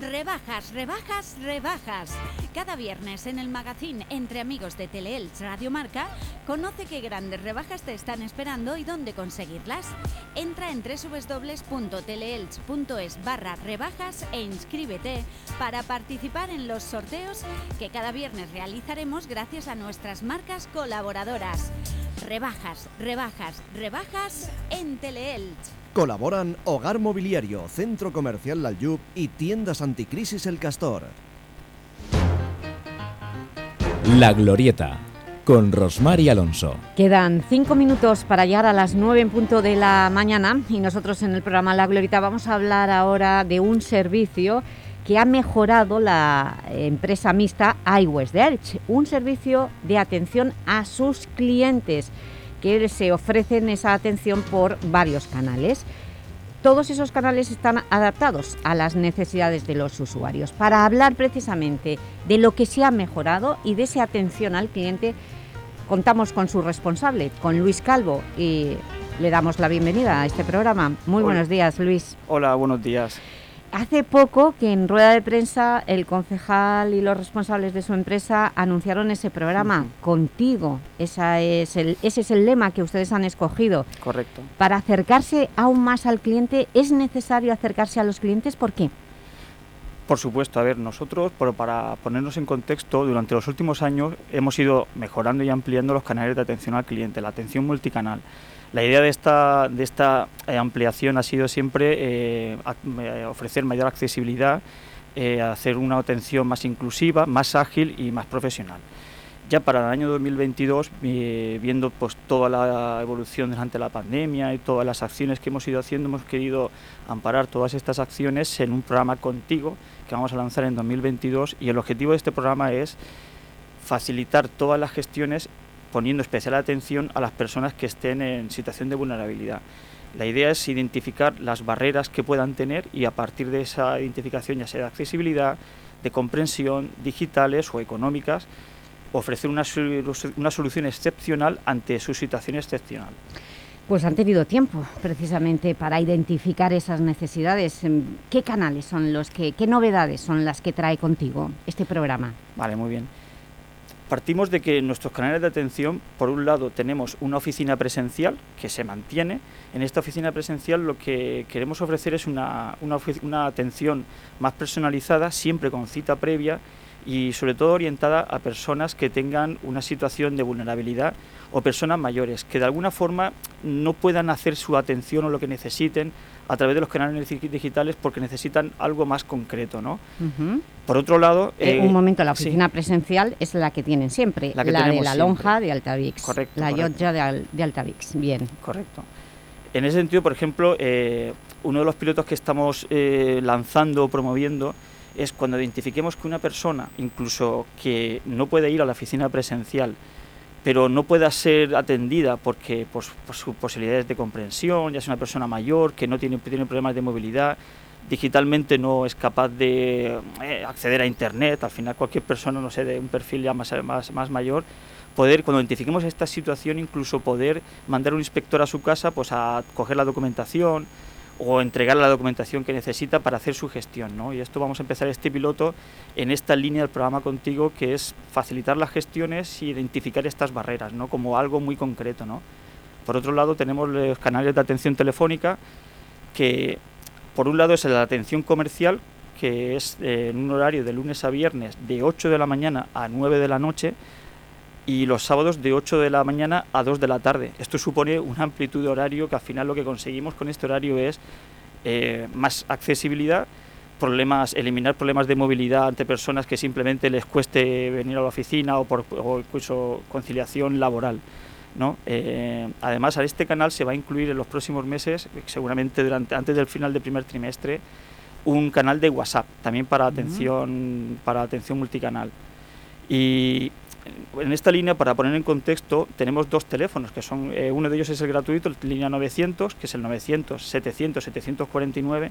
Rebajas, rebajas, rebajas. Cada viernes en el magazine Entre Amigos de Teleelch Radio Marca, conoce qué grandes rebajas te están esperando y dónde conseguirlas. Entra en www.teleelch.es barra rebajas e inscríbete para participar en los sorteos que cada viernes realizaremos gracias a nuestras marcas colaboradoras. Rebajas, rebajas, rebajas en Teleelch. Colaboran Hogar Mobiliario, Centro Comercial Lalyub y Tiendas Anticrisis El Castor. La Glorieta, con Rosmar y Alonso. Quedan cinco minutos para llegar a las nueve en punto de la mañana y nosotros en el programa La Glorieta vamos a hablar ahora de un servicio que ha mejorado la empresa mixta iWest de Elche, un servicio de atención a sus clientes que se ofrecen esa atención por varios canales. Todos esos canales están adaptados a las necesidades de los usuarios. Para hablar precisamente de lo que se ha mejorado y de esa atención al cliente, contamos con su responsable, con Luis Calvo, y le damos la bienvenida a este programa. Muy Hola. buenos días, Luis. Hola, buenos días. Hace poco que en rueda de prensa el concejal y los responsables de su empresa anunciaron ese programa contigo. Esa es el, ese es el lema que ustedes han escogido. Correcto. Para acercarse aún más al cliente, ¿es necesario acercarse a los clientes? ¿Por qué? Por supuesto, a ver, nosotros, pero para ponernos en contexto, durante los últimos años hemos ido mejorando y ampliando los canales de atención al cliente, la atención multicanal. La idea de esta, de esta eh, ampliación ha sido siempre eh, ofrecer mayor accesibilidad, eh, hacer una atención más inclusiva, más ágil y más profesional. Ya para el año 2022, eh, viendo pues toda la evolución durante la pandemia y todas las acciones que hemos ido haciendo, hemos querido amparar todas estas acciones en un programa contigo que vamos a lanzar en 2022 y el objetivo de este programa es facilitar todas las gestiones poniendo especial atención a las personas que estén en situación de vulnerabilidad. La idea es identificar las barreras que puedan tener y a partir de esa identificación, ya sea de accesibilidad, de comprensión, digitales o económicas, ofrecer una, una solución excepcional ante su situación excepcional. Pues han tenido tiempo precisamente para identificar esas necesidades. Em, ¿Qué canales son los que, qué novedades son las que trae contigo este programa? Vale, muy bien. Partimos de que nuestros canales de atención, por un lado, tenemos una oficina presencial que se mantiene. En esta oficina presencial lo que queremos ofrecer es una, una una atención más personalizada, siempre con cita previa y sobre todo orientada a personas que tengan una situación de vulnerabilidad o personas mayores que de alguna forma no puedan hacer su atención o lo que necesiten a través de los canales dig- digitales porque necesitan algo más concreto, ¿no? Por otro lado... Eh, eh, un momento, la sí. oficina presencial es la que tienen siempre, La que de la siempre. lonja de Altavix, Correcto, la correcto. Llotja de, Al- de Altavix. Bien. Correcto. En ese sentido, por ejemplo, eh, uno de los pilotos que estamos eh, lanzando o promoviendo es cuando identifiquemos que una persona, incluso que no puede ir a la oficina presencial, pero no pueda ser atendida porque por sus posibilidades de comprensión, ya sea una persona mayor que no tiene, tiene problemas de movilidad, digitalmente no es capaz de eh, acceder a Internet, al final cualquier persona, no sé, de un perfil ya más, más, más mayor, poder, cuando identifiquemos esta situación, incluso poder mandar un inspector a su casa pues a coger la documentación o entregar la documentación que necesita para hacer su gestión. ¿no? Y esto vamos a empezar este piloto en esta línea del programa contigo, que es facilitar las gestiones y identificar estas barreras, ¿no? como algo muy concreto. ¿no? Por otro lado, tenemos los canales de atención telefónica, que por un lado es la atención comercial, que es eh, en un horario de lunes a viernes de 8 de la mañana a 9 de la noche, y los sábados de 8 de la mañana a 2 de la tarde. Esto supone una amplitud de horario que al final lo que conseguimos con este horario es eh, más accesibilidad, problemas, eliminar problemas de movilidad ante personas que simplemente les cueste venir a la oficina o, por, incluso conciliación laboral. ¿no? Eh, además, a este canal se va a incluir en los próximos meses, seguramente durante, antes del final del primer trimestre, un canal de WhatsApp, también para atención, para atención multicanal. Y en esta línea, para poner en contexto, tenemos dos teléfonos, que son, eh, uno de ellos es el gratuito, la línea 900, que es el 900 700 749,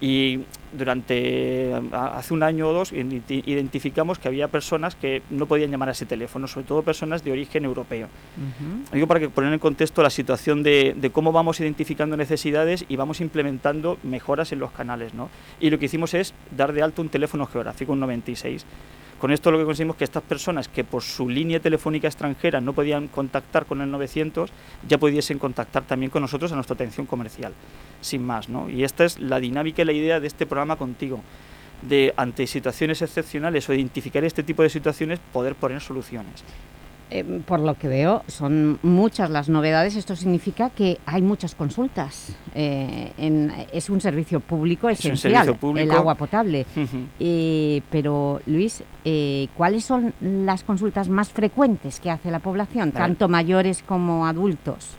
y durante hace un año o dos identificamos que había personas que no podían llamar a ese teléfono, sobre todo personas de origen europeo. Digo para que poner en contexto la situación de, de, cómo vamos identificando necesidades y vamos implementando mejoras en los canales. ¿no? Y lo que hicimos es dar de alto un teléfono geográfico, un 96. Con esto lo que conseguimos es que estas personas que por su línea telefónica extranjera no podían contactar con el 900, ya pudiesen contactar también con nosotros a nuestra atención comercial, sin más. ¿no? Y esta es la dinámica y la idea de este programa contigo, de ante situaciones excepcionales o identificar este tipo de situaciones, poder poner soluciones. Eh, por lo que veo, son muchas las novedades. Esto significa que hay muchas consultas. Eh, es un servicio público esencial, el agua potable. pero, Luis, eh, ¿cuáles son las consultas más frecuentes que hace la población, tanto mayores como adultos?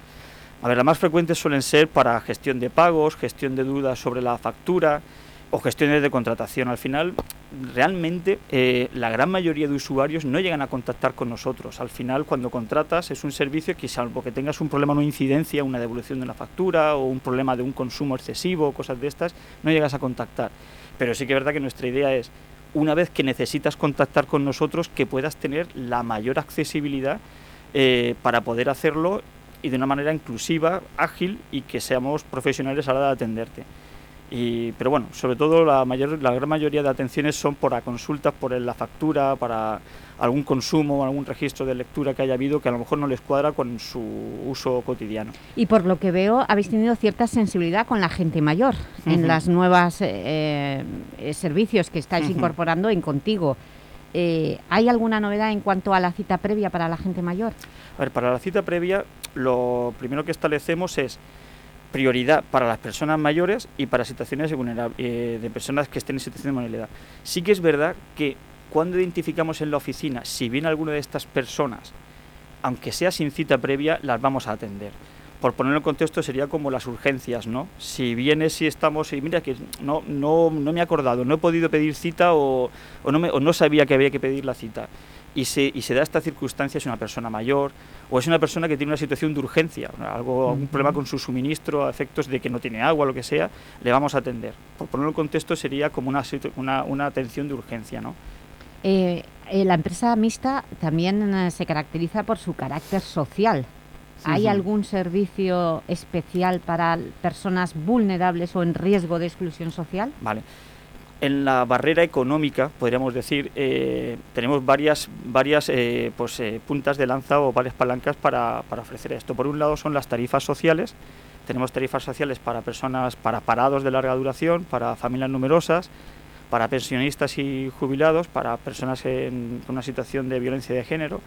A ver, las más frecuentes suelen ser para gestión de pagos, gestión de dudas sobre la factura, o gestiones de contratación. Al final, realmente eh, la gran mayoría de usuarios no llegan a contactar con nosotros. Al final, cuando contratas, es un servicio que, salvo que tengas un problema, una incidencia, una devolución de una factura o un problema de un consumo excesivo, cosas de estas, no llegas a contactar. Pero sí que es verdad que nuestra idea es, una vez que necesitas contactar con nosotros, que puedas tener la mayor accesibilidad eh, para poder hacerlo y de una manera inclusiva, ágil y que seamos profesionales a la hora de atenderte pero bueno, sobre todo la, mayor, la gran mayoría de atenciones son por consultas, por la factura, para algún consumo, algún registro de lectura que haya habido que a lo mejor no les cuadra con su uso cotidiano. Y por lo que veo, habéis tenido cierta sensibilidad con la gente mayor en las nuevas eh, eh, servicios que estáis incorporando en Contigo. Eh, ¿Hay alguna novedad en cuanto a la cita previa para la gente mayor? A ver, para la cita previa, lo primero que establecemos es prioridad para las personas mayores y para situaciones eh, de personas que estén en situación de vulnerabilidad. Sí que es verdad que cuando identificamos en la oficina, si viene alguna de estas personas, aunque sea sin cita previa, las vamos a atender. Por ponerlo en contexto, sería como las urgencias, ¿no? Si viene, si estamos, y mira que no, no, no me he acordado, no he podido pedir cita o, o, no, me, o no sabía que había que pedir la cita y se, y se da esta circunstancia, es una persona mayor o es una persona que tiene una situación de urgencia, algo, algún problema con su suministro a efectos de que no tiene agua, lo que sea, le vamos a atender. Por ponerlo en contexto, sería como una, una, una atención de urgencia. ¿no? Eh, eh, la empresa mixta también eh, se caracteriza por su carácter social. ¿Hay algún servicio especial para personas vulnerables o en riesgo de exclusión social? Vale en la barrera económica, podríamos decir, eh, tenemos varias, varias eh, pues, eh, puntas de lanza o varias palancas para, para, ofrecer esto. Por un lado son las tarifas sociales, tenemos tarifas sociales para personas, para parados de larga duración, para familias numerosas, para pensionistas y jubilados, para personas en una situación de violencia de género.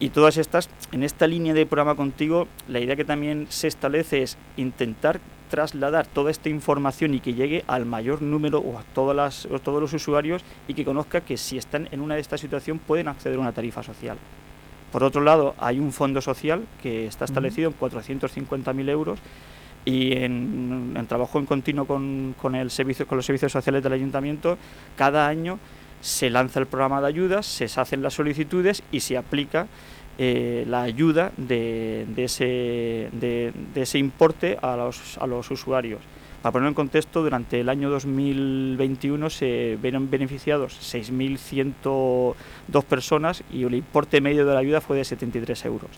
Y todas estas, en esta línea de programa contigo, la idea que también se establece es intentar trasladar toda esta información y que llegue al mayor número o a todas las, todos los usuarios y que conozca que si están en una de estas situaciones pueden acceder a una tarifa social. Por otro lado, hay un fondo social que está establecido en 450.000 euros y en, trabajo en continuo con, con, el servicio, con los servicios sociales del ayuntamiento, cada año se lanza el programa de ayudas, se hacen las solicitudes y se aplica eh, la ayuda de, ese, de, ese importe a los, a los usuarios. Para ponerlo en contexto, durante el año 2021 se vieron beneficiados 6.102 personas y el importe medio de la ayuda fue de 73 euros.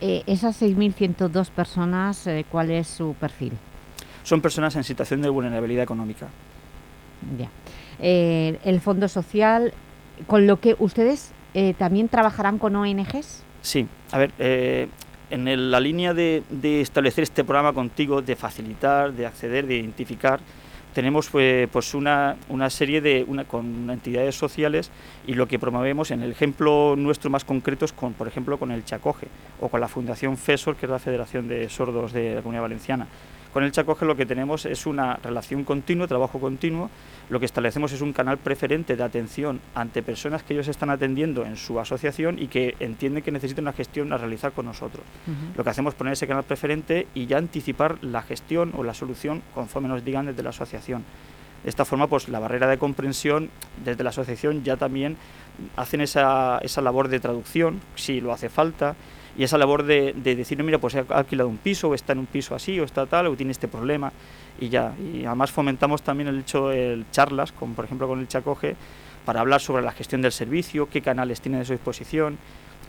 Eh, esas 6.102 personas, eh, ¿cuál es su perfil? Son personas en situación de vulnerabilidad económica. Ya. El Fondo Social, con lo que ustedes eh, también trabajarán con ONGs. Sí, a ver, eh, en la línea de, de, establecer este programa contigo, de facilitar, de acceder, de identificar, tenemos pues, pues una, una, serie de una, con entidades sociales y lo que promovemos en el ejemplo nuestro más concreto es con, por ejemplo, con el Chacoge o con la Fundación FESOR, que es la Federación de Sordos de la Comunidad Valenciana. Con el Chacoge lo que tenemos es una relación continua, trabajo continuo. Lo que establecemos es un canal preferente de atención ante personas que ellos están atendiendo en su asociación y que entienden que necesitan una gestión a realizar con nosotros. Uh -huh. Lo que hacemos es poner ese canal preferente y ya anticipar la gestión o la solución conforme nos digan desde la asociación. De esta forma, pues la barrera de comprensión desde la asociación ya también hacen esa, esa labor de traducción, si lo hace falta, y esa labor de, de decir, mira, pues he alquilado un piso, o está en un piso así, o está tal, o tiene este problema, y ya. Y además fomentamos también el hecho de charlas, como por ejemplo con el Chacoge, para hablar sobre la gestión del servicio, qué canales tiene a su disposición,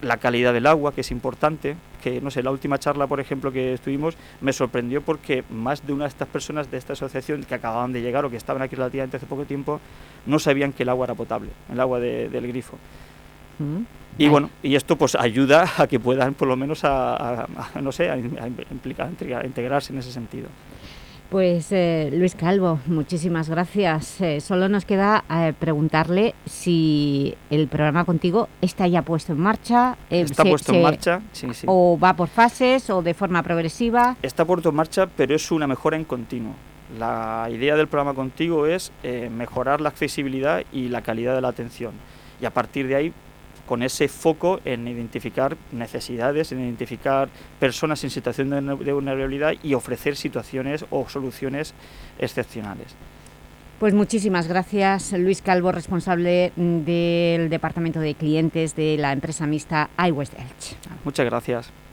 la calidad del agua, que es importante, que no sé, la última charla, por ejemplo, que estuvimos, me sorprendió porque más de una de estas personas de esta asociación que acababan de llegar o que estaban aquí relativamente hace poco tiempo, no sabían que el agua era potable, el agua de, del grifo. Mm. Y bueno, y esto pues ayuda a que puedan por lo menos a, a, a no sé, a, implicar, a integrarse en ese sentido. Pues eh, Luis Calvo, muchísimas gracias. Eh, solo nos queda eh, preguntarle si el programa contigo está ya puesto en marcha. está se, puesto se, en marcha, sí, sí. O va por fases o de forma progresiva. Está puesto en marcha, pero es una mejora en continuo. La idea del programa contigo es mejorar la accesibilidad y la calidad de la atención. Y a partir de ahí con ese foco en identificar necesidades, en identificar personas en situación de vulnerabilidad y ofrecer situaciones o soluciones excepcionales. Pues muchísimas gracias, Luis Calvo, responsable del Departamento de Clientes de la empresa mixta iWest Elche. Muchas gracias.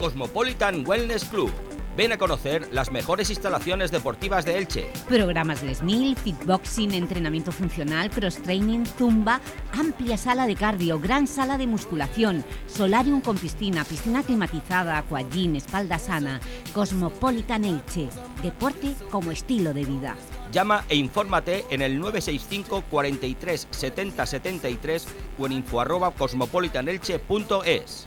Cosmopolitan Wellness Club Ven a conocer las mejores instalaciones deportivas de Elche. Programas Les Mil, fitboxing, entrenamiento funcional, cross-training, zumba, amplia sala de cardio, gran sala de musculación, solarium con piscina, piscina climatizada, aquagym, espalda sana, Cosmopolitan Elche. Deporte como estilo de vida. Llama e infórmate en el 965 43 70 73 o en info arroba cosmopolitanelche.es.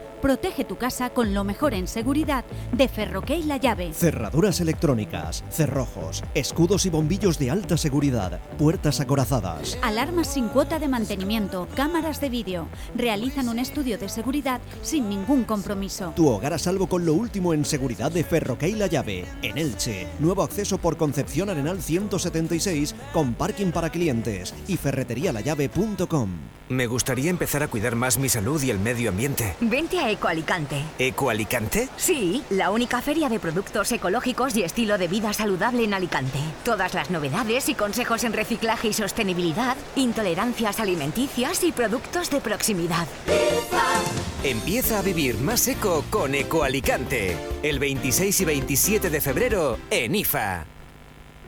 Protege tu casa con lo mejor en seguridad de Ferroquey La Llave. Cerraduras electrónicas, cerrojos, escudos y bombillos de alta seguridad, puertas acorazadas. Alarmas sin cuota de mantenimiento, cámaras de vídeo. Realizan un estudio de seguridad sin ningún compromiso. Tu hogar a salvo con lo último en seguridad de Ferroquey La Llave. En Elche, nuevo acceso por Concepción Arenal 176 con parking para clientes y ferreterialallave.com. Me gustaría empezar a cuidar más mi salud y el medio ambiente. Vente a Ecoalicante. ¿Ecoalicante? Sí, la única feria de productos ecológicos y estilo de vida saludable en Alicante. Todas las novedades y consejos en reciclaje y sostenibilidad, intolerancias alimenticias y productos de proximidad. Empieza a vivir más eco con Ecoalicante. El 26 y 27 de febrero en IFA.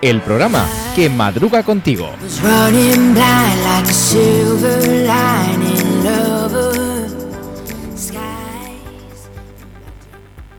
el programa que madruga contigo.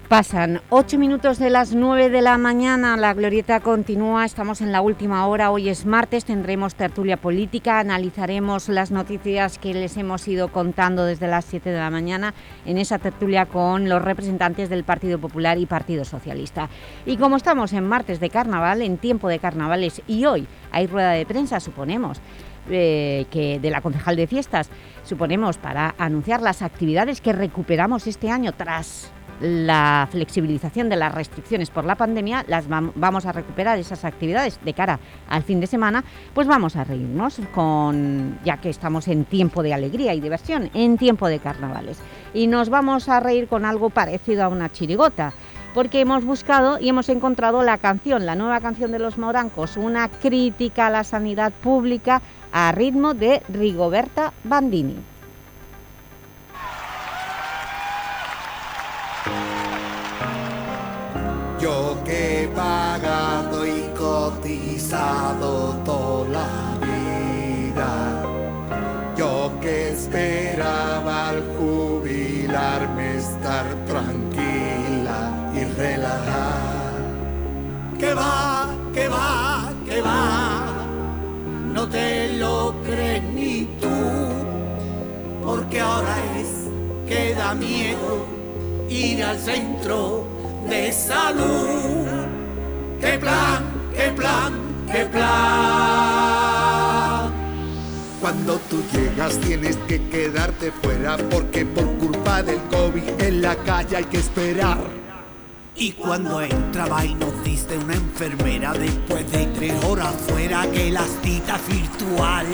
Pasan ocho minutos de las 9 de la mañana, la glorieta continúa, estamos en la última hora, hoy es martes, tendremos tertulia política, analizaremos las noticias que les hemos ido contando desde las 7 de la mañana en esa tertulia con los representantes del Partido Popular y Partido Socialista. Y como estamos en martes de carnaval, en tiempo de carnavales y hoy hay rueda de prensa, suponemos, eh, que de la concejal de fiestas, suponemos para anunciar las actividades que recuperamos este año tras la flexibilización de las restricciones por la pandemia, las vamos a recuperar esas actividades de cara al fin de semana, pues vamos a reírnos, con, ya que estamos en tiempo de alegría y diversión, en tiempo de carnavales. Y nos vamos a reír con algo parecido a una chirigota, porque hemos buscado y hemos encontrado la canción, la nueva canción de Los Morancos, una crítica a la sanidad pública a ritmo de Rigoberta Bandini. Yo que he pagado y cotizado toda la vida. Yo que esperaba al jubilarme estar tranquila y relajada. Que va, que va, que va. No te lo crees ni tú. Porque ahora es que da miedo ir al centro de salud. ¡Qué plan, qué plan, qué plan! Cuando tú llegas tienes que quedarte fuera porque por culpa del COVID en la calle hay que esperar. Y cuando entraba y nos diste una enfermera después de tres horas fuera que las citas virtual.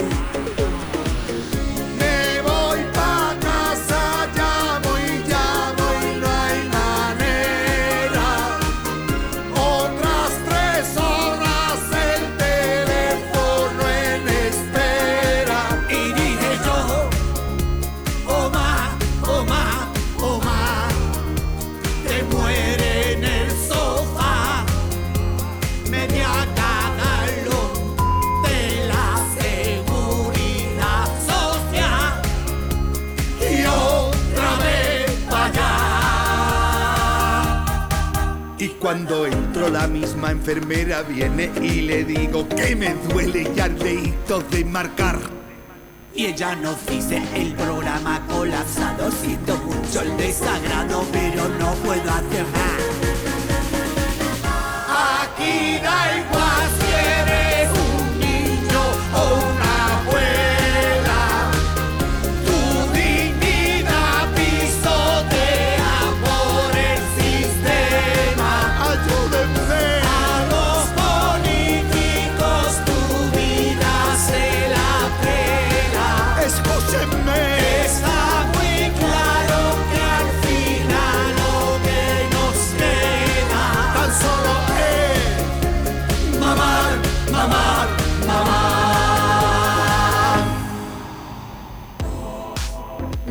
Cuando entro la misma enfermera viene y le digo que me duele ya el dedito de marcar. Y ella nos dice el programa colapsado, siento mucho el desagrado, pero no puedo hacer nada. Aquí da igual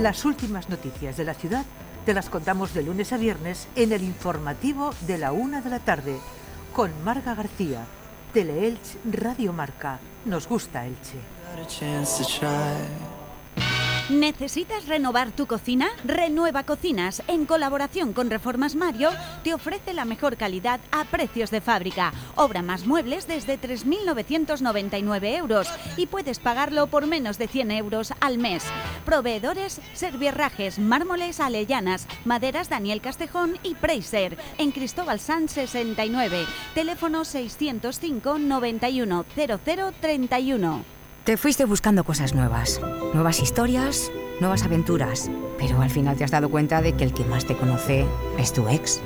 Las últimas noticias de la ciudad te las contamos de lunes a viernes en el informativo de la una de la tarde con Marga García, Teleelch Radio Marca. Nos gusta Elche. ¿Necesitas renovar tu cocina? Renueva Cocinas, en colaboración con Reformas Mario, te ofrece la mejor calidad a precios de fábrica. Obra más muebles desde 3.999 euros y puedes pagarlo por menos de 100 euros al mes. Proveedores Servierrajes, Mármoles Alellanas, Maderas Daniel Castejón y Preiser, en Cristóbal San 69. Teléfono 605 91 0031. Te fuiste buscando cosas nuevas, nuevas historias, nuevas aventuras, pero al final te has dado cuenta de que el que más te conoce es tu ex.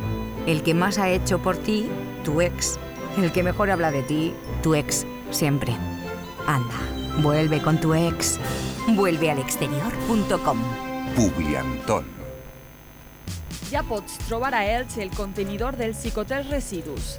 El que más ha hecho por ti, tu ex. El que mejor habla de ti, tu ex, siempre. Anda, vuelve con tu ex. Vuelve al exterior.com. Publiantón. Ja pots trobar a Elx el contenidor del Cicotel Residus.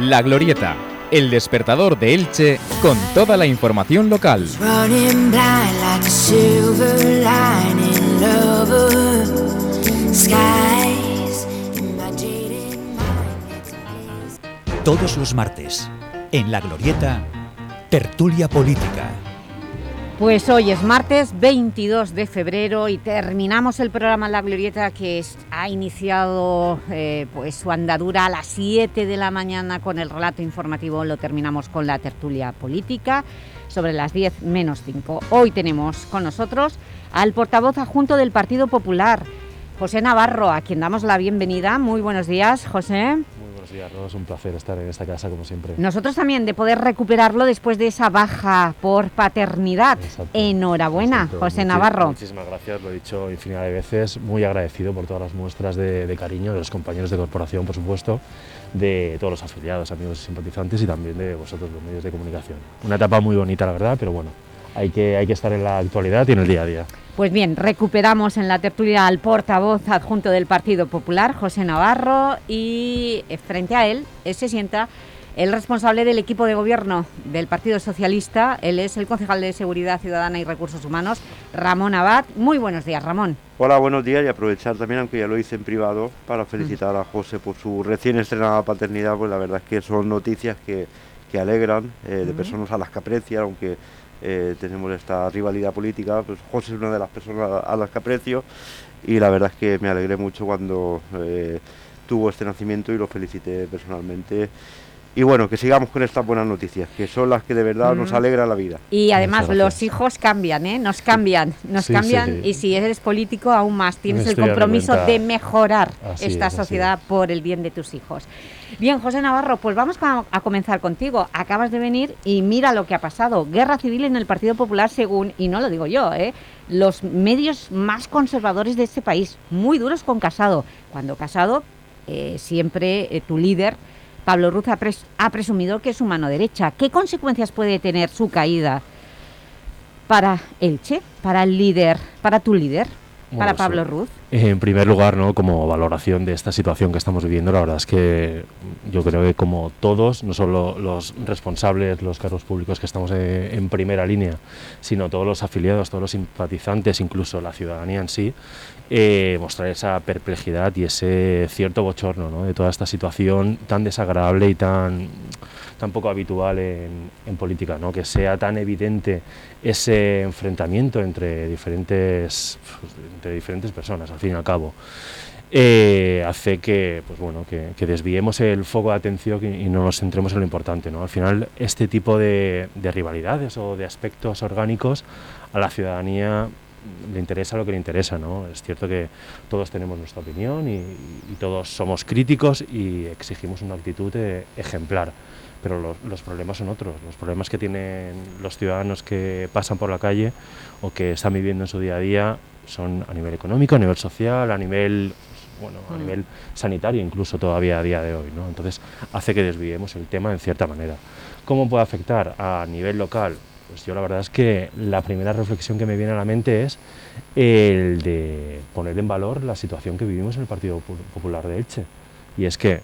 La Glorieta, el despertador de Elche con toda la información local. Todos los martes, en La Glorieta, Tertulia Política. Pues hoy es martes 22 de febrero y terminamos el programa La Glorieta que ha iniciado eh, pues su andadura a las 7 de la mañana con el relato informativo, lo terminamos con la tertulia política sobre las 10 menos 5. Hoy tenemos con nosotros al portavoz adjunto del Partido Popular, José Navarro, a quien damos la bienvenida. Muy buenos días, José. Muy buenos días, Ros. Un placer estar en esta casa, como siempre. Nosotros también de poder recuperarlo después de esa baja por paternidad. Enhorabuena, Exacto. José Muchi- Navarro. Muchísimas gracias, lo he dicho infinidad de veces. Muy agradecido por todas las muestras de, de cariño de los compañeros de corporación, por supuesto, de todos los afiliados, amigos y simpatizantes y también de vosotros, los medios de comunicación. Una etapa muy bonita, la verdad, pero bueno, hay que, hay que estar en la actualidad y en el día a día. Pues bien, recuperamos en la tertulia al portavoz adjunto del Partido Popular, José Navarro, y eh, frente a él eh, se sienta el responsable del equipo de gobierno del Partido Socialista. Él es el concejal de Seguridad Ciudadana y Recursos Humanos, Ramón Abad. Muy buenos días, Ramón. Hola, buenos días y aprovechar también, aunque ya lo hice en privado, para felicitar a José por su recién estrenada paternidad, pues la verdad es que son noticias que, que alegran eh, de Ujú. personas a las que aprecia, aunque eh, tenemos esta rivalidad política, pues José es una de las personas a, las que aprecio y la verdad es que me alegré mucho cuando eh, tuvo este nacimiento y lo felicité personalmente. Y bueno, que sigamos con estas buenas noticias, que son las que de verdad nos Mm. alegran la vida. Y además los hijos cambian, ¿eh? Nos cambian, nos Sí, cambian sí. y si eres político aún más tienes el compromiso de mejorar Así esta es, sociedad por el bien de tus hijos. Bien, José Navarro, pues vamos a, comenzar contigo. Acabas de venir y mira lo que ha pasado. Guerra civil en el Partido Popular según, y no lo digo yo, ¿eh? los medios más conservadores de este país, muy duros con Casado. Cuando Casado, eh, siempre eh, tu líder, Pablo Ruz, ha presumido que es su mano derecha. ¿Qué consecuencias puede tener su caída para Elche, para el líder, para tu líder, para Pablo sí. Ruz? En primer lugar, ¿no? como valoración de esta situación que estamos viviendo, la verdad es que yo creo que como todos, no solo los responsables, los cargos públicos que estamos eh, en primera línea, sino todos los afiliados, todos los simpatizantes, incluso la ciudadanía en sí, eh, mostrar esa perplejidad y ese cierto bochorno ¿no? de toda esta situación tan desagradable y tan, tan poco habitual en, en política, ¿no? que sea tan evidente ese enfrentamiento entre diferentes, entre diferentes personas, al fin y al cabo. eh, hace que, pues bueno, que, que desviemos el foco de atención y, y no nos centremos en lo importante. ¿no? Al final, este tipo de, de rivalidades o de aspectos orgánicos a la ciudadanía le interesa lo que le interesa, ¿no? Es cierto que todos tenemos nuestra opinión y, y todos somos críticos y exigimos una actitud eh, ejemplar, pero los, los problemas son otros, los problemas que tienen los ciudadanos que pasan por la calle o que están viviendo en su día a día son a nivel económico, a nivel social, a nivel bueno, a Mm. nivel sanitario incluso todavía a día de hoy, ¿no? Entonces hace que desviemos el tema en cierta manera. ¿Cómo puede afectar a nivel local? Pues yo la verdad es que la primera reflexión que me viene a la mente es el de poner en valor la situación que vivimos en el Partido Popular de Elche. Y es que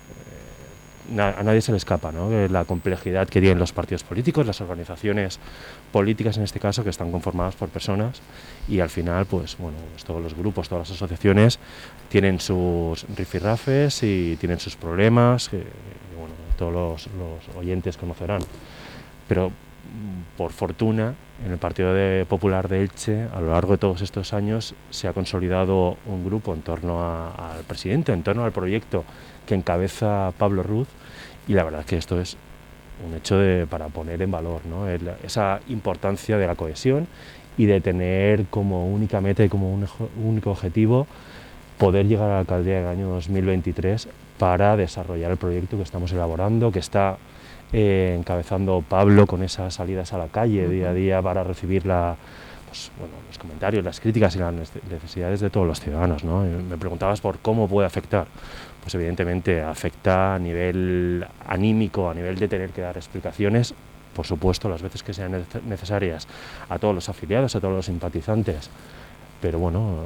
a nadie se le escapa ¿no? la complejidad que tienen los partidos políticos, las organizaciones políticas en este caso, que están conformadas por personas y al final, pues bueno, pues todos los grupos, todas las asociaciones tienen sus rifirrafes y tienen sus problemas, que bueno, todos los, los oyentes conocerán. Pero por fortuna, en el Partido Popular de Elche, a lo largo de todos estos años, se ha consolidado un grupo en torno al presidente, en torno al proyecto que encabeza Pablo Ruz, y la verdad es que esto es un hecho de, para poner en valor esa importancia de la cohesión y de tener como única meta y como un único objetivo poder llegar a la alcaldía en el año 2023 para desarrollar el proyecto que estamos elaborando, que está eh, encabezando Pablo con esas salidas a la calle día a día para recibir pues, los comentarios, las críticas y las necesidades de todos los ciudadanos. Me preguntabas por cómo puede afectar. Pues evidentemente afecta a nivel anímico, a nivel de tener que dar explicaciones, por supuesto, las veces que sean necesarias, a todos los afiliados, a todos los simpatizantes. Pero bueno,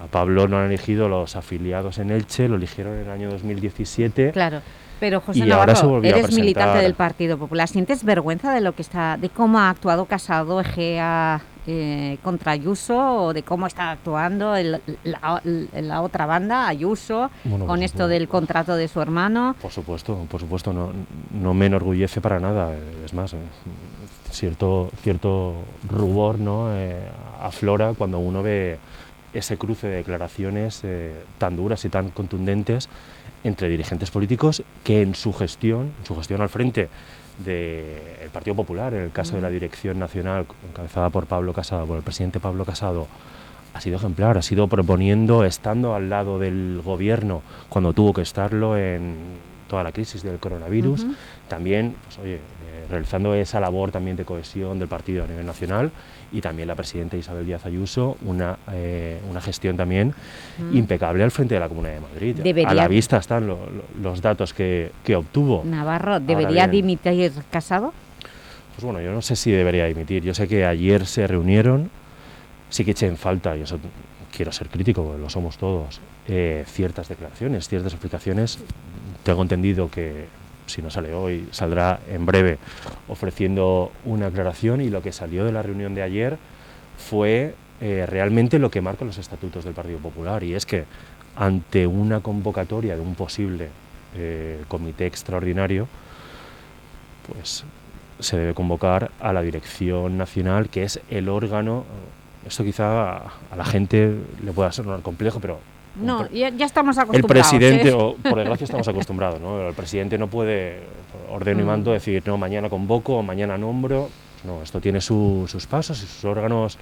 a Pablo no han elegido los afiliados en Elche, lo eligieron en el año 2017. Claro pero José Navarro, eres militante del Partido Popular. ¿Sientes vergüenza de lo que está, de cómo ha actuado Casado Egea eh, contra Ayuso o de cómo está actuando el, la, otra banda, Ayuso, con pues esto del contrato de su hermano? Por supuesto, por supuesto, no, no me enorgullece para nada. Es más, eh, cierto, cierto rubor ¿no? Eh, aflora cuando uno ve ese cruce de declaraciones tan duras y tan contundentes entre dirigentes políticos que en su gestión, en su gestión al frente del Partido Popular, en el caso de la dirección nacional encabezada por Pablo Casado, por el presidente Pablo Casado, ha sido ejemplar, ha sido proponiendo, estando al lado del gobierno cuando tuvo que estarlo en toda la crisis del coronavirus, también pues, oye, eh, realizando esa labor también de cohesión del partido a nivel nacional y también la presidenta Isabel Díaz Ayuso, una, eh, una gestión también mm. impecable al frente de la Comunidad de Madrid. A la vista están los datos que, que, obtuvo. Navarro, ¿debería dimitir Casado? Pues bueno, yo no sé si debería dimitir. Yo sé que ayer se reunieron, sí que eché en falta, y eso quiero ser crítico, lo somos todos, eh, ciertas declaraciones, ciertas explicaciones. Tengo entendido que si no sale hoy, saldrá en breve ofreciendo una aclaración. Y lo que salió de la reunión de ayer fue eh, realmente lo que marcan los estatutos del Partido Popular. Y es que ante una convocatoria de un posible eh, comité extraordinario, pues se debe convocar a la Dirección Nacional, que es el órgano, esto quizá a la gente le pueda sonar complejo, pero no, ya, estamos acostumbrados. El presidente, o por desgracia estamos acostumbrados, ¿no? El presidente no puede, orden y mm. mando, decir, no, mañana convoco, o mañana nombro. No, esto tiene sus pasos y sus órganos,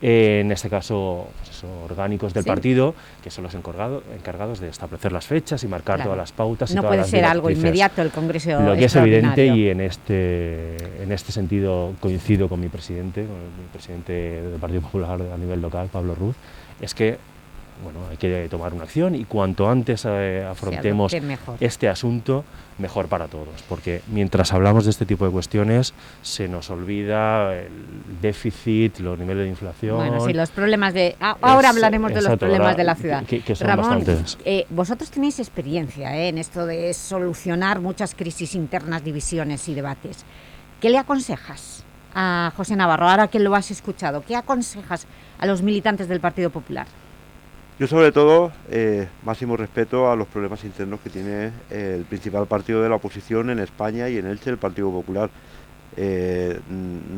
eh, en este caso pues orgánicos del partido, que son los encargados, de establecer las fechas y marcar todas las pautas. No y puede ser algo inmediato el Congreso Lo que es evidente y en este, en este sentido coincido con mi presidente, con el presidente del Partido Popular a nivel local, Pablo Ruz, es que bueno, hay que tomar una acción y cuanto antes eh, afrontemos este asunto, mejor para todos, porque mientras hablamos de este tipo de cuestiones se nos olvida el déficit, los niveles de inflación. Bueno, sí, los problemas de. ahora hablaremos de los problemas de la ciudad. Que, Ramón, eh, vosotros tenéis experiencia eh, en esto de solucionar muchas crisis internas, divisiones y debates. ¿Qué le aconsejas a José Navarro, ahora que lo has escuchado? ¿Qué aconsejas a los militantes del Partido Popular? Yo sobre todo, eh, máximo respeto a los problemas internos que tiene eh, el principal partido de la oposición en España y en Elche, el Partido Popular. Eh,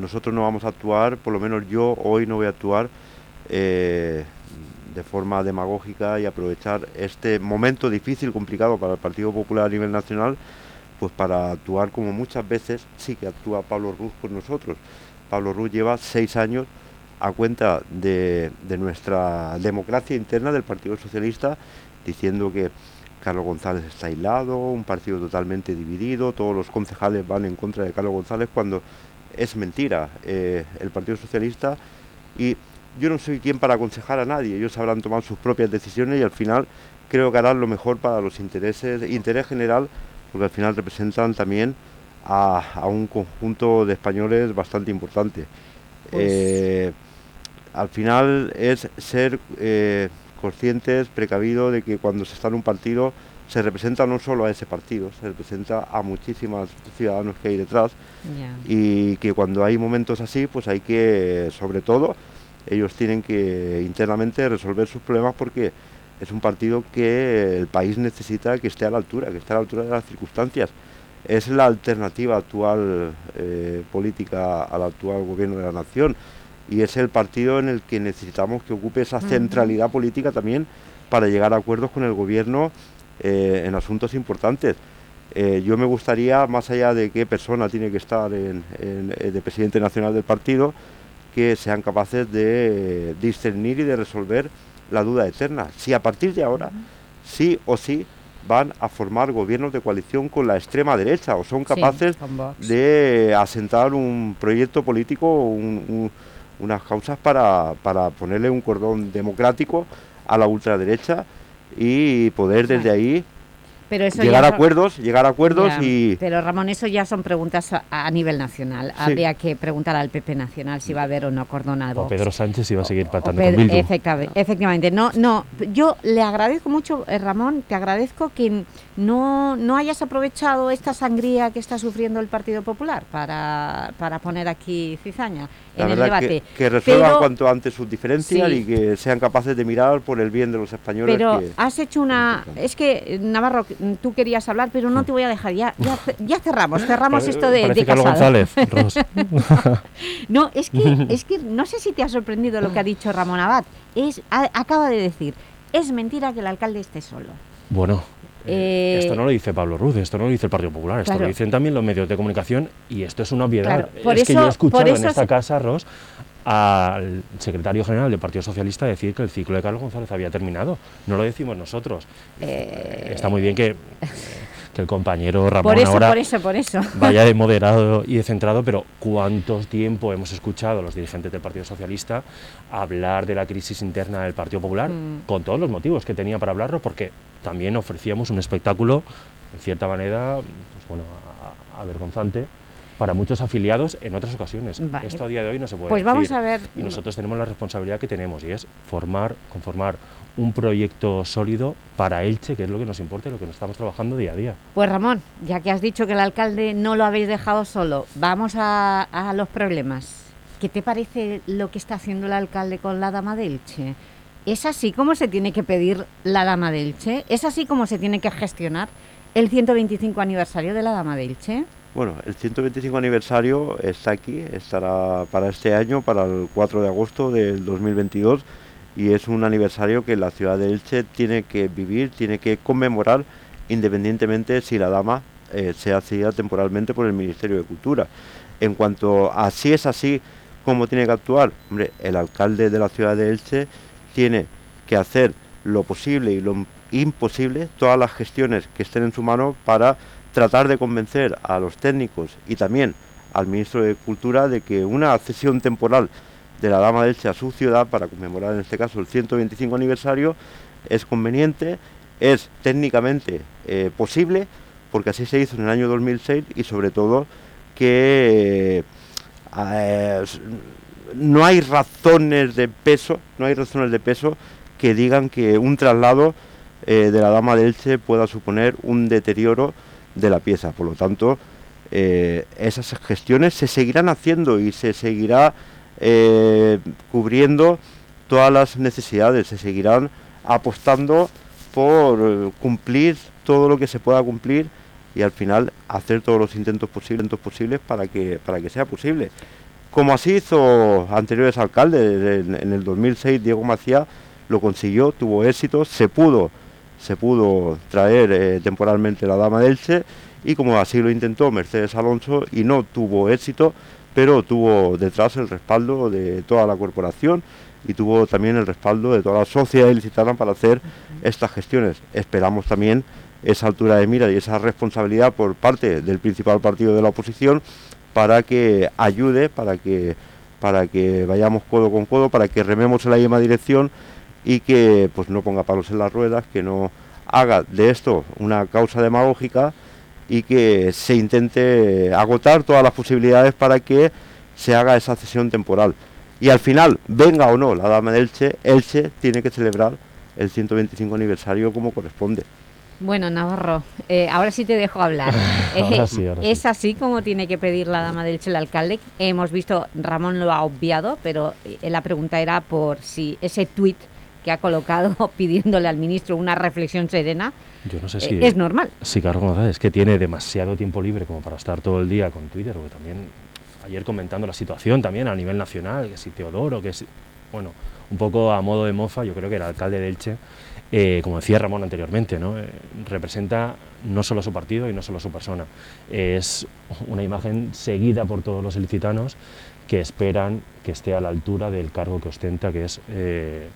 nosotros no vamos a actuar, por lo menos yo hoy no voy a actuar de forma demagógica y aprovechar este momento difícil, complicado para el Partido Popular a nivel nacional, pues para actuar como muchas veces sí que actúa Pablo Ruz por nosotros. Pablo Ruz lleva seis años a cuenta de, nuestra democracia interna del Partido Socialista, diciendo que Carlos González está aislado, un partido totalmente dividido, todos los concejales van en contra de Carlos González, cuando es mentira eh, el Partido Socialista. Y yo no soy quien para aconsejar a nadie, ellos habrán tomado sus propias decisiones y al final creo que harán lo mejor para los intereses, interés general, porque al final representan también a, a un conjunto de españoles bastante importante. Pues- Eh, al final es ser eh, conscientes, precavidos de que cuando se está en un partido se representa no solo a ese partido, se representa a muchísimos ciudadanos que hay detrás. Y que cuando hay momentos así, pues hay que, sobre todo, ellos tienen que internamente resolver sus problemas porque es un partido que el país necesita que esté a la altura, que esté a la altura de las circunstancias. Es la alternativa actual eh, política al actual gobierno de la nación y es el partido en el que necesitamos que ocupe esa centralidad política también para llegar a acuerdos con el gobierno eh, en asuntos importantes. Eh, yo me gustaría, más allá de qué persona tiene que estar en, en- eh, de presidente nacional del partido, que sean capaces de discernir y de resolver la duda eterna. Si a partir de ahora, sí o sí, van a formar gobiernos de coalición con la extrema derecha o son capaces de asentar un proyecto político, un- un- unas causas para, para ponerle un cordón democrático a la ultraderecha y poder desde ahí Pero eso llegar ya a acuerdos, llegar a acuerdos Ya, y Pero Ramón, eso ya son preguntas a, a nivel nacional. Sí. Habría que preguntar al PP Nacional si va a haber o no cordón al O. Pedro Sánchez iba a seguir patando Pedro- con Bildu. efectavi- efectivamente, no, no, yo le agradezco mucho, eh, Ramón, te agradezco que no, no hayas aprovechado esta sangría que está sufriendo el Partido Popular para, para poner aquí cizaña la en el debate. que, que resuelvan Pero- cuanto antes sus diferencias Sí. y que sean capaces de mirar por el bien de los españoles. Pero que- has hecho una... Es que, Navarro, tú querías hablar, pero no te voy a dejar. Ya, ya, ya cerramos, cerramos Pare- esto de, parece de Carlos Casado. González, Ros. no, es que, es que no sé si te ha sorprendido lo que ha dicho Ramón Abad. Es, a- acaba de decir, es mentira que el alcalde esté solo. Bueno, Eh, esto no lo dice Pablo Ruz, esto no lo dice el Partido Popular, esto Claro. lo dicen también los medios de comunicación y esto es una obviedad. Claro, por es que eso- yo he escuchado en esta se- casa, Ros, al secretario general del Partido Socialista decir que el ciclo de Carlos González había terminado. No lo decimos nosotros. Eh, Está muy bien que, que el compañero Ramón por eso, ahora por eso, por eso. vaya de moderado y de centrado, pero ¿cuánto tiempo hemos escuchado a los dirigentes del Partido Socialista hablar de la crisis interna del Partido Popular? Mm. Con todos los motivos que tenía para hablarlo, porque también ofrecíamos un espectáculo, en cierta manera, pues bueno, avergonzante para muchos afiliados en otras ocasiones. Vale. Esto a día de hoy no se puede Pues vamos decir. a ver- Y nosotros tenemos la responsabilidad que tenemos, y es formar, conformar un proyecto sólido para Elche, que es lo que nos importa y lo que nos estamos trabajando día a día. Pues Ramón, ya que has dicho que el alcalde no lo habéis dejado solo, vamos a, a los problemas. ¿Qué te parece lo que está haciendo el alcalde con la Dama de Elche? ¿Es así como se tiene que pedir la Dama de Elche? ¿Es así como se tiene que gestionar el 125 aniversario de la Dama de Elche? Bueno, el 125 aniversario está aquí, estará para este año, para el 4 de agosto del 2022, y es un aniversario que la ciudad de Elche tiene que vivir, tiene que conmemorar, independientemente si la dama eh, cedida temporalmente por el Ministerio de Cultura. En cuanto a si es así, ¿cómo tiene que actuar? Hombre, el alcalde de la ciudad de Elche tiene que hacer lo posible y lo imposible, todas las gestiones que estén en su mano para tratar de convencer a los técnicos y también al ministro de Cultura de que una cesión temporal de la Dama de Elche a su ciudad para conmemorar en este caso el 125 aniversario es conveniente, es técnicamente eh, posible, porque así se hizo en el año 2006 y sobre todo que eh, s- no hay razones de peso, no hay razones de peso que digan que un traslado eh, de la Dama de Elche pueda suponer un deterioro de la pieza. Por lo tanto, eh, esas gestiones se seguirán haciendo y se seguirá eh, cubriendo todas las necesidades, se seguirán apostando por eh, cumplir todo lo que se pueda cumplir y al final hacer todos los intentos posibles, posibles para que para que sea posible. Como así hizo anteriores alcaldes, en, el 2006 Diego Macía lo consiguió, tuvo éxito, se pudo se pudo traer eh, temporalmente la Dama de Elche y como así lo intentó Mercedes Alonso y no tuvo éxito, pero tuvo detrás el respaldo de toda la corporación y tuvo también el respaldo de toda la sociedad ilicitana para hacer estas gestiones. Esperamos también esa altura de mira y esa responsabilidad por parte del principal partido de la oposición para que ayude, para que, para que vayamos codo con codo, para que rememos en la misma dirección y que pues no ponga palos en las ruedas, que no haga de esto una causa demagógica y que se intente agotar todas las posibilidades para que se haga esa cesión temporal. Y al final, venga o no la Dama de Elche, Elche tiene que celebrar el 125 aniversario como corresponde. Bueno, Navarro, eh, ahora sí te dejo hablar. Ahora Eh, sí, ahora sí. es así como tiene que pedir la dama del Elche el alcalde. Hemos visto, Ramón lo ha obviado, pero eh, la pregunta era por si ese tuit que ha colocado pidiéndole al ministro una reflexión serena Yo no sé eh, si... es normal. Sí, Carlos González, es que tiene demasiado tiempo libre como para estar todo el día con Twitter, porque también ayer comentando la situación también a nivel nacional, que si Teodoro, que si... Bueno, un poco a modo de mofa, yo creo que el alcalde de Elche, eh, como decía Ramón anteriormente, ¿no? Eh, representa no solo su partido y no solo su persona, es una imagen seguida por todos los ilicitanos que esperan que esté a la altura del cargo que ostenta, que es eh,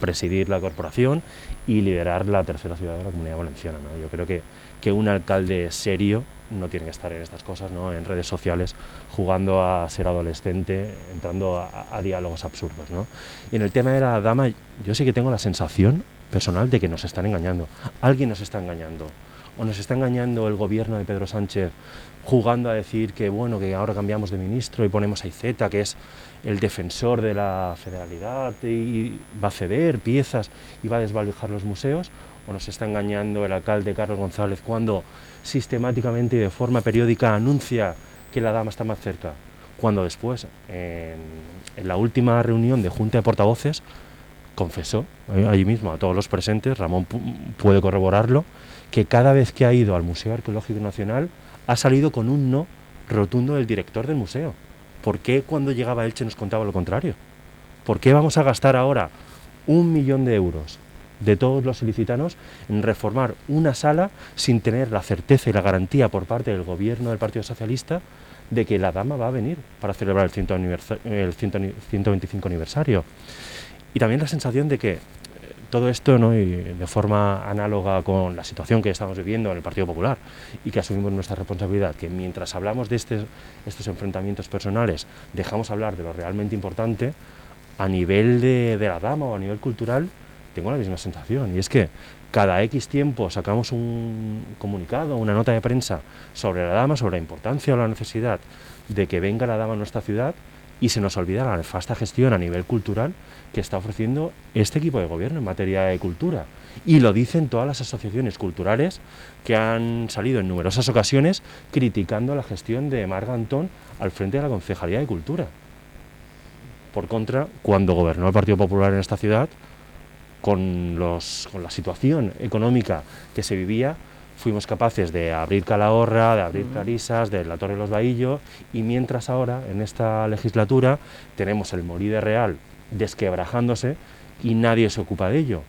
presidir la corporación y liderar la tercera ciudad de la Comunidad Valenciana. ¿no? Yo creo que, que un alcalde serio no tiene que estar en estas cosas, ¿no? en redes sociales, jugando a ser adolescente, entrando a, a diálogos absurdos. ¿no? Y en el tema de la dama, yo sí que tengo la sensación personal de que nos están engañando. Alguien nos está engañando. O nos está engañando el gobierno de Pedro Sánchez jugando a decir que bueno que ahora cambiamos de ministro y ponemos a Iceta, que es el defensor de la federalidad y va a ceder piezas y va a desvalijar los museos, o nos está engañando el alcalde Carlos González cuando sistemáticamente y de forma periódica anuncia que la dama está más cerca, cuando después, en, en la última reunión de Junta de Portavoces, confesó eh, allí mismo a todos los presentes, Ramón pu- puede corroborarlo, que cada vez que ha ido al Museo Arqueológico Nacional ha salido con un no rotundo del director del museo. ¿Por qué cuando llegaba Elche nos contaba lo contrario? ¿Por qué vamos a gastar ahora un millón de euros de todos los ilicitanos en reformar una sala sin tener la certeza y la garantía por parte del gobierno del Partido Socialista de que la dama va a venir para celebrar el, 100 aniversa- el 100 125 aniversario? Y también la sensación de que todo esto, ¿no? y de forma análoga con la situación que estamos viviendo en el Partido Popular y que asumimos nuestra responsabilidad, que mientras hablamos de este- estos enfrentamientos personales, dejamos hablar de lo realmente importante, a nivel de, de la dama o a nivel cultural, tengo la misma sensación. Y es que cada X tiempo sacamos un comunicado, una nota de prensa sobre la dama, sobre la importancia o la necesidad de que venga la dama a nuestra ciudad y se nos olvida la nefasta gestión a nivel cultural que está ofreciendo este equipo de gobierno en materia de cultura. Y lo dicen todas las asociaciones culturales que han salido en numerosas ocasiones criticando la gestión de Marga Antón al frente de la Concejalía de Cultura. Por contra, cuando gobernó el Partido Popular en esta ciudad, con, los, con la situación económica que se vivía, fuimos capaces de abrir Calahorra, de abrir Clarisas, de la Torre de los Bahillos, y mientras ahora, en esta legislatura, tenemos el Molide Real desquebrajándose y nadie se ocupa de ello.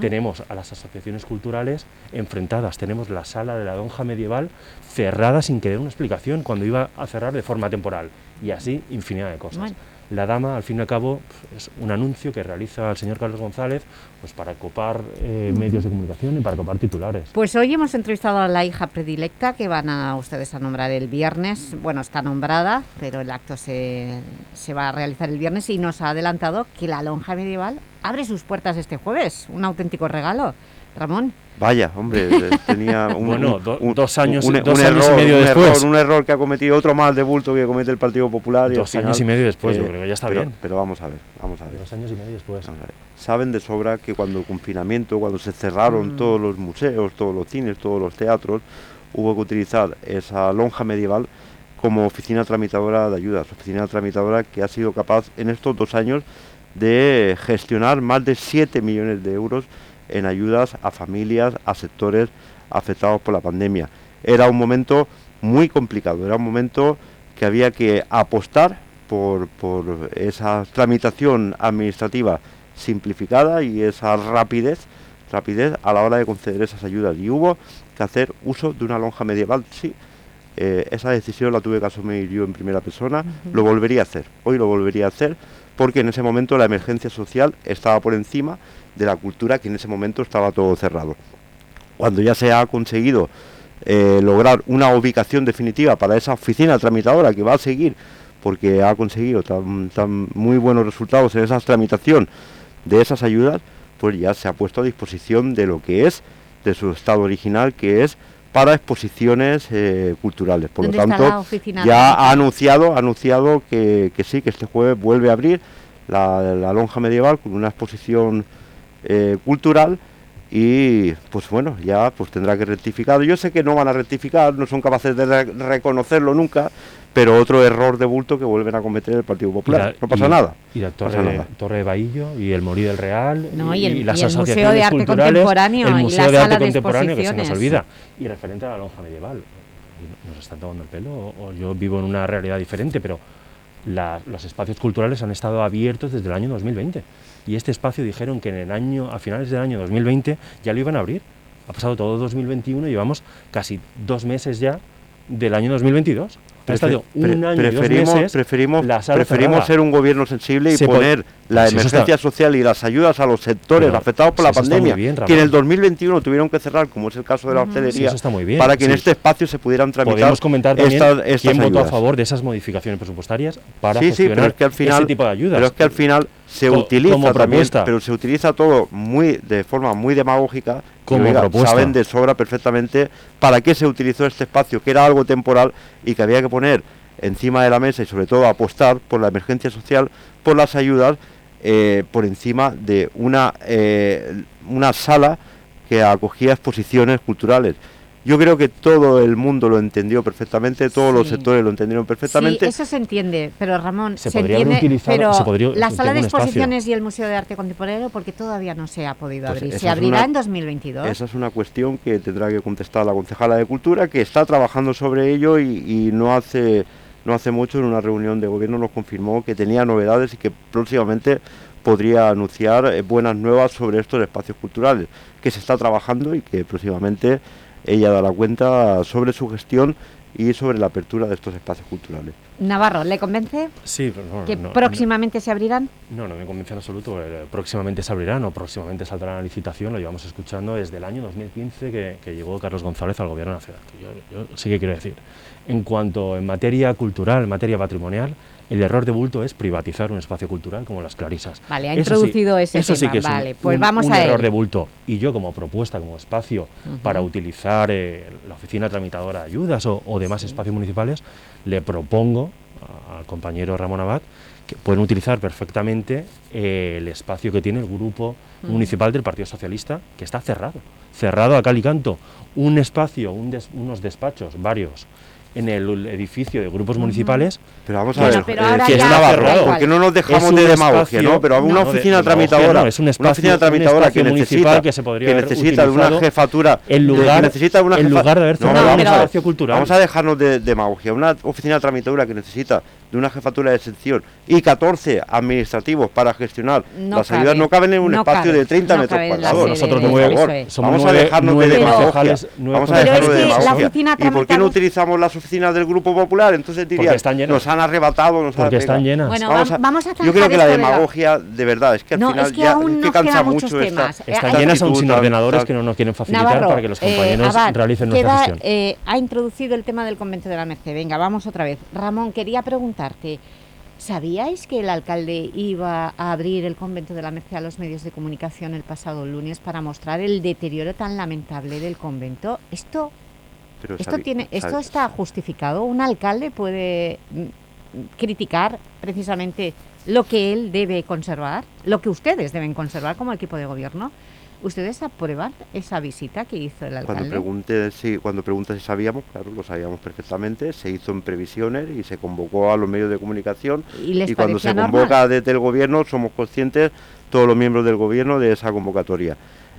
Tenemos a las asociaciones culturales enfrentadas, tenemos la sala de la Donja Medieval cerrada sin que dé una explicación cuando iba a cerrar de forma temporal, y así infinidad de cosas. Bueno. La dama, al fin y al cabo, es un anuncio que realiza el señor Carlos González pues para copar eh, medios de comunicación y para copar titulares. Pues hoy hemos entrevistado a la hija predilecta que van a ustedes a nombrar el viernes. Bueno, está nombrada, pero el acto se, se va a realizar el viernes y nos ha adelantado que la lonja medieval abre sus puertas este jueves. Un auténtico regalo. Ramón. Vaya, hombre, eh, tenía un, Bueno, un- do- un- dos años- un, dos un años y error, medio un después. error, un error que ha cometido otro mal de bulto que comete el Partido Popular. y Dos final, años y medio después, yo creo que ya está pero- bien. Pero vamos a ver, vamos a ver. Dos años y medio después. Vamos a ver. Saben de sobra que cuando el confinamiento, cuando se cerraron Mm. todos los museos, todos los cines, todos los teatros, hubo que utilizar esa lonja medieval como oficina tramitadora de ayudas, oficina tramitadora que ha sido capaz en estos dos años de gestionar más de 7 millones de euros en ayudas a familias, a sectores afectados por la pandemia. Era un momento muy complicado, era un momento que había que apostar por, por esa tramitación administrativa simplificada y esa rapidez, rapidez a la hora de conceder esas ayudas. Y hubo que hacer uso de una lonja medieval, sí. Eh, esa decisión la tuve que asumir yo en primera persona, lo volvería a hacer, hoy lo volvería a hacer, porque en ese momento la emergencia social estaba por encima de la cultura que en ese momento estaba todo cerrado. Cuando ya se ha conseguido eh, lograr una ubicación definitiva para esa oficina tramitadora que va a seguir, porque ha conseguido tan, tan muy buenos resultados en esa tramitación de esas ayudas, pues ya se ha puesto a disposición de lo que es, de su estado original, que es para exposiciones eh, culturales. Por lo ¿Dónde está la tanto, ya ha anunciado, ha anunciado que, que sí, que este jueves vuelve a abrir la, la lonja medieval con una exposición eh, cultural y pues bueno, ya pues tendrá que rectificar. Yo sé que no van a rectificar, no son capaces de re- reconocerlo nunca, pero otro error de bulto que vuelven a cometer el Partido Popular. la- no pasa y- nada. Y la no Torre, nada. Torre de Bahillo y el Morí del Real No, y el- las y el Museo de asociaciones Arte Contemporáneo el y Museo la de Arte de Contemporáneo que se nos olvida y referente a la lonja medieval nos están tomando el pelo o, o yo vivo en una realidad diferente pero la- los espacios culturales han estado abiertos desde el año 2020 y este espacio dijeron que en el año a finales del año 2020 ya lo iban a abrir. Ha pasado todo 2021 llevamos casi dos meses ya del año 2022 ha estado Prefe- un pre- año y dos preferimos, meses preferimos, la sala preferimos cerrada. ser un gobierno sensible y Se po- poner la emergencia está- social y las ayudas a los sectores Pero afectados por la pandemia, bien, que en el 2021 tuvieron que cerrar, como es el caso de la Ujú. hostelería, Sí, bien, para que en sí. este espacio se pudieran tramitar Podemos comentar también estas, estas quién votó a ayudas. favor de esas modificaciones presupuestarias para sí, gestionar pero es que al final, ese tipo de ayudas. pero es que al final se Co- utiliza también, pero se utiliza todo muy de forma muy demagógica. Como oiga, propuesta. saben de sobra perfectamente para qué se utilizó este espacio, que era algo temporal y que había que poner encima de la mesa y sobre todo apostar por la emergencia social, por las ayudas, eh, por encima de una eh, una sala que acogía exposiciones culturales. Yo creo que todo el mundo lo entendió perfectamente, todos los sectores lo entendieron perfectamente. Sí, eso se entiende, pero Ramón, Se se, podría haber entiende, utilizado- pero se podría- la sala de espacio. exposiciones y el Museo de Arte Contemporáneo, porque todavía no se ha podido Pues abrir. Se abrirá una- en 2022. Esa es una cuestión que tendrá que contestar la concejala de Cultura, que está trabajando sobre ello y, y no hace no hace mucho en una reunión de gobierno nos confirmó que tenía novedades y que próximamente podría anunciar eh, buenas nuevas sobre estos espacios culturales, que se está trabajando y que próximamente ella dará cuenta sobre su gestión y sobre la apertura de estos espacios culturales. Navarro, ¿le convence Sí, pero no, que no, no. próximamente se abrirán? No, no me convence en absoluto. eh, Próximamente se abrirán o próximamente saldrá la licitación. Lo llevamos escuchando desde el año 2015 que, que llegó Carlos González al gobierno de la ciudad. que Yo, yo sí que quiero decir. En cuanto en materia cultural, en materia patrimonial, el error de bulto es privatizar un espacio cultural como las Clarisas. Vale, ha Eso sí- introducido ese eso sí tema, que es un- vale, pues un- vamos un a error él. de bulto. Y yo como propuesta, como espacio para utilizar eh, la oficina tramitadora de ayudas o, o demás espacios municipales, le propongo al compañero Ramón Abad que pueden utilizar perfectamente eh, el espacio que tiene el grupo municipal del Partido Socialista, que está cerrado, cerrado a cal y canto. Un espacio, un des- unos despachos, varios, en el edificio de grupos municipales. Pero vamos que a ver, que que es Navarro, porque no nos dejamos de demagogia, ¿no? Pero una oficina tramitadora, es un espacio- tramitadora que necesita, municipal que se podría haber necesita de una jefatura, en de- que lugar- necesita de una en jefa- lugar de haber No, cerrado no, un vamos a- espacio cultural. Vamos a dejarnos de demagogia, una oficina tramitadora que necesita de una jefatura de sección y 14 administrativos para gestionar No las cabe, ayudas no caben en un no espacio cabe, de 30 no metros cuadrados. Nosotros de- nueve- es. somos Vamos a dejarnos nueve de demagogia. Vamos a dejarnos de que demagogia. ¿Y por qué no utilizamos las oficinas del Grupo Popular? Entonces Porque están llenas. nos han arrebatado, nos han Porque están llenas. Bueno, vam- vamos a Yo creo que la demagogia, de verdad, es que al No, final es que ya aún es que cansa mucho esta, temas. Están llenas aún sin ordenadores que no nos quieren facilitar Navarro, para que los eh, compañeros Abad, realicen nuestra queda, gestión. eh, ha introducido el tema del convento de la Merced. Venga, vamos otra vez. Ramón, quería preguntarte, ¿sabíais que el alcalde iba a abrir el convento de la Merced a los medios de comunicación el pasado lunes para mostrar el deterioro tan lamentable del convento? ¿Esto, Pero esto, tiene, esto está justificado? ¿Un alcalde puede mm, criticar precisamente lo que él debe conservar? ¿Lo que ustedes deben conservar como equipo de gobierno? ¿Ustedes aprueban esa visita que hizo el Cuando alcalde? pregunte si cuando pregunta si sabíamos, claro, lo sabíamos perfectamente, se hizo en previsiones y se convocó a los medios de comunicación ¿Y les cuando se convoca desde el gobierno somos conscientes todos los miembros del gobierno de esa convocatoria.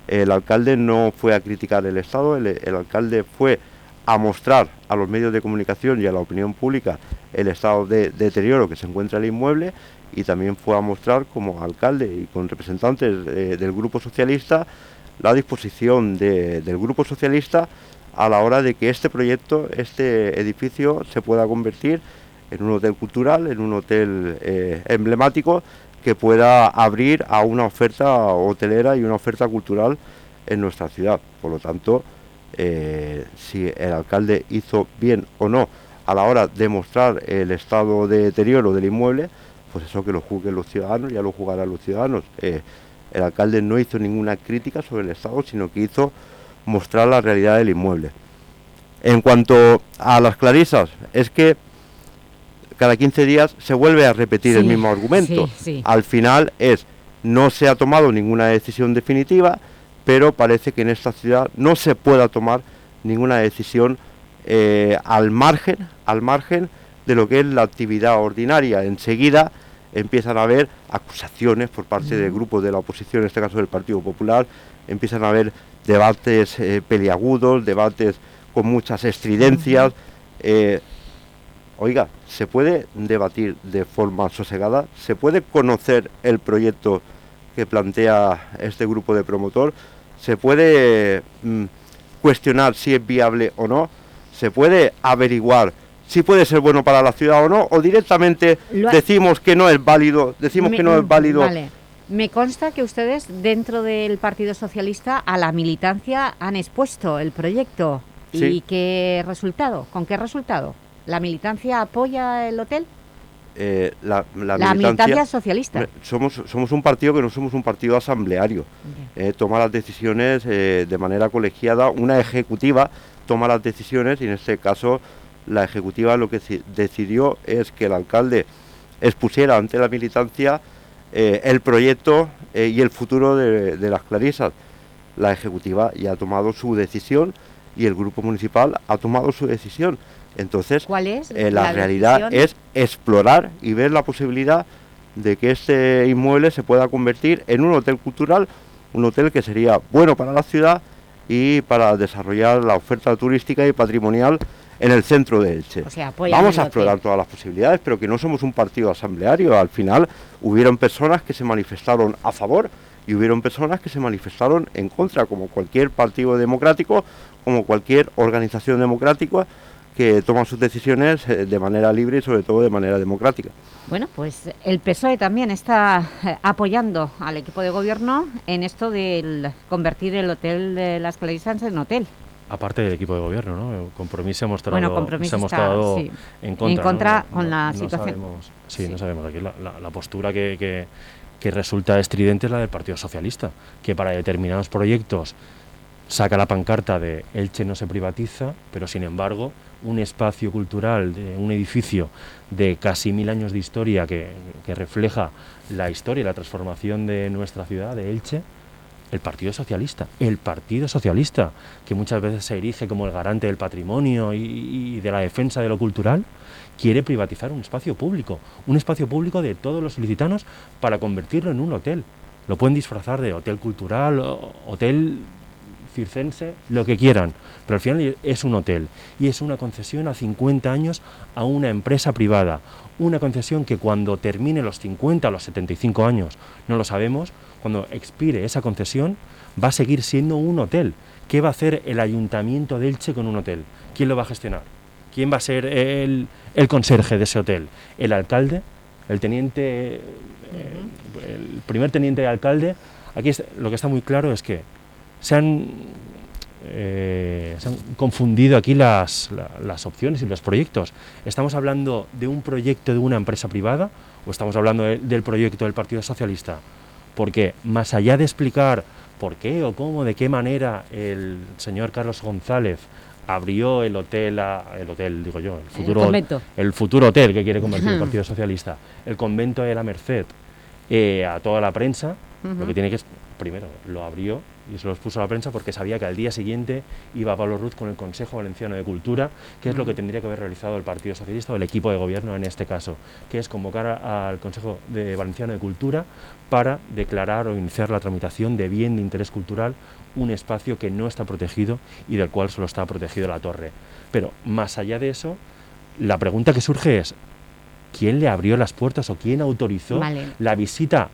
El alcalde no fue a criticar el Estado, el, el alcalde fue a mostrar a los medios de comunicación y a la opinión pública el estado de deterioro que se encuentra el inmueble y también fue a mostrar como alcalde y con representantes eh, del Grupo Socialista la disposición de- del Grupo Socialista a la hora de que este proyecto, este edificio, se pueda convertir en un hotel cultural, en un hotel eh, emblemático que pueda abrir a una oferta hotelera y una oferta cultural en nuestra ciudad. Por lo tanto, eh, si el alcalde hizo bien o no a la hora de mostrar el estado de deterioro del inmueble, pues eso que lo juzguen los ciudadanos, ya lo juzgarán los ciudadanos. Eh, el alcalde no hizo ninguna crítica sobre el estado, sino que hizo mostrar la realidad del inmueble. En cuanto a las clarisas, es que cada 15 días se vuelve a repetir el mismo argumento. sí, sí. Al final es, no se ha tomado ninguna decisión definitiva, pero parece que en esta ciudad no se pueda tomar ninguna decisión eh, al margen, al margen de lo que es la actividad ordinaria. Enseguida empiezan a haber acusaciones por parte de grupos de la oposición, en este caso del Partido Popular, empiezan a haber debates eh, peliagudos, debates con muchas estridencias. eh, oiga, ¿se puede debatir de forma sosegada? ¿Se puede conocer el proyecto que plantea este grupo de promotor? ¿Se puede mm, cuestionar si es viable o no? ¿Se puede averiguar si puede ser bueno para la ciudad o no? ¿O directamente ha- decimos que no es válido, decimos Me- que no es válido? Vale. Me consta que ustedes dentro del Partido Socialista a la militancia han expuesto el proyecto. ¿Y qué resultado? ¿Con qué resultado? ¿La militancia apoya el hotel? Eh, la, la La militancia socialista. Somos, somos un partido que no somos un partido asambleario. Eh, toma las decisiones eh, de manera colegiada. Una ejecutiva toma las decisiones y en este caso la ejecutiva lo que ci- decidió es que el alcalde expusiera ante la militancia el proyecto y el futuro de, de las clarisas. La ejecutiva ya ha tomado su decisión y el grupo municipal ha tomado su decisión. Entonces, ¿Cuál es eh, la, la realidad es explorar y ver la posibilidad de que este inmueble se pueda convertir en un hotel cultural, un hotel que sería bueno para la ciudad y para desarrollar la oferta turística y patrimonial en el centro de Elche. O sea, apoyan Vamos a explorar hotel. todas las posibilidades, pero que no somos un partido asambleario. Al final hubieron personas que se manifestaron a favor y hubieron personas que se manifestaron en contra, como cualquier partido democrático, como cualquier organización democrática que toma sus decisiones eh, de manera libre y sobre todo de manera democrática. Bueno, pues el PSOE también está eh, apoyando al equipo de gobierno en esto de convertir el hotel de las Clarisas en hotel. Aparte del equipo de gobierno, ¿no? Compromiso se ha mostrado, Bueno, Compromís se ha está, mostrado sí, en contra, en contra ¿no? con la no situación. sabemos- sí, no sabemos. Aquí la, la- la postura que, que- que resulta estridente es la del Partido Socialista, que para determinados proyectos saca la pancarta de Elche no se privatiza, pero sin embargo un espacio cultural, un edificio de casi mil años de historia que, que refleja la historia y la transformación de nuestra ciudad, de Elche, el Partido Socialista, el Partido Socialista, que muchas veces se erige como el garante del patrimonio y, y de la defensa de lo cultural, quiere privatizar un espacio público, un espacio público de todos los ilicitanos para convertirlo en un hotel. Lo pueden disfrazar de hotel cultural, hotel circense, lo que quieran, pero al final es un hotel y es una concesión a 50 años a una empresa privada. Una concesión que cuando termine los 50 o los 75 años, no lo sabemos, cuando expire esa concesión, va a seguir siendo un hotel. ¿Qué va a hacer el ayuntamiento de Elche con un hotel? ¿Quién lo va a gestionar? ¿Quién va a ser el, el conserje de ese hotel? ¿El alcalde? ¿El teniente? eh, ¿El primer teniente de alcalde? Aquí lo que está muy claro es que se han, eh, se han confundido aquí las, la- las opciones y los proyectos. ¿Estamos hablando de un proyecto de una empresa privada o estamos hablando de- del proyecto del Partido Socialista? Porque más allá de explicar por qué o cómo, de qué manera el señor Carlos González abrió el hotel, el hotel, digo yo, el futuro, el futuro hotel que quiere convertir el. Partido Socialista, el convento de la Merced, eh, a toda la prensa, lo que tiene que es, primero, lo abrió y se lo expuso a la prensa porque sabía que al día siguiente iba Pablo Ruz con el Consejo Valenciano de Cultura, que es lo que tendría que haber realizado el Partido Socialista o el equipo de gobierno en este caso, que es convocar al Consejo de Valenciano de Cultura para declarar o iniciar la tramitación de bien de interés cultural un espacio que no está protegido y del cual solo está protegido la torre. Pero más allá de eso, la pregunta que surge es, ¿quién le abrió las puertas o quién autorizó Vale. la visita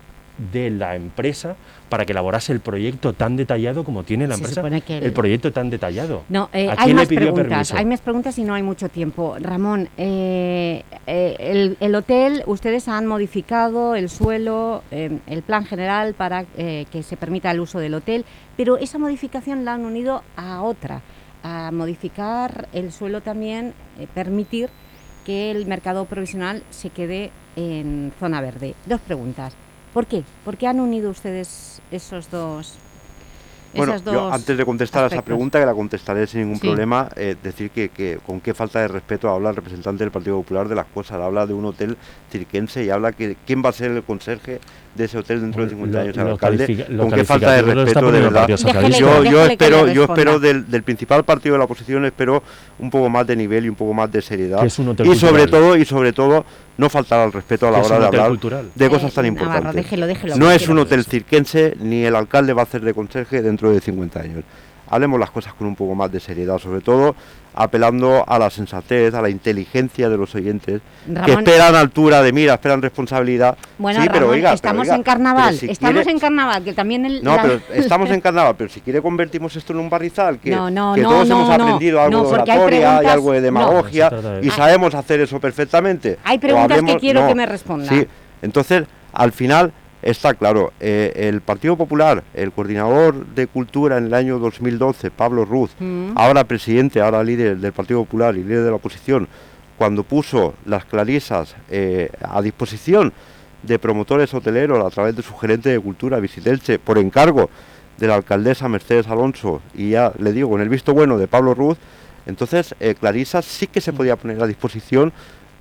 de la empresa para que elaborase el proyecto tan detallado como tiene la Se empresa? que el- el... proyecto tan detallado. No, eh, ¿A hay más le pidió preguntas, permiso? hay más preguntas y no hay mucho tiempo. Ramón, eh, eh, el, el hotel, ustedes han modificado el suelo, eh, el plan general para que se permita el uso del hotel, pero esa modificación la han unido a otra, a modificar el suelo también, permitir que el mercado provisional se quede en zona verde. Dos preguntas. ¿Por qué? ¿Por qué han unido ustedes esos dos Bueno, Esas yo antes de contestar a esa pregunta, que la contestaré sin ningún Sí. problema, eh, decir que, que con qué falta de respeto habla el representante del Partido Popular de las cosas. Habla de un hotel cirquense y habla que quién va a ser el conserje de ese hotel dentro de 50 Lo- años al alcalde. con qué falta de respeto, de verdad. Yo, yo espero, yo espero del, del principal partido de la oposición, espero un poco más de nivel y un poco más de seriedad. Que es un hotel y sobre cultural. todo, y sobre todo, no faltar al respeto a la hora un de hotel hablar cultural. de Eh, cosas tan Navarro, importantes. déjelo, déjelo, no es un hotel cirquense, ni el alcalde va a hacer de conserje dentro de 50 años. Hablemos las cosas con un poco más de seriedad, sobre todo apelando a la sensatez, a la inteligencia de los oyentes, que esperan altura de mira, esperan responsabilidad. Bueno, sí, pero oiga, pero estamos oiga, en carnaval, si estamos quiere- en carnaval, que también el... No, la- pero estamos en carnaval, pero si quiere convertimos esto en un barrizal, que, No, no, que no, todos no, hemos no, aprendido algo no, de oratoria y algo de demagogia y sabemos hacer eso perfectamente. Hay preguntas que quiero no, que me responda. Sí, entonces, al final está claro, eh, el Partido Popular, el coordinador de Cultura en el año 2012, Pablo Ruz, Mm. ahora presidente, ahora líder del Partido Popular y líder de la oposición, cuando puso las clarisas eh, a disposición de promotores hoteleros a través de su gerente de cultura, Visitelche, por encargo de la alcaldesa Mercedes Alonso, y ya le digo, con el visto bueno de Pablo Ruz, entonces eh, Clarisas sí que se podía poner a disposición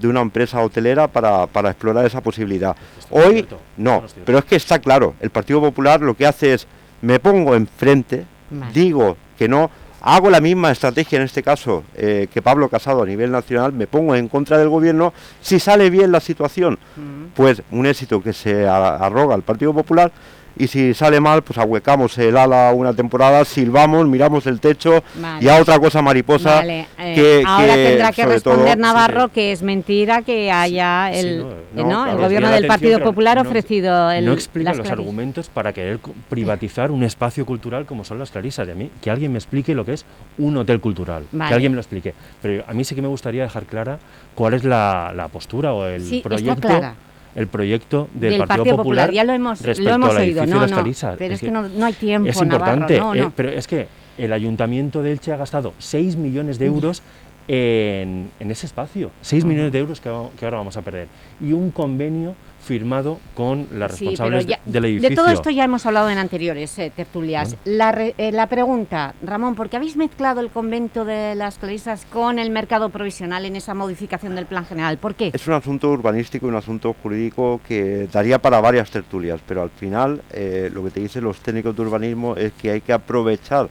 de una empresa hotelera para, para explorar esa posibilidad. Hoy no, pero es que está claro, el Partido Popular lo que hace es, me pongo enfrente, Vale. digo que no, hago la misma estrategia en este caso eh, que Pablo Casado a nivel nacional, me pongo en contra del gobierno, si sale bien la situación, pues un éxito que se arroga al Partido Popular y si sale mal, pues ahuecamos el ala una temporada, silbamos, miramos el techo Vale. y a otra cosa mariposa Vale, eh, que, ahora que, tendrá que sobre responder todo- Navarro que es mentira que haya Sí, el, no, eh, no, ¿no? claro, el os gobierno del atención, Partido Popular ofrecido el, no explica las los clarisas. argumentos para querer privatizar un espacio cultural como son las clarisas. Y a mí, que alguien me explique lo que es un hotel cultural. Vale. Que alguien me lo explique. Pero a mí sí que me gustaría dejar clara cuál es la, la postura o el Sí, está proyecto. clara. El proyecto del, Del Partido Popular, ya lo hemos- lo respecto hemos al oído, no, no, pero es que no- no hay tiempo, Es Navarro, importante, no, eh, pero es que el ayuntamiento de Elche ha gastado 6 millones de euros en, en ese espacio. 6 millones de euros que, que ahora vamos a perder. Y un convenio firmado con las Sí, responsables ya- del edificio. De todo esto ya hemos hablado en anteriores eh, tertulias. La, re- eh, la pregunta, Ramón, ¿por qué habéis mezclado el convento de las Clarisas con el mercado provisional en esa modificación del plan general? ¿Por qué? Es un asunto urbanístico y un asunto jurídico que daría para varias tertulias, pero al final eh, lo que te dicen los técnicos de urbanismo es que hay que aprovechar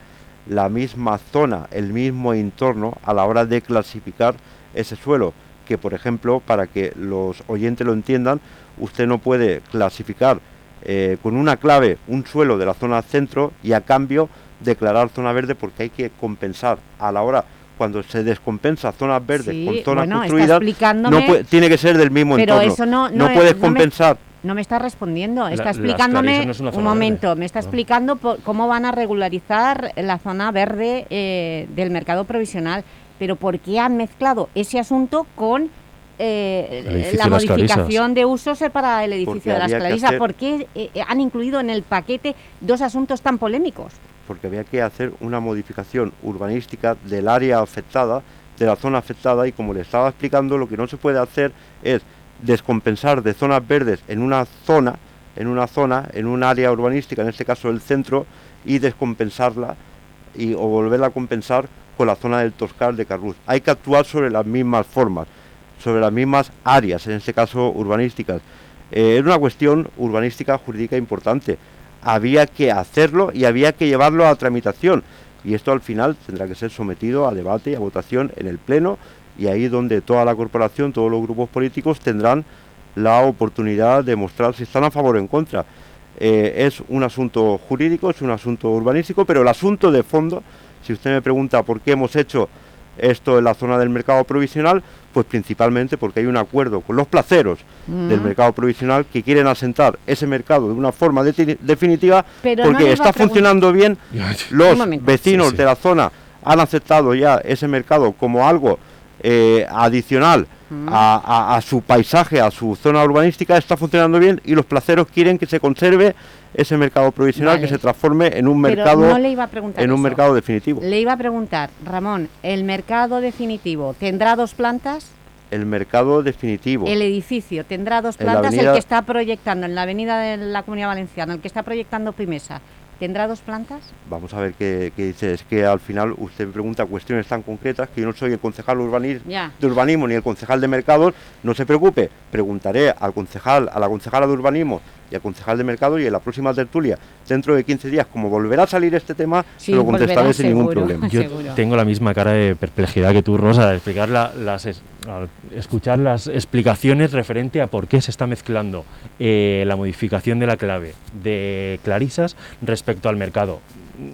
la misma zona, el mismo entorno a la hora de clasificar ese suelo, que por ejemplo, para que los oyentes lo entiendan, usted no puede clasificar eh, con una clave un suelo de la zona centro y a cambio declarar zona verde porque hay que compensar a la hora cuando se descompensa zonas verdes Sí, con zonas bueno, está construidas, no puede- tiene que ser del mismo Pero entorno. eso no, no, es- puedes compensar. No me está respondiendo, está explicándome, no es un momento, verde. me está No. explicando po- cómo van a regularizar la zona verde eh, del mercado provisional, pero ¿por qué han mezclado ese asunto con eh, la modificación de usos para el edificio Porque de las Clarisas? hacer- ¿Por qué eh, han incluido en el paquete dos asuntos tan polémicos? porque había que hacer una modificación urbanística del área afectada, de la zona afectada, y como le estaba explicando, lo que no se puede hacer es descompensar de zonas verdes en una zona, en una zona, en un área urbanística, en este caso el centro, y descompensarla y, o volverla a compensar con la zona del Toscar de Carrús. Hay que actuar sobre las mismas formas, sobre las mismas áreas, en este caso urbanísticas. Eh, era una cuestión urbanística jurídica importante. Había que hacerlo y había que llevarlo a tramitación. Y esto al final tendrá que ser sometido a debate y a votación en el Pleno y ahí donde toda la corporación, todos los grupos políticos tendrán la oportunidad de mostrar si están a favor o en contra. Eh, es un asunto jurídico, es un asunto urbanístico, pero el asunto de fondo, si usted me pregunta por qué hemos hecho esto en la zona del mercado provisional, pues principalmente porque hay un acuerdo con los placeros Mm. del mercado provisional que quieren asentar ese mercado de una forma definitiva Pero porque está funcionando bien, los vecinos Sí, sí. de la zona han aceptado ya ese mercado como algo eh, adicional Mm. a, a- a su paisaje, a su zona urbanística, está funcionando bien y los placeros quieren que se conserve ese mercado provisional, Vale. que se transforme en un Pero mercado no le iba a preguntar en un mercado definitivo. Le iba a preguntar, Ramón, ¿el mercado definitivo tendrá dos plantas? El mercado definitivo. El edificio tendrá dos plantas, avenida- el que está proyectando en la avenida de la Comunidad Valenciana, el que está proyectando Primesa, ¿Tendrá dos plantas? Vamos a ver qué, qué dice. Es que al final usted me pregunta cuestiones tan concretas que yo no soy el concejal urbanismo, de urbanismo ni el concejal de mercados. No se preocupe, preguntaré al concejal, a la concejala de urbanismo y al concejal de mercado y en la próxima tertulia, dentro de 15 días, como volverá a salir este tema, Sí, lo contestaré volverá, sin ningún seguro. problema. Yo tengo la misma cara de perplejidad que tú, Rosa, al explicar la- las es- al escuchar las explicaciones referente a por qué se está mezclando eh, la modificación de la clave de Clarisas respecto al mercado.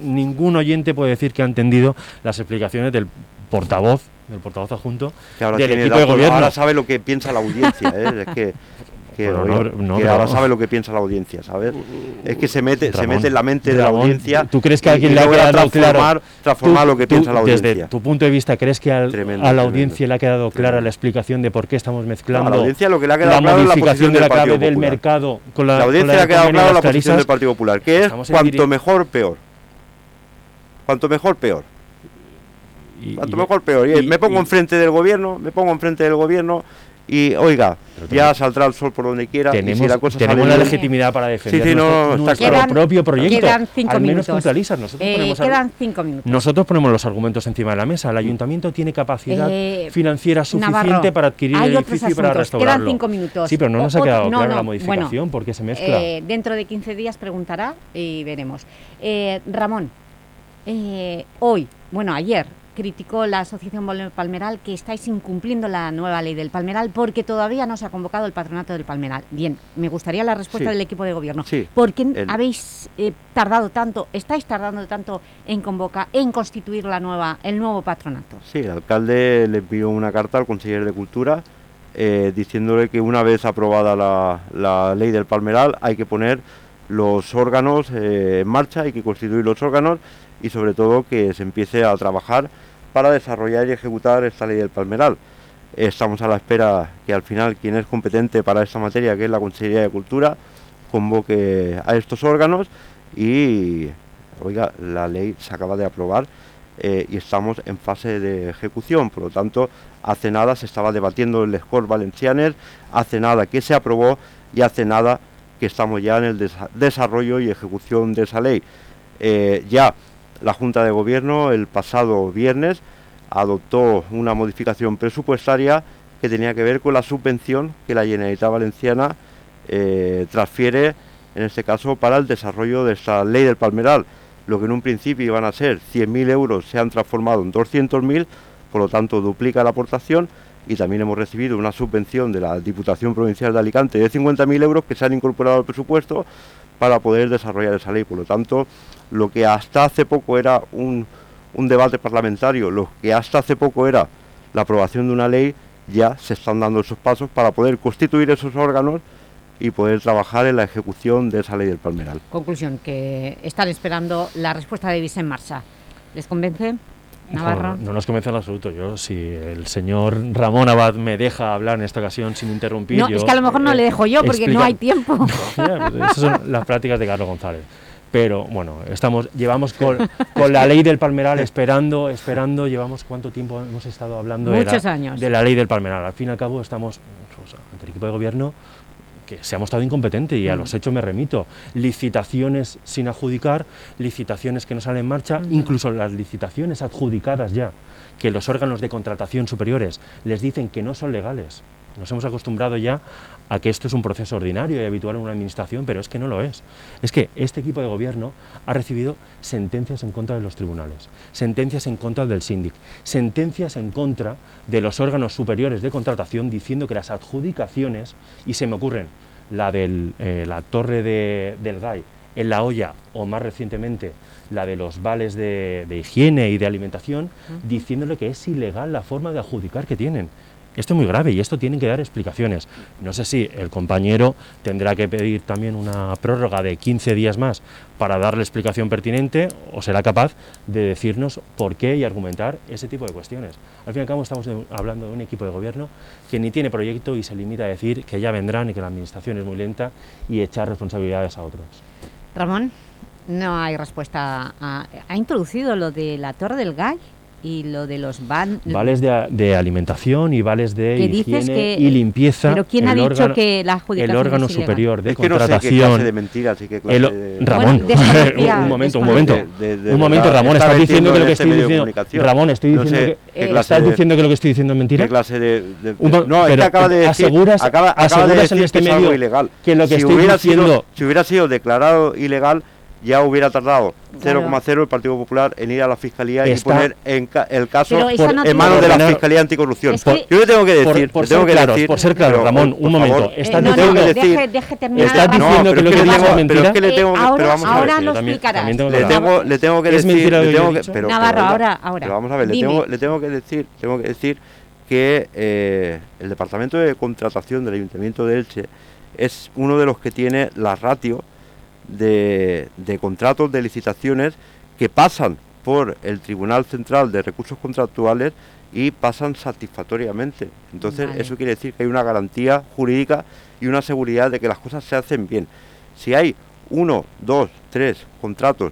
Ningún oyente puede decir que ha entendido las explicaciones del portavoz, del portavoz adjunto Que ahora, del equipo de gobierno. ahora sabe lo que piensa la audiencia, ¿eh? es que, que, Bueno, oiga, no, no, que pero- ahora sabe lo que piensa la audiencia, ¿sabes? Es que se mete, se mete en la mente de la audiencia. ¿Tú crees que alguien le ha quedado claro? transformar, transformar Tú- lo que tú, piensa la audiencia? Desde tu punto de vista, ¿crees que al- Tremendo, a la tremendo. audiencia le ha quedado clara la explicación de por qué estamos mezclando No, a la audiencia lo que le ha quedado la claro es la modificación posición de la del clave del mercado con la La con audiencia le ha quedado de la posición del Partido Popular, que es cuanto mejor, peor. Cuanto mejor, peor. Cuanto y- mejor, peor. Y y- me pongo enfrente del gobierno, me pongo enfrente del gobierno y, oiga, ya saldrá el sol por donde quiera. y tenemos, si la cosa tenemos sale la bien- legitimidad para defender Sí, sí, no, nuestro, nuestro propio proyecto. Quedan cinco al menos minutos. Nosotros, Eh, ponemos, quedan cinco minutos. nosotros ponemos los argumentos encima de la mesa. El ayuntamiento tiene capacidad Eh, financiera suficiente Navarro, para adquirir el edificio y para restaurarlo. Quedan cinco minutos. Sí, pero no nos ha quedado no, clara no, la modificación bueno, porque se mezcla. Eh, dentro de 15 días preguntará y veremos. Eh, Ramón, eh, hoy, bueno, ayer, criticó la Asociación Palmeral que estáis incumpliendo la nueva ley del Palmeral porque todavía no se ha convocado el patronato del Palmeral. Bien, me gustaría la respuesta Sí. del equipo de gobierno. Sí, ¿Por qué el- habéis eh, tardado tanto, estáis tardando tanto en convocar, en constituir la nueva, el nuevo patronato? Sí, el alcalde le envió una carta al consejero de Cultura eh, diciéndole que una vez aprobada la, la ley del Palmeral hay que poner los órganos eh, en marcha, hay que constituir los órganos y sobre todo que se empiece a trabajar para desarrollar y ejecutar esta ley del Palmeral. Estamos a la espera que al final quien es competente para esta materia, que es la Consejería de Cultura, convoque a estos órganos y, oiga, la ley se acaba de aprobar eh, y estamos en fase de ejecución. Por lo tanto, hace nada se estaba debatiendo el Score Valencianes, hace nada que se aprobó y hace nada que estamos ya en el desa- desarrollo y ejecución de esa ley. Eh, ya la Junta de Gobierno el pasado viernes adoptó una modificación presupuestaria que tenía que ver con la subvención que la Generalitat Valenciana eh, transfiere, en este caso, para el desarrollo de esta ley del Palmeral. Lo que en un principio iban a ser 100.000 euros se han transformado en 200.000, por lo tanto duplica la aportación y también hemos recibido una subvención de la Diputación Provincial de Alicante de 50.000 euros que se han incorporado al presupuesto para poder desarrollar esa ley. Por lo tanto, lo que hasta hace poco era un, debate parlamentario, lo que hasta hace poco era la aprobación de una ley, ya se están dando esos pasos para poder constituir esos órganos y poder trabajar en la ejecución de esa ley del Palmeral. Conclusión, que están esperando la respuesta de Visa en marcha. ¿Les convence? Navarro. No, no nos convence en absoluto. Yo, si el señor Ramón Abad me deja hablar en esta ocasión sin interrumpir. No, yo, es que a lo mejor no eh, le dejo yo porque no explica- hay tiempo. Ya, pues esas son las prácticas de Carlos González. Pero bueno, estamos, llevamos con, con la ley del Palmeral esperando, esperando, llevamos cuánto tiempo hemos estado hablando de la, años. de la ley del Palmeral. Al fin y al cabo estamos pues, ante el equipo de gobierno que se ha mostrado incompetente y a Mm. los hechos me remito. Licitaciones sin adjudicar, licitaciones que no salen en marcha, incluso las licitaciones adjudicadas ya, que los órganos de contratación superiores les dicen que no son legales. Nos hemos acostumbrado ya a que esto es un proceso ordinario y habitual en una administración, pero es que no lo es. Es que este equipo de gobierno ha recibido sentencias en contra de los tribunales, sentencias en contra del síndic, sentencias en contra de los órganos superiores de contratación diciendo que las adjudicaciones, y se me ocurren la de la torre de- del GAI en La Hoya o más recientemente la de los vales de, de higiene y de alimentación, diciéndole que es ilegal la forma de adjudicar que tienen. Esto es muy grave y esto tienen que dar explicaciones. No sé si el compañero tendrá que pedir también una prórroga de 15 días más para darle explicación pertinente o será capaz de decirnos por qué y argumentar ese tipo de cuestiones. Al fin y al cabo estamos hablando de un equipo de gobierno que ni tiene proyecto y se limita a decir que ya vendrán y que la administración es muy lenta y echar responsabilidades a otros. Ramón, no hay respuesta. a- ¿Ha introducido lo de la Torre del Gall? Y lo de los van... Vales de, de alimentación y vales de higiene que- y limpieza. ¿Pero quién ha el dicho órgano- que la adjudicación El órgano superior de Es que no sé qué contratación. clase de mentiras y qué clase el o- de- Ramón, Bueno, un momento, un momento. De- de- de un momento, Ramón, está estás diciendo que lo que este estoy diciendo. comunicación. Ramón, estoy No diciendo sé que. qué eh, ¿Estás diciendo que lo que estoy diciendo es mentira? ¿Qué clase de, de- Un no, es que pero acaba de decir, aseguras- acaba, acaba de aseguras decir en este medio ilegal. que lo que estoy diciendo- si hubiera sido declarado ilegal, ya hubiera tardado Claro. 0,0 el Partido Popular en ir a la fiscalía Está- y poner en ca- el caso por- no en manos de la Por- Fiscalía Anticorrupción. Es que- Yo le tengo que Por- decir, por le tengo ser que claros, decir, por ser claros, pero, Ramón, por un momento. Estás diciendo que pero lo es que tengo- es mentira. pero es que le tengo que- ahora- pero vamos a ver. ahora también- también tengo le tengo, le tengo que ¿Es decir, le tengo que- pero, Navarro, ahora, ahora. pero vamos a ver, le tengo, le tengo que decir, tengo que decir que eh, el departamento de contratación del Ayuntamiento de Elche es uno de los que tiene la ratio de, de contratos de licitaciones que pasan por el Tribunal Central de Recursos Contractuales y pasan satisfactoriamente. Entonces, Vale. eso quiere decir que hay una garantía jurídica y una seguridad de que las cosas se hacen bien. Si hay uno, dos, tres contratos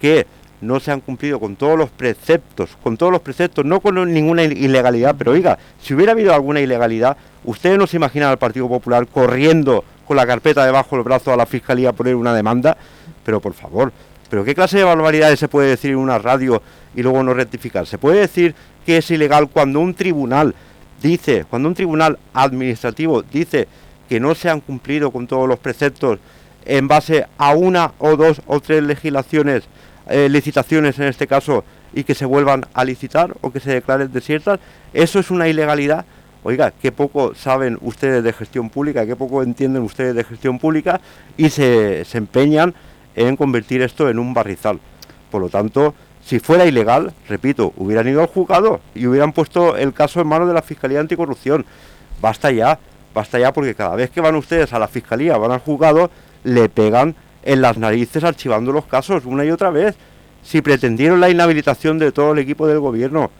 que no se han cumplido con todos los preceptos, con todos los preceptos, no con ninguna ilegalidad, pero oiga, si hubiera habido alguna ilegalidad, ustedes no se imaginan al Partido Popular corriendo con la carpeta debajo del brazo a la Fiscalía a poner una demanda, pero por favor, pero qué clase de barbaridades se puede decir en una radio y luego no rectificar. Se puede decir que es ilegal cuando un tribunal dice, cuando un tribunal administrativo dice que no se han cumplido con todos los preceptos en base a una o dos o tres legislaciones, eh, licitaciones en este caso, y que se vuelvan a licitar o que se declaren desiertas, eso es una ilegalidad. Oiga, qué poco saben ustedes de gestión pública, qué poco entienden ustedes de gestión pública y se, empeñan en convertir esto en un barrizal. Por lo tanto, si fuera ilegal, repito, hubieran ido al juzgado y hubieran puesto el caso en manos de la Fiscalía Anticorrupción. Basta ya, basta ya porque cada vez que van ustedes a la Fiscalía, van al juzgado, le pegan en las narices archivando los casos una y otra vez. Si pretendieron la inhabilitación de todo el equipo del gobierno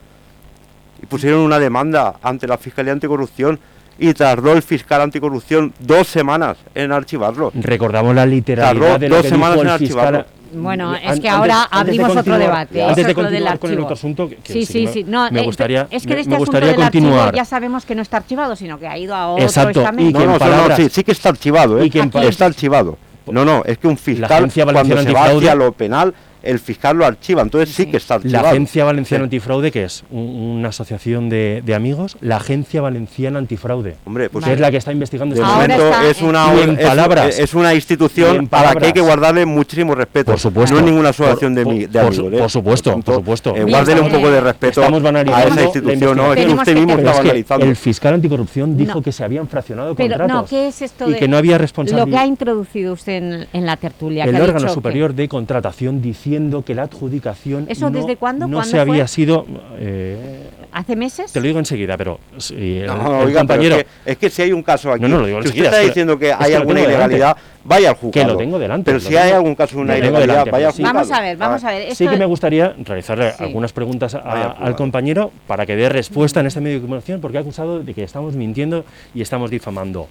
y pusieron una demanda ante la Fiscalía Anticorrupción y tardó el fiscal anticorrupción dos semanas en archivarlo. Recordamos la literalidad Tardó de lo dos que semanas dijo en fiscal. archivarlo. Bueno, es que antes- ahora de abrimos otro debate. Antes eso de del continuar con el otro asunto, que- que sí, sí sí, No, me gustaría- es que de este me asunto archivo continuar. ya sabemos que no está archivado, sino que ha ido a otro Exacto, y No, no, sí, sí que está archivado, ¿eh? y que en está archivado. No, no, es que un fiscal cuando se va hacia lo penal, el fiscal lo archiva, entonces sí, que está archivado. La Agencia Valenciana Sí. Antifraude, que es un- una asociación de, de amigos, la Agencia Valenciana Antifraude, Hombre, pues que es la que está investigando De este momento es una, Y en es- palabras, es una institución en a la que hay que guardarle muchísimo respeto. Por supuesto. No es ninguna asociación Por- de, mi, de por- amigos. ¿eh? por supuesto, tanto, por supuesto. eh, guárdele un poco de respeto estamos a esa institución. No, es que usted mismo Pero está es que banalizando. el fiscal anticorrupción dijo No. que se habían fraccionado Pero contratos no, ¿qué es esto y de que no había lo que ha responsabilidad. introducido usted en, en la tertulia? El órgano superior de contratación diciendo que la adjudicación ¿Eso no, desde cuándo? no ¿Cuándo se había sido eh, ¿Hace meses? te lo digo enseguida pero sí, el, No, el oiga, pero compañero es, que, es que si hay un caso aquí, No, no, lo digo si usted está diciendo que es hay que alguna delante. ilegalidad, vaya al juzgado. Que lo tengo delante, Pero si hay algún caso de una ilegalidad, delante, vaya al juzgado. Vamos a ver, vamos a ver. sí que me gustaría realizarle Sí. algunas preguntas a- al compañero para que dé respuesta en este medio de comunicación porque ha acusado de que estamos mintiendo y estamos difamando.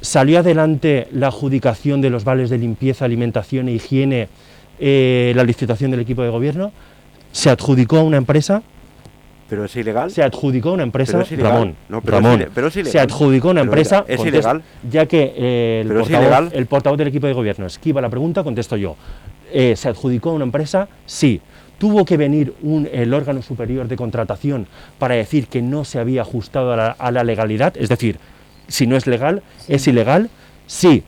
¿Salió adelante la adjudicación de los vales de limpieza, alimentación e higiene, eh, la licitación del equipo de gobierno? ¿Se adjudicó a una empresa? Pero es ilegal. Se adjudicó a una empresa, Pero es ilegal. Ramón, No, pero es Ramón, ile- pero es ilegal. se adjudicó a una empresa, ¿es ilegal? ya que eh, el, es portavoz, el portavoz del equipo de gobierno esquiva la pregunta, contesto yo. Eh, ¿Se adjudicó a una empresa? Sí. ¿Tuvo que venir un, el órgano superior de contratación para decir que no se había ajustado a la, a la legalidad? Es decir, si no es legal, ¿es ilegal? Sí.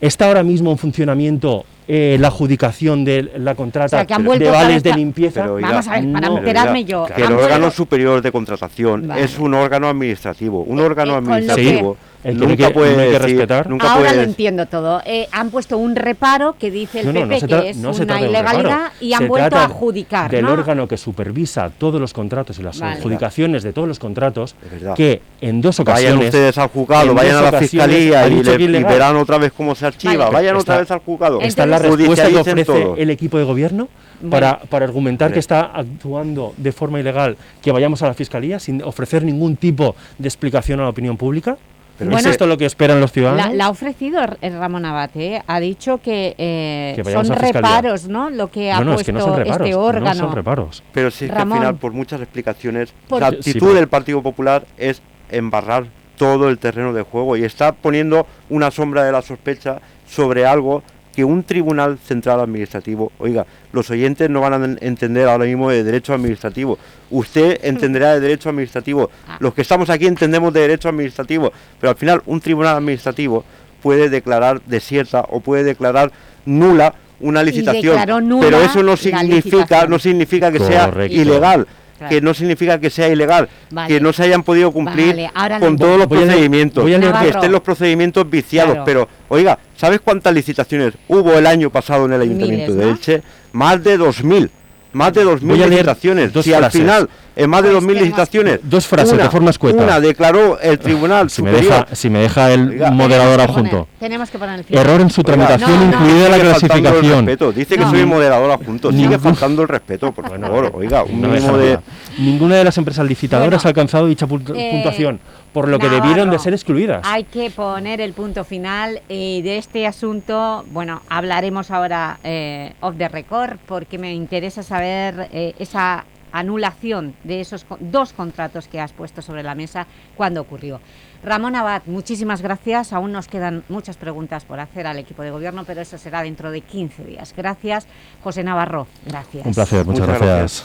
¿Está ahora mismo en funcionamiento eh, la adjudicación de la contrata O sea, que han de vales de limpieza? Pero, oiga, Vamos a ver, para no. enterarme yo. Que el órgano vuelto- superior de contratación Vale. es un órgano administrativo. Un órgano eh, con lo administrativo el que no hay nunca que- puede no hay que decir- respetar. nunca Ahora puede lo decir- entiendo todo. Eh, han puesto un reparo que dice el No, PP no que es una un ilegalidad y han Se vuelto a adjudicar. Del ¿no? órgano que supervisa todos los contratos y las Vale. adjudicaciones de todos los contratos, que en dos ocasiones... Vayan ustedes al juzgado, vayan a la fiscalía y, le- y verán otra vez cómo se archiva. Vale. Vayan Está- otra vez al juzgado. Esta es la respuesta que ofrece todo. el equipo de gobierno para, para argumentar que está actuando de forma ilegal, que vayamos a la fiscalía sin ofrecer ningún tipo de explicación a la opinión pública. Pero Bueno, ¿Es esto lo que esperan los ciudadanos? La, la ha ofrecido el Ramón Abad, ¿eh? ha dicho que, eh, Que son reparos, ¿no? Lo que ha No, no, es puesto que no son reparos, este no órgano. son reparos. Pero sí es que al final, por muchas explicaciones, Por- la Sí, actitud pero- del Partido Popular es embarrar todo el terreno de juego y está poniendo una sombra de la sospecha sobre algo que un tribunal central administrativo, oiga, los oyentes no van a en- entender ahora mismo de derecho administrativo. Usted entenderá de derecho administrativo. Los que estamos aquí entendemos de derecho administrativo, pero al final un tribunal administrativo puede declarar desierta o puede declarar nula una licitación, nula pero eso no significa no significa que sea ilegal, Claro. que no significa que sea ilegal, Vale. que no se hayan podido cumplir Vale, con todos los Voy a leer- procedimientos, leer- que estén los procedimientos viciados, Claro. pero oiga, ¿sabes cuántas licitaciones hubo el año pasado en el Ayuntamiento Miles, de ¿no? Elche? Más de 2.000. Más de 2.000 Voy a leer licitaciones. dos si al frases. final, en más de Pues 2.000 que hemos- licitaciones, Dos frases una, de forma escueta. Una declaró el Tribunal Si me, deja, si me deja el Oiga. moderador adjunto. Tenemos que poner el final. Error en su Oiga, tramitación, no, no. incluida la el clasificación. respeto. Dice que No. soy el moderador adjunto. Sigue faltando el respeto, por favor. Oiga, un mínimo de. Ninguna de las empresas licitadoras Bueno, ha alcanzado dicha eh, puntuación, por lo que Navarro, debieron de ser excluidas. Hay que poner el punto final y de este asunto, bueno, hablaremos ahora eh, off the record porque me interesa saber eh, esa anulación de esos dos contratos que has puesto sobre la mesa, cuándo ocurrió. Ramón Abad, muchísimas gracias. Aún nos quedan muchas preguntas por hacer al equipo de gobierno, pero eso será dentro de 15 días. Gracias. José Navarro, gracias. Un placer, muchas, Muchas gracias.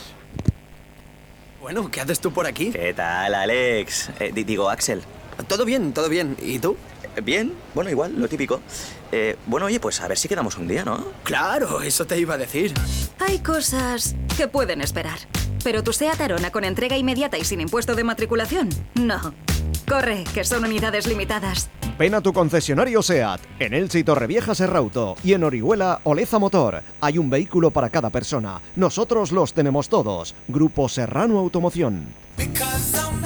Bueno, ¿qué haces tú por aquí? ¿Qué tal, Alex? Eh, di- digo, Axel. Todo bien, todo bien. ¿Y tú? Bien, bueno, igual, lo típico. Eh, bueno, oye, pues a ver si quedamos un día, ¿no? Claro, eso te iba a decir. Hay cosas que pueden esperar. Pero tu SEAT Arona con entrega inmediata y sin impuesto de matriculación, no. Corre, que son unidades limitadas. Ven a tu concesionario SEAT, en Elche y Torrevieja Serrauto y en Orihuela Oleza Motor. Hay un vehículo para cada persona. Nosotros los tenemos todos. Grupo Serrano Automoción.